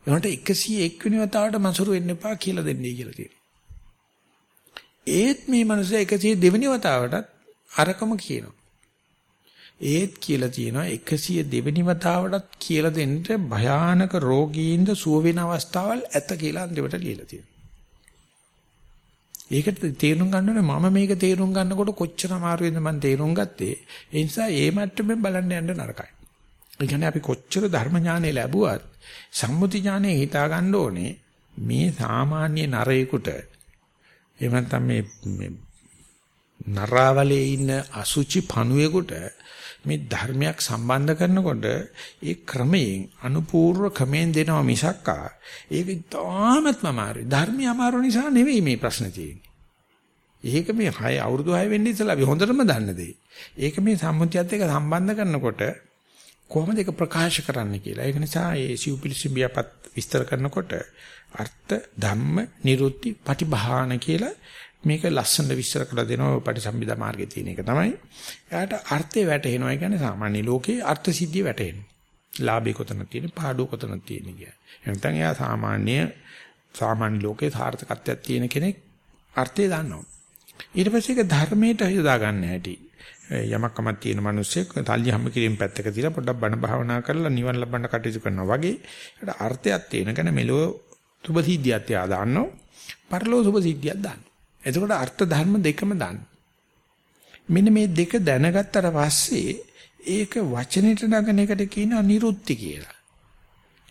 නැහැ. ඒකට 101 වෙනි වතාවට මසුරු වෙන්න එපා කියලා දෙන්නේ කියලා තියෙනවා. ඒත් මේ මනුස්සයා 102 වෙනි වතාවටත් අරකම කියනවා. ඒත් කියලා තියෙනවා 102 වෙනි වතාවටත් කියලා දෙන්න භයානක රෝගීන්ද සුව වෙන අවස්ථාවල් ඇත කියලා අන්තිමට ලියලා තියෙනවා. ඒකට තේරුම් ගන්න ඕනේ මම මේක තේරුම් ගන්නකොට කොච්චර අමාරුවෙන්ද මම තේරුම් ගත්තේ. ඒ නිසා ඒ මට්ටමෙන් බලන්න යන්න නරකයි. ඒ කියන්නේ අපි කොච්චර ධර්ම ඥානෙ ලැබුවත් සම්මුති ඥානෙ හිතා ගන්න ඕනේ මේ සාමාන්‍ය නරයෙකුට එහෙම නැත්නම් මේ නරාවලේ ඉන්න අසුචි පණුවෙකුට මේ ධර්මයක් සම්බන්ධ කරනකොට ඒ ක්‍රමයෙන් අනුපූර්ව ක්‍රමයෙන් දෙනවා මිසක්කා ඒක ඉතාමත්ම අමාරුයි ධර්මය අමාරු නිසා නෙවෙයි මේ ප්‍රශ්නේ තියෙන්නේ. ඒක මේ 6 අවුරුදු 6 වෙන්න ඉස්සලා අපි හොඳටම දන්න දෙයි. ඒක මේ සම්මුතියත් එක්ක සම්බන්ධ කරනකොට කොහොමද ඒක ප්‍රකාශ කරන්න කියලා. ඒක නිසා ඒ සිව්පිලිසිඹියපත් විස්තර කරනකොට අර්ථ ධම්ම නිරුත්ති පටිභාන කියලා මේක ලස්සනට විස්තර කරලා දෙනවා පටිසම්භිදා මාර්ගයේ තියෙන එක තමයි. එයාට අර්ථය වැටහෙනවා. ඒ කියන්නේ සාමාන්‍ය ලෝකේ අර්ථ සිද්ධිය වැටහෙනවා. ලාභේ කොතනද තියෙන්නේ, පාඩුව කොතනද තියෙන්නේ කියලා. එහෙනම් එයා සාමාන්‍ය සාමාන්‍ය ලෝකේ සාර්ථකත්වයක් තියෙන කෙනෙක් අර්ථය දන්නවා. ඊට පස්සේ ඒක ධර්මයට යොදා ගන්න හැටි. යමක්කමක් තියෙන මිනිස්සෙක් තල්ලි හැම කිරීම පැත්තක තියලා පොඩ්ඩක් බණ භාවනා කරලා නිවන් ලබන්න කටයුතු කරනවා වගේ ඒකට අර්ථයක් තියෙන කෙන මෙලෝ සුභ සිද්ධියක් තියා දාන්නෝ පරලෝ සුභ සිද්ධියක් දාන්න. එතකොට අර්ථ ධර්ම දෙකම දාන්න. මෙන්න මේ දෙක දැනගත්තට පස්සේ ඒක වචනෙට නගන එකට කියනවා නිරුත්ති කියලා.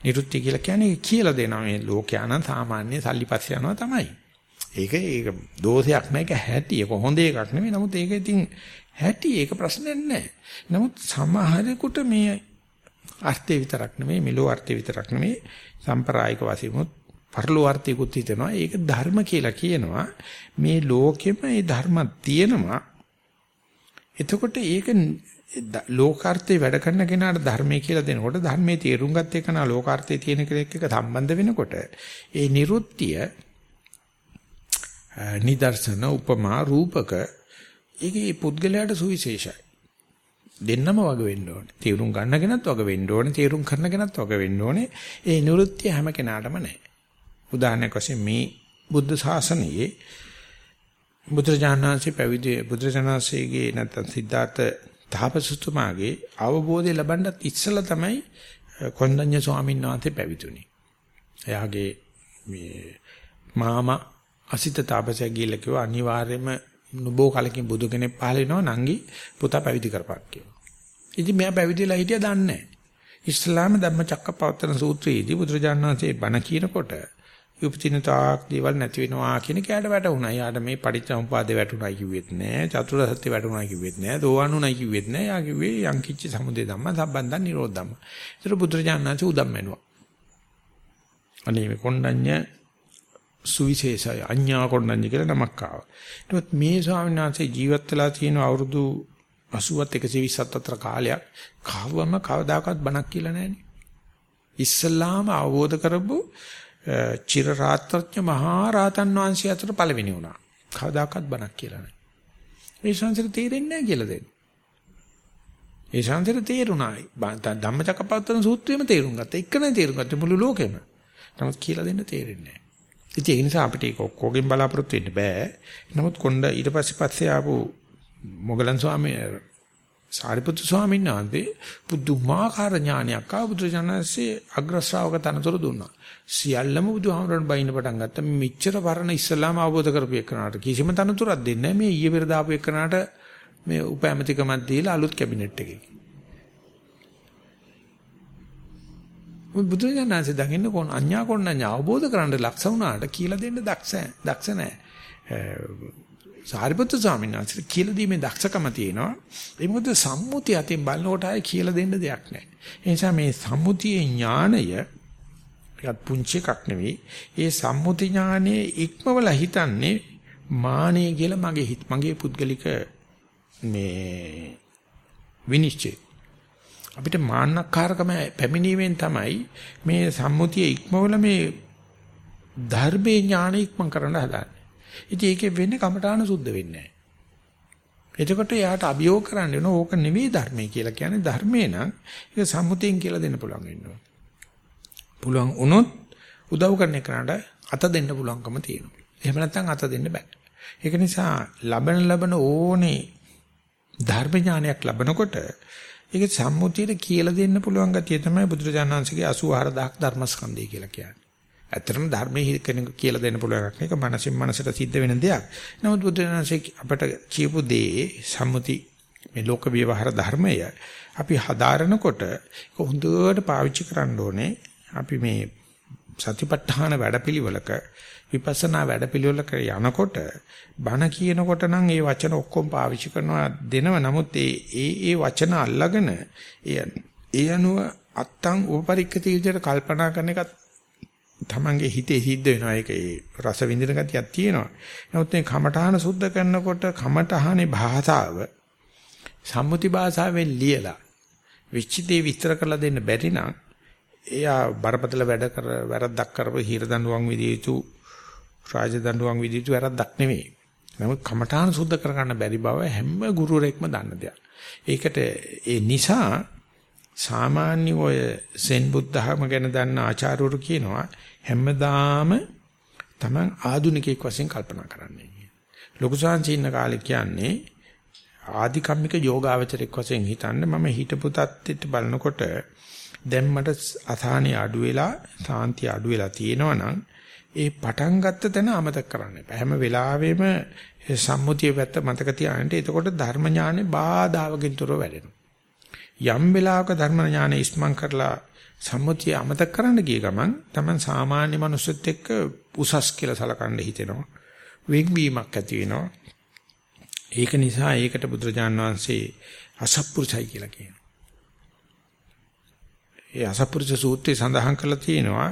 නිරුත්ති කියලා කියන්නේ කියලා දෙනවා මේ ලෝකයාන සාමාන්‍ය සල්ලිපස්ස යනවා තමයි. ඒක ඒක දෝෂයක් නෑ ඒක හැටි ඒක හොඳ එකක් නෙමෙයි නමුත් ඒක ඉතින් හැටි ඒක ප්‍රශ්නයක් නෑ නමුත් සමහරෙකුට මේ අර්ථය විතරක් නෙමෙයි මෙලෝ අර්ථය විතරක් නෙමෙයි සම්ප්‍රායික වශයෙන්මුත් පරලෝ අර්ථයකුත් හිතෙනවා. ඒක ධර්ම කියලා කියනවා. මේ ලෝකෙම මේ ධර්ම තියෙනවා. එතකොට ඒක ලෝකාර්ථේ වැඩ කරන කෙනාට ධර්මයේ කියලා දෙනකොට ධර්මයේ තේරුම් ගත්ත එක නා ලෝකාර්ථයේ තියෙන කෙනෙක් එක්ක සම්බන්ධ වෙනකොට ඒ නිරුත්තිය නිදර්ශන උපමා රූපක ඒකේ පුද්ගලයාට සුවිශේෂයි. දෙන්නම වග වෙන්න ඕනේ. තේරුම් ගන්න කෙනත් වග වෙන්න ඕනේ. තේරුම් කරන කෙනත් වග වෙන්න ඕනේ. ඒ නිරුත්තිය හැම කෙනාටම නැහැ. උදාහරණයක් වශයෙන් මේ බුද්ධ ශාසනයේ බුදුරජාණන්සේ පැවිදි බුදුරජාණන්සේගේ නැත්නම් සිද්ධාර්ථ තාපසතුමාගේ අවබෝධය ලබන්නත් ඉස්සලා තමයි කොණ්ඩඤ්ඤ ස්වාමීන් වහන්සේ පැවිතුනේ. එයාගේ මේ මාමා අසිත තාපසයා ගිහිල්ලා කිව්වා අනිවාර්යයෙන්ම නුබෝ කලකින් බුදු කෙනෙක් පහල වෙනවා නංගි පුතා පැවිදි කරපක් කියලා. ඉතින් මෙයා පැවිදිලා හිටියා දන්නේ නැහැ. ඉස්ලාම ධම්මචක්කපවත්තන සූත්‍රයේදී බුදුරජාණන් වහන්සේ බණ කියනකොට උපචින තාක් දේවල් නැති වෙනවා කියන කෑඩ වැටුණා. යාට මේ පටිච්චසමුපාදේ වැටුණා කිව්වෙත් නෑ. චතුරාර්ය සත්‍ය වැටුණා කිව්වෙත් නෑ. දෝවන්ුණා කිව්වෙත් නෑ. යා කිව්වේ යම් කිච්ච සමුදේ ධම්ම සම්බන්ධන් නිරෝධ ධම්ම. ඒතර බුදුරජාණන්සේ උදම් වෙනවා. අනේ මේ කොණ්ඩඤ්ඤ සුවිශේෂය අඤ්ඤා කොණ්ඩඤ්ඤ කියලා නමක් ආවා. ඊට මේ ස්වාමීන් වහන්සේ ජීවත් වෙලා තියෙන අවුරුදු 80ත් 120ත් අතර කාලයක් කවවම කවදාකවත් බණක් කියලා නෑනේ. ඉස්සල්ලාම අවබෝධ කරපු චිර රාත්‍රඥ මහා රාතන් වහන්සේ අතර පළවෙනි වුණා. කවදාකවත් බණක් කියලා නැහැ. මේ සංසාරේ තේරෙන්නේ නැහැ කියලා දෙන්න. ඒ සංසාරේ තේරුණා. ධම්මචක්කපවත්තන සූත්‍රයේම තේරුම් ගත්තා. එකනේ තේරුම් ගත්තා මුළු ලෝකෙම. නමුත් කියලා දෙන්න තේරෙන්නේ නැහැ. ඉතින් ඒ නිසා අපිට ඒක ඔක්කොගෙන් බලාපොරොත්තු වෙන්න බෑ. නමුත් කොණ්ඩ ඊට පස්සේ පස්සේ ආපු මොගලන් ස්වාමීන් සාරිපුත්තු ස්වාමීන් වහන්සේ පුදුමාකාර ඥානයක් ආ බුදුජානසී අග්‍ර ශ්‍රාවක තනතුරු දුන්නා. සියල්ලම බුදුහාමරන් බයින්න පටන් ගත්තා. මේ මෙච්චර පරණ ඉස්ලාම අවබෝධ කරපු එකනට කිසිම තනතුරක් දෙන්නේ නැහැ. මේ ඊයේ පෙර දාපු එකනට මේ උපැමතිකමක් දීලා අලුත් කැබිනට් එකේ. බුදුජානසී දකින්න කොන් අඤ්ඤා කොණ්ණඤ්ඤා අවබෝධ කරන්න ලක්ෂ වුණාට කියලා දෙන්න දක්ෂ දක්ෂ නැහැ. සාරිපුත්‍ර ස්වාමීන් වහන්සේ කියලා දීමේ දක්ෂකම තියෙනවා. ඒ මොකද සම්මුතිය අතින් බලනකොට ආයේ කියලා දෙන්න දෙයක් නැහැ. ඒ නිසා මේ සම්මුතියේ ඥාණය ඒකත් පුංචි එකක් නෙවෙයි. ඒ සම්මුති ඥානයේ ඉක්මවල හිතන්නේ මානෙ කියලා මගේ හිත මගේ පුද්ගලික මේ විනිශ්චය. අපිට මාන්නකාරකම පැමිණීමෙන් තමයි මේ සම්මුතිය ඉක්මවල මේ ධර්මයේ ඥාන ඉක්මන් කරන්න හදාන්නේ. ඉතින් ඒකේ වෙන්නේ කමඨාන සුද්ධ වෙන්නේ නැහැ. එතකොට යාට අභියෝග කරන්න වෙන ඕක නෙවෙයි ධර්මයේ කියලා කියන්නේ ධර්මේ නම් ඒක සම්මුතියෙන් කියලා දෙන්න පුළුවන් වෙනවා. පුළුවන් වුණොත් උදව් කරන එකට අත දෙන්න පුළුවන්කම තියෙනවා. එහෙම නැත්නම් අත දෙන්න බෑ. ඒක නිසා ලබන ලබන ඕනේ ධර්ම ඥානයක් ලබනකොට ඒක සම්මුතියට කියලා දෙන්න පුළුවන් ගතිය තමයි බුදුරජාණන් වහන්සේගේ 84000ක් ධර්මස්කන්ධය කියලා කියන්නේ. ඇත්තටම ධර්මයේ කෙනෙක් කියලා දෙන්න පුළුවන් එකක් නෙක මනසින් මනසට සිද්ධ වෙන දෙයක්. නමුත් බුදුරජාණන්සේ අපට කියපු දේ සම්මුති මේ ලෝක විවහාර ධර්මය අපි හදාරනකොට ඒක හොඳට පාවිච්චි කරන්න ඕනේ. අපි මේ සතිපට්ඨාන වැඩපිළිවෙලක විපස්සනා වැඩපිළිවෙලක යනකොට බණ කියනකොට නම් ඒ වචන ඔක්කොම පාවිච්චි කරනවා දෙනව නමුත් ඒ ඒ ඒ වචන අල්ලගෙන ඒ ඒ අනුව අත්තං උපපරික්කති විදිහට කල්පනා කරන එකත් තමන්ගේ හිතේ සිද්ධ වෙනවා ඒක ඒ රස විඳින ගතියක් තියෙනවා. නමුත් මේ කමඨහන සුද්ධ කරනකොට කමඨහනේ භාෂාව සම්මුති භාෂාවෙන් ලියලා විචිතේ විස්තර කරලා දෙන්න බැරි නම් එයා බරපතල වැඩ කර වැරද්දක් කරපු හිර දඬුවම් විදිය යුතු රාජ දඬුවම් විදිය යුතු වැරද්දක් නෙවෙයි. නමුත් කමඨහන සුද්ධ කර ගන්න බැරි බව හැම ගුරුවරයෙක්ම දන්න දෙයක්. ඒකට ඒ නිසා සාමාන්‍ය ඔය සෙන් බුද්ධහම ගැන දන්න ආචාර්යවරු කියනවා හැමදාම Taman ආදුනිකයෙක් වශයෙන් කල්පනා කරන්නේ. ලොකු සංචින්න කාලේ කියන්නේ ආධිකම්මික යෝගාවචරයක් වශයෙන් හිතන්න මම හිතපු තත්ත්වෙට බලනකොට දැන් මට අසහනිය අඩු වෙලා සාන්තිය අඩු වෙලා තියෙනවා නම් ඒ පටන් ගත්ත තැන අමතක කරන්න එපා. හැම වෙලාවෙම සම්මුතිය පැත්ත මතක තියාගන්න. එතකොට ධර්ම ඥානේ බාධාවකින් තොරව වැඩෙනවා. යම් වෙලාවක ධර්ම ඥානෙ ඉස්මන් කරලා සම්මුතිය අමතක කරන්න ගිය ගමන් Taman සාමාන්‍ය මිනිස්සුත් එක්ක උසස් කියලා සලකන්න හිතෙනවා. වෙන්වීමක් ඇති වෙනවා. ඒක නිසා ඒකට බුදුරජාන් වහන්සේ අසත්පුරුෂයි කියලා කියනවා. ඒ අසත්පුරුෂ සූත්‍රයේ සඳහන් කරලා තියෙනවා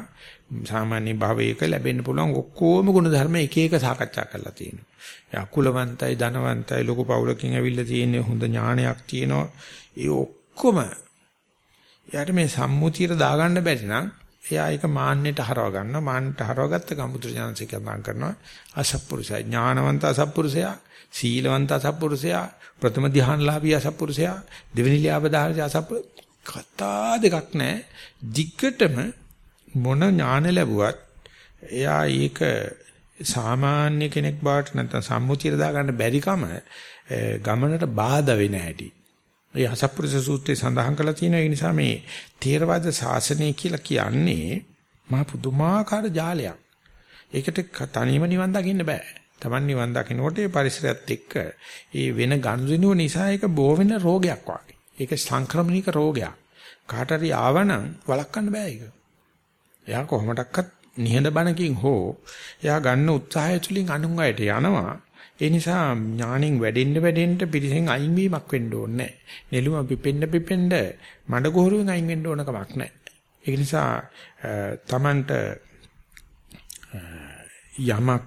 සාමාන්‍ය භාවයක ලැබෙන්න පුළුවන් ඔක්කොම ගුණ ධර්ම එක එක සාකච්ඡා කරලා තියෙනවා. ඒ අකුලවන්තයි ධනවන්තයි ලොකු පවුලකින් ඇවිල්ලා තියෙන හොඳ ඥානයක් තියෙනවා. ඒ ඔක්කොම යාට මේ සම්මුතියට දාගන්න බැරි නම් එයා ඒක මාන්නයට හරව ගන්නවා. මාන්නයට හරවගත්ත ගම්බුදුර ඥානසික සඳහන් කරනවා. අසත්පුරුෂයා ඥානවන්ත අසත්පුරුෂයා සීලවන්ත අසත්පුරුෂයා ප්‍රථම ධ්‍යානලාභී අසත්පුරුෂයා දෙවෙනි ලාභදාහී අසත්පුරුෂ කතා දෙකක් නැහැ. දිග්ගටම මොන ඥාන ලැබුවත් එයා ඒක සාමාන්‍ය කෙනෙක් බවට නැත්නම් සම්මුතියට දාගන්න බැරිකම ගමනට බාධා වෙන හැටි. ඒ අසප්පුරුෂ සූත්‍රයේ සඳහන් කරලා තියෙන ඒ නිසා මේ තේරවාද ශාසනය කියලා කියන්නේ මහ පුදුමාකාර ජාලයක්. ඒකට තනියම නිවන් දකින්න බෑ. Taman නිවන් දකින්නකොට ඒ පරිසරයත් එක්ක ඒ වෙන ගනුදෙනුව නිසා ඒක බෝ වෙන රෝගයක් වගේ. ඒක සංක්‍රමණික රෝගයක්. කාට හරි ආවනම් වළක්වන්න බෑ ඒක. එයා කොහොමඩක්වත් නිහඬ බණකින් හෝ එයා ගන්න උත්සාහය තුලින් අනුන් අයට යනවා. ඒ නිසා ඥාණින් වැඩෙන්න වැඩෙන්න පිටිසෙන් අයින් වීමක් වෙන්න ඕනේ නැහැ. නෙළුම පිපෙන්න පිපෙන්න මඩ ගොහරුවෙන් අයින් වෙන්න ඕන කමක් නැහැ. ඒ නිසා Tamanට යමක්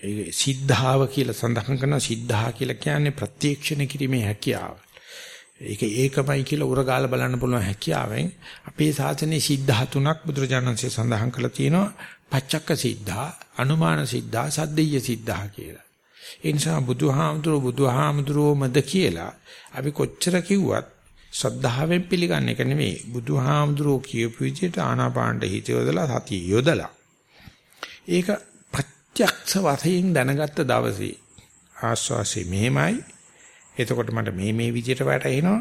ඒ සිද්ධාව කියලා සඳහන් කරන සිද්ධා කියලා කියන්නේ ප්‍රත්‍යක්ෂණ කිරීමේ හැකියාව. ඒක ඒකමයි කියලා උරගාල බලන්න පුළුවන් හැකියාවෙන් අපේ ශාසනයේ සිද්ධා තුනක් බුදුරජාණන්සේ සඳහන් කරලා තියෙනවා පච්චක්ක සිද්ධා අනුමාන සිද්ධා සද්දෙය්‍ය සිද්ධා කියලා. ඒ නිසා බුදුහාමුදුරුවෝ බුදුහාමුදුරුවෝමද කියලා අපි කොච්චර කිව්වත් ශ්‍රද්ධාවෙන් පිළිගන්න එක නෙමෙයි බුදුහාමුදුරුවෝ කියපු විදිහට ආනාපානට හිත යොදලා සතිය යොදලා ඒක ප්‍රත්‍යක්ෂ වශයෙන් දැනගත්ත දවසේ ආස්වාසි මෙහෙමයි එතකොට මට මේ මේ විදියට වැටෙනවා.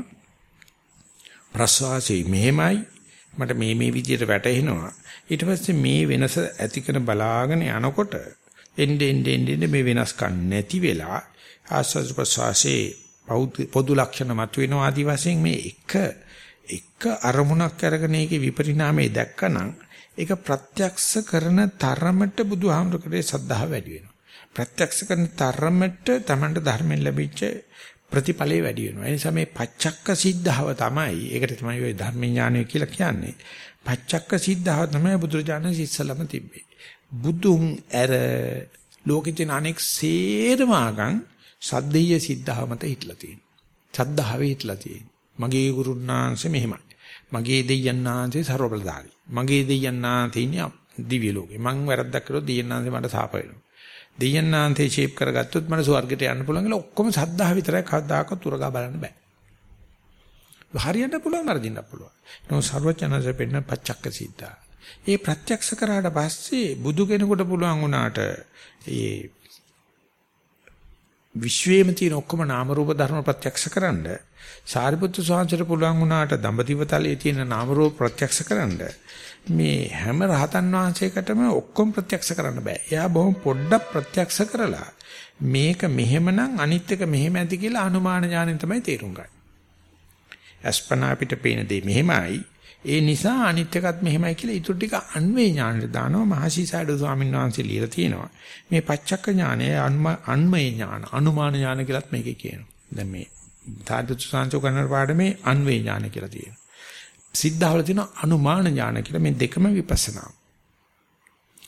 ප්‍රස්වාසයේ මෙහෙමයි. මට මේ මේ විදියට වැටෙනවා. ඊට පස්සේ මේ වෙනස ඇති කරන බලාගෙන යනකොට එnde ende ende මේ වෙනස්කම් නැති වෙලා ආස්වාද ප්‍රස්වාසයේ පොදු ලක්ෂණ මතුවෙනවා ආදි වශයෙන් මේ එක එක අරමුණක් අරගෙන ඒකේ විපරිණාමය දැක්කනම් ඒක ප්‍රත්‍යක්ෂ කරන තරමට බුදුහාමුදුරේ සද්ධාව වැඩි වෙනවා. ප්‍රත්‍යක්ෂ කරන තරමට Tamanට ධර්මයෙන් ලැබිච්ච ප්‍රතිඵලය වැඩි වෙනවා. ඒ නිසා මේ පච්චක්ක සිද්ධාව තමයි ඒකට තමයි ওই ධර්ම ඥානය කියලා කියන්නේ. පච්චක්ක සිද්ධාව තමයි බුදුරජාණන් ඉස්සලම තිබ්බේ. බුදුන් ඇර ලෝකෙ තියෙන අනෙක් සේරම ආගම් සද්දේය සිද්ධාව මත හිටලා තියෙනවා. සද්ධාවේ හිටලා තියෙනවා. මගේ ගුරුන්නාන්සේ මෙහෙමයි. මගේ දෙයයන්ාන්සේ ਸਰව බලධාරී. මගේ දෙයයන්ා තියෙන දිව්‍ය ලෝකේ. මං වැරද්දක් කළොත් දෙයයන්ාන්සේ මට සාප වෙනවා. දෙයයන්ාන්තේ ෂේප් කරගත්තොත් මට ස්වර්ගයට යන්න පුළුවන් කියලා ඔක්කොම සද්ධා විතරයි කවදාකවත් උරගා බලන්න බෑ. හරියට පුළුවන් වරදින්න පුළුවන්. නෝ සර්වඥාන්සේ පෙන්න පච්චක්ක සිද්ධා. ඒ ප්‍රත්‍යක්ෂ කරාට පස්සේ බුදු කෙනෙකුට පුළුවන් වුණාට ඒ විශ්වයේම තියෙන ඔක්කොම නාම රූප ධර්ම ප්‍රත්‍යක්ෂ කරන්න සාරිපුත්තු ස්වාමීන්ට පුළුවන් වුණාට දඹදිව තලයේ තියෙන නාම රූප ප්‍රත්‍යක්ෂ කරන්න මේ හැම රහතන් වහන්සේකටම ඔක්කොම ප්‍රත්‍යක්ෂ කරන්න බෑ. එයා බොහොම පොඩ්ඩක් ප්‍රත්‍යක්ෂ කරලා මේක මෙහෙමනම් අනිත් එක මෙහෙම ඇති කියලා අනුමාන ඥාණයෙන් තමයි තේරුම් ගන්නේ. අස්පනා අපිට පේන දේ මෙහෙමයි. ඒ නිසා අනිත් එකත් මෙහෙමයි කියලා ඊටු ටික අන්වේ ඥාණයට දානවා මහසිසාරද ස්වාමීන් වහන්සේ ලියලා තියෙනවා. මේ පච්චක්ක ඥානය අන්මේ ඥාන අනුමාන ඥාන කියලාත් මේකේ කියනවා. දැන් මේ සාධුත් සංසෝ කරන පාඩමේ අන්වේ ඥාන කියලා තියෙනවා. සිද්ධාවල තියෙන අනුමාන ඥාන කියලා මේ දෙකම විපස්සනා.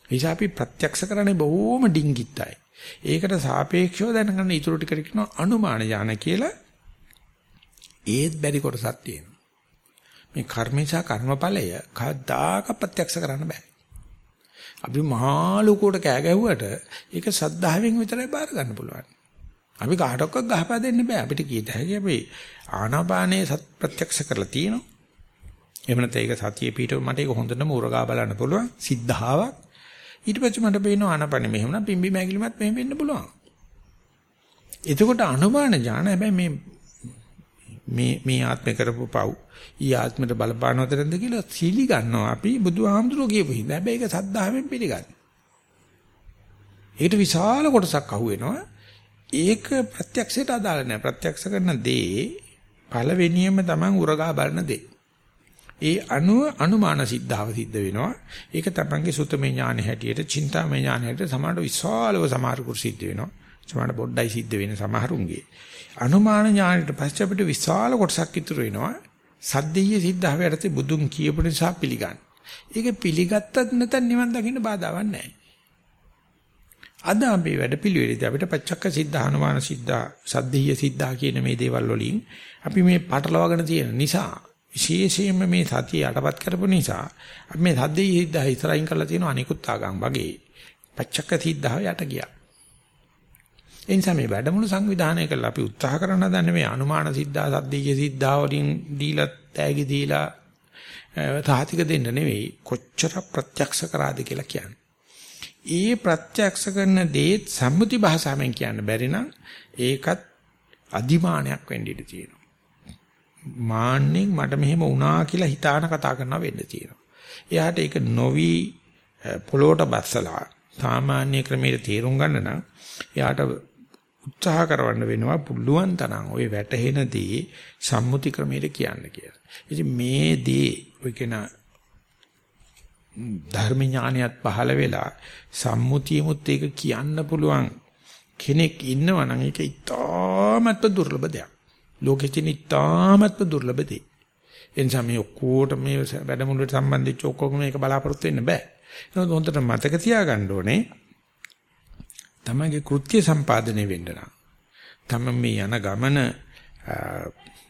එيشා අපි ප්‍රත්‍යක්ෂ කරන්නේ බොහොම ඩිංගිත්තයි. ඒකට සාපේක්ෂව දැනගන්න ඊටු ටික කියනවා අනුමාන ඥාන කියලා. ඒත් බැරි කොටසක් තියෙනවා. මේ කර්මේශා කර්මඵලය කවදාක ප්‍රත්‍යක්ෂ කරන්න බෑ. අපි මහා ලෝකෝට කෑ ගැහුවට ඒක සද්ධාවෙන් විතරයි බාර ගන්න පුළුවන්. අපි කාටවත් ගහපා දෙන්න බෑ. අපිට කීත හැකි අපි ආනාපානයේ සත් ප්‍රත්‍යක්ෂ කරලා තියෙනවා. එහෙම නැත්නම් ඒක සතියේ පිටව මට ඒක හොඳටම උරගා බලන්න පුළුවන් සිද්ධාවක්. ඊට පස්සේ මට පේනවා ආනපන මෙහෙම නම් පිම්බි මෑගිලිමත් මෙහෙම වෙන්න පුළුවන්. එතකොට අනුමාන ඥාන හැබැයි මේ මේ මේ ආත්මේ කරපු පව් ඊ ආත්මෙට බලපානවතරද කියලා සීලි ගන්නවා අපි බුදුහාමුදුරුවෝ කියපු හින්දා. හැබැයි ඒක සද්ධාවෙන් පිළිගන්න. ඒකට විශාල කොටසක් අහුවෙනවා. ඒක ප්‍රත්‍යක්ෂයට අදාළ නැහැ. ප්‍රත්‍යක්ෂ කරන දේ පළවෙනියම Taman උරගා බලන දේ. ඒ අනුව අනුමාන සිද්ධාව සිද්ධ වෙනවා. ඒක තමන්ගේ සුතමේ ඥාන හැටියට, චින්තාමේ ඥාන හැටියට සමහරට විශාලව සමහරකුට සිද්ධ වෙනවා. සමහරට පොඩ්ඩයි සිද්ධ වෙන සමහරුන්ගේ. අනුමාන ඥානෙට පස්සේ අපිට විශාල කොටසක් ඉතුරු වෙනවා. සද්දීය සිද්ධාව යටතේ බුදුන් කියපු නිසා පිළිගන්න. ඒක පිළිගත්තත් නැත්නම් නිවන් දකින්න බාධාවක් නැහැ. අද අපි වැඩපිළිවෙලදී අපිට පච්චක්ක සිද්ධා හනුමාන සිද්ධා සද්දීය සිද්ධා කියන මේ දේවල් වලින් අපි මේ පටලවාගෙන තියෙන නිසා විශේෂයෙන්ම මේ සතිය යටපත් කරපු නිසා අපි මේ සද්දීය සිද්ධා ඉස්සරහින් කරලා තියෙන අනිකුත් ආගම් වගේ පච්චක්ක සිද්ධා යට ගියා. ඒ නිසා මේ වැඩමුළු සංවිධානය කළා අපි උත්සාහ කරන දන්නේ මේ අනුමාන සිද්ධා සද්දීය සිද්ධා වලින් දීලා තෑගි දීලා තාතික දෙන්න නෙවෙයි කොච්චර ප්‍රත්‍යක්ෂ කරාද කියලා කියන්නේ. ඒ ප්‍රත්‍යක්ෂ කරන දේ සම්මුති භාෂාවෙන් කියන්න බැරි නම් ඒකත් අදිමානයක් වෙන්න ඉඩ තියෙනවා. මාන්නෙන් මට මෙහෙම වුණා කියලා හිතාන කතා කරනවා වෙන්න තියෙනවා. එයාට ඒක නොවි පොළොවට බස්සලා සාමාන්‍ය ක්‍රමයට තේරුම් ගන්න නම් එයාට උත්සාහ කරවන්න වෙනවා පුළුවන් තරම් ওই වැටහෙනදී සම්මුති ක්‍රමයට කියන්න කියලා. ඉතින් මේ දේ ඔය කියන ධර්ම ඥානියත් පහළ වෙලා සම්මුතියමුත් ඒක කියන්න පුළුවන් කෙනෙක් ඉන්නවා නම් ඒක ඉතාමත්ම දුර්ලභ දෙයක්. ලෝකෙ තියෙන ඉතාමත්ම දුර්ලභ දෙයක්. එනිසා මේ ඔක්කොට මේ වැඩමුළුවට සම්බන්ධිච්ච ඔක්කොම මේක බලාපොරොත්තු වෙන්න බෑ. ඒක හොඳට මතක තියාගන්න ඕනේ. තමගේ කෘත්‍ය සම්පාදනය වෙන්න නම් තම මේ යන ගමන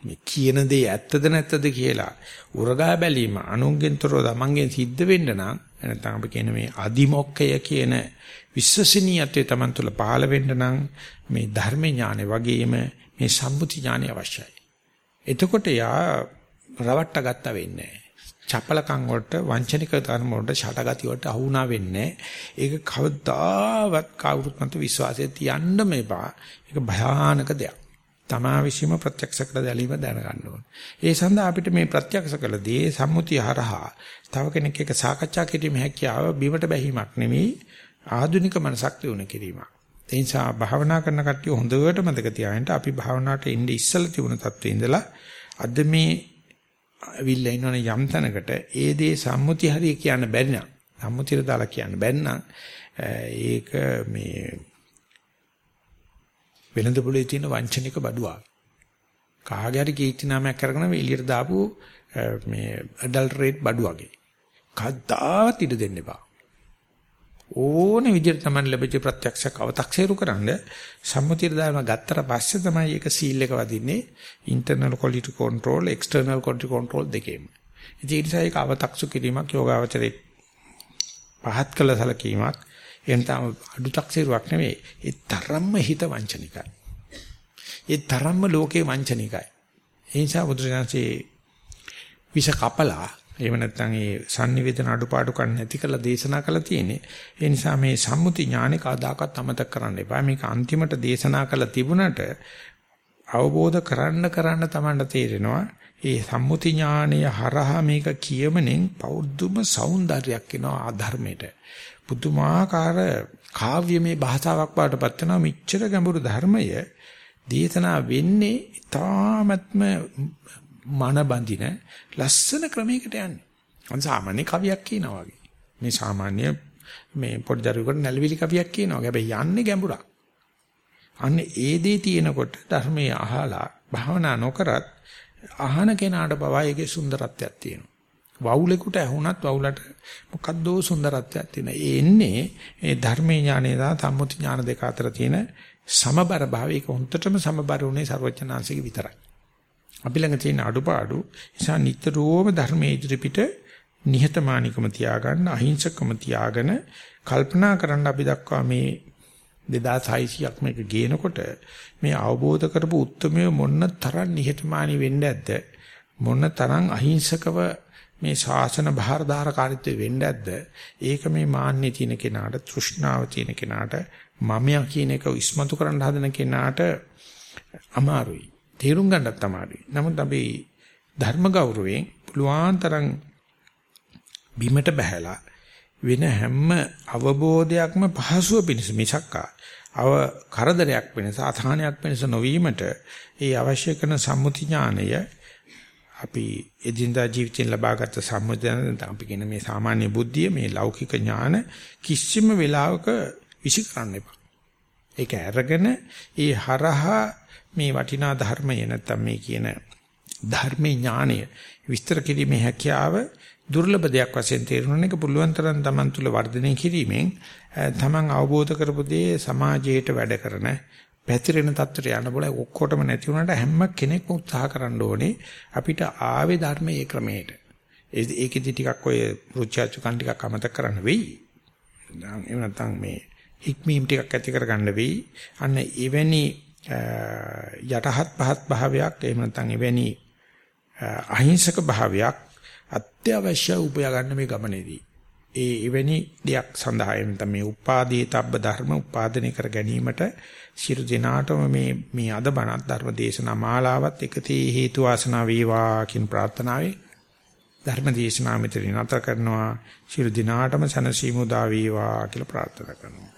මේ කියන දේ ඇත්තද නැත්තද කියලා උරගා බැලීම අනුන්ගෙන්තරව තමන්ගෙන් සිද්ධ වෙන්න නම් නැත්නම් අපි කියන මේ අදිමොක්කය කියන විශ්වසනීයත්වය තමන් තුළ පහළ වෙන්න නම් මේ ධර්ම ඥානෙ වගේම මේ සම්මුති ඥානෙ අවශ්‍යයි. එතකොට යා රවට්ට ගත්ත වෙන්නේ චපලකම් වලට වංචනික ධර්ම වලට ෂටගති වලට අහුණා වෙන්නේ ඒක කවදාවත් කවුරුත් මත විශ්වාසය තියන්න මේපා ඒක භයානක දෙයක් තමා විශ්ීම ප්‍රත්‍යක්ෂ කළ දැලීම දැනගන්න ඕන. ඒ සඳහා අපිට මේ ප්‍රත්‍යක්ෂ කළ දේ සම්මුතිය හරහා තව කෙනෙක් එක්ක සාකච්ඡා කිරීමේ හැකියාව බීමට බැහිමක් නෙමෙයි ආධුනික මනසක් දිනු කිරීමක්. ඒ නිසා භාවනා කරන කට්ටිය හොඳට මතක තියාගන්න අපි භාවනාවට එන්නේ ඉස්සලා තිබුණ තත්ත්වේ ඉඳලා අද මේ අවිල්ල ඉන්නවනේ යම් තැනකට ඒ දේ සම්මුතිය හරිය කියන්න බැරි නම් සම්මුතියට දාලා කියන්න බැරි නම් ඒක මේ වෙළඳ පොලේ තියෙන වංචනික බඩුවා. කාගේ හරි කීර්ති නාමයක් කරගෙන එළියට දාපු මේ ඇඩල්ටරේට් බඩුවගේ. කද්දාවත් ඉඩ දෙන්න එපා. ඕනේ විදිහට තමයි ලැබිච්ච ප්‍රත්‍යක්ෂක අව탁සේරු කරන්න සම්මුතියට දාන ගත්තට පස්සේ තමයි ඒක සීල් එක වදින්නේ internal quality control external quality control දෙකේම. ඉතින් ඒ නිසා ඒක අව탁සු කිරීමක් යෝගාවචරේ පහත් කළ සැලකීමක් එනතම අඩු taksiruවක් නෙවෙයි. ඒ තරම්ම හිත වංචනිකයි. ඒ තරම්ම ලෝකේ වංචනිකයි. ඒ නිසා බුදුරජාණන්සේ විෂ කපලා එහෙම නැත්නම් ඒ sannivedana අඩුපාඩු කන් නැති කරලා දේශනා කළා තියෙන්නේ. ඒ නිසා මේ සම්මුති ඥානෙ කවදාකවත් අමතක කරන්න එපා. මේක අන්තිමට දේශනා කළා තිබුණට අවබෝධ කරන්න කරන්න තමයි තේරෙනවා. ඒ සම්මුති ඥානය හරහා මේක කියමනෙන් පෞද්දුම సౌందර්යයක් එනවා ආධර්මයට. පුදුමාකාර කාව්‍යමය භාෂාවක් වඩටපත් වෙනවා මිච්ඡර ගැඹුරු ධර්මය දේශනා වෙන්නේ තාමත්ම මන බඳින ලස්සන ක්‍රමයකට යන්නේ. අන් සාමාන්‍ය කවියක් කියනවා වගේ. මේ සාමාන්‍ය මේ පොඩි දරුවෙකුට නැලවිලි කවියක් කියනවා. හැබැයි යන්නේ ගැඹුරක්. අන්න ඒ දේ තියෙනකොට ධර්මයේ අහලා භාවනා නොකරත් අහන කෙනාට බවා ඒකේ සුන්දරත්වයක් තියෙනවා. වවුලෙකුට ඇහුණත් වවුලට මොකද්දෝ සුන්දරත්වයක් තියෙනවා. ඒ එන්නේ මේ ධර්මයේ ඥානය සහ සම්මුති ඥාන දෙක අතර තියෙන සමබර භාවය. ඒක හොන්තටම සමබර උනේ ਸਰවඥාන්සික විතරයි. අපි ළඟ තියෙන අඩුපාඩු නිසා නිතරම ධර්මයේ ඉදිරිපිට නිහතමානිකම තියාගන්න අහිංසකම තියාගෙන කල්පනා කරන්න අපි දක්වා මේ 2600ක් මේක ගේනකොට මේ අවබෝධ කරපු උත්මය මොන්න තරම් නිහතමානී වෙන්න ඇද්ද? මොන තරම් අහිංසකව මේ ශාසන භාරදාරකාරීත්වය වෙන්න ඇද්ද? ඒක මේ මාන්නේ තියෙන කෙනාට තෘෂ්ණාව තියෙන කෙනාට මමයා කියන එක ඉස්මතු කරන්න හදන කෙනාට අමාරුයි. තේරුම් ගන්නත් අමාරුයි නමුත් අපි ධර්ම ගෞරවයෙන් පුළුවන් තරම් බිමට බහැලා වෙන හැම අවබෝධයක්ම පහසුව පිණිස මිසක්කා අව කරදරයක් වෙනස අසහනයක් වෙනස නොවීමට ඒ අවශ්‍ය කරන සම්මුති ඥානය අපි එදිනදා ජීවිතෙන් ලබාගත් සම්මුතියන අපි කියන මේ සාමාන්‍ය බුද්ධිය මේ ලෞකික ඥාන කිසිම වෙලාවක විසි කරන්න එපා. ඒක අරගෙන ඒ හරහා මේ වටිනා ධර්මය නැත්තම් මේ කියන ධර්මේ ඥානය විස්තර කිරීමේ හැකියාව දුර්ලභ දෙයක් වශයෙන් තේරුණන එක පුළුවන් තරම් Taman තුල වර්ධනය කිරීමෙන් Taman අවබෝධ කරපු දේ සමාජයට වැඩ කරන පැතිරෙන තත්ත්වයට යන්න බල ඔක්කොටම නැති වුණාට හැම කෙනෙක්ම උත්සාහ කරන්න ඕනේ අපිට ආවේ ධර්මයේ ක්‍රමයට. ඒකෙදි ටිකක් ඔය රුචිචුකන් ටිකක් අමතක කරන්න වෙයි. එහෙම නැත්නම් මේ හික්මීම් ටිකක් ඇති කරගන්න වෙයි. අන්න එවැනි යටහත් පහත් භාවයක් එහෙම නැත්නම් එවැනි අහිංසක භාවයක් අත්‍යවශ්‍ය උපයා ගන්න මේ ගමනේදී. ඒ එවැනි දෙයක් සඳහා එන්න මේ උපාදීතබ්බ ධර්ම උපාදනය කර ගැනීමට සියලු දෙනාටම මේ මේ අද බණත් ධර්ම දේශනා මාලාවත් එකතේ හේතු වාසනා වේවා කියන ප්‍රාර්ථනාවයි ධර්ම දේශනා මෙතන නතර කරනවා. සියලු දෙනාටම සනසීමු දා වේවා කියලා ප්‍රාර්ථනා කරනවා.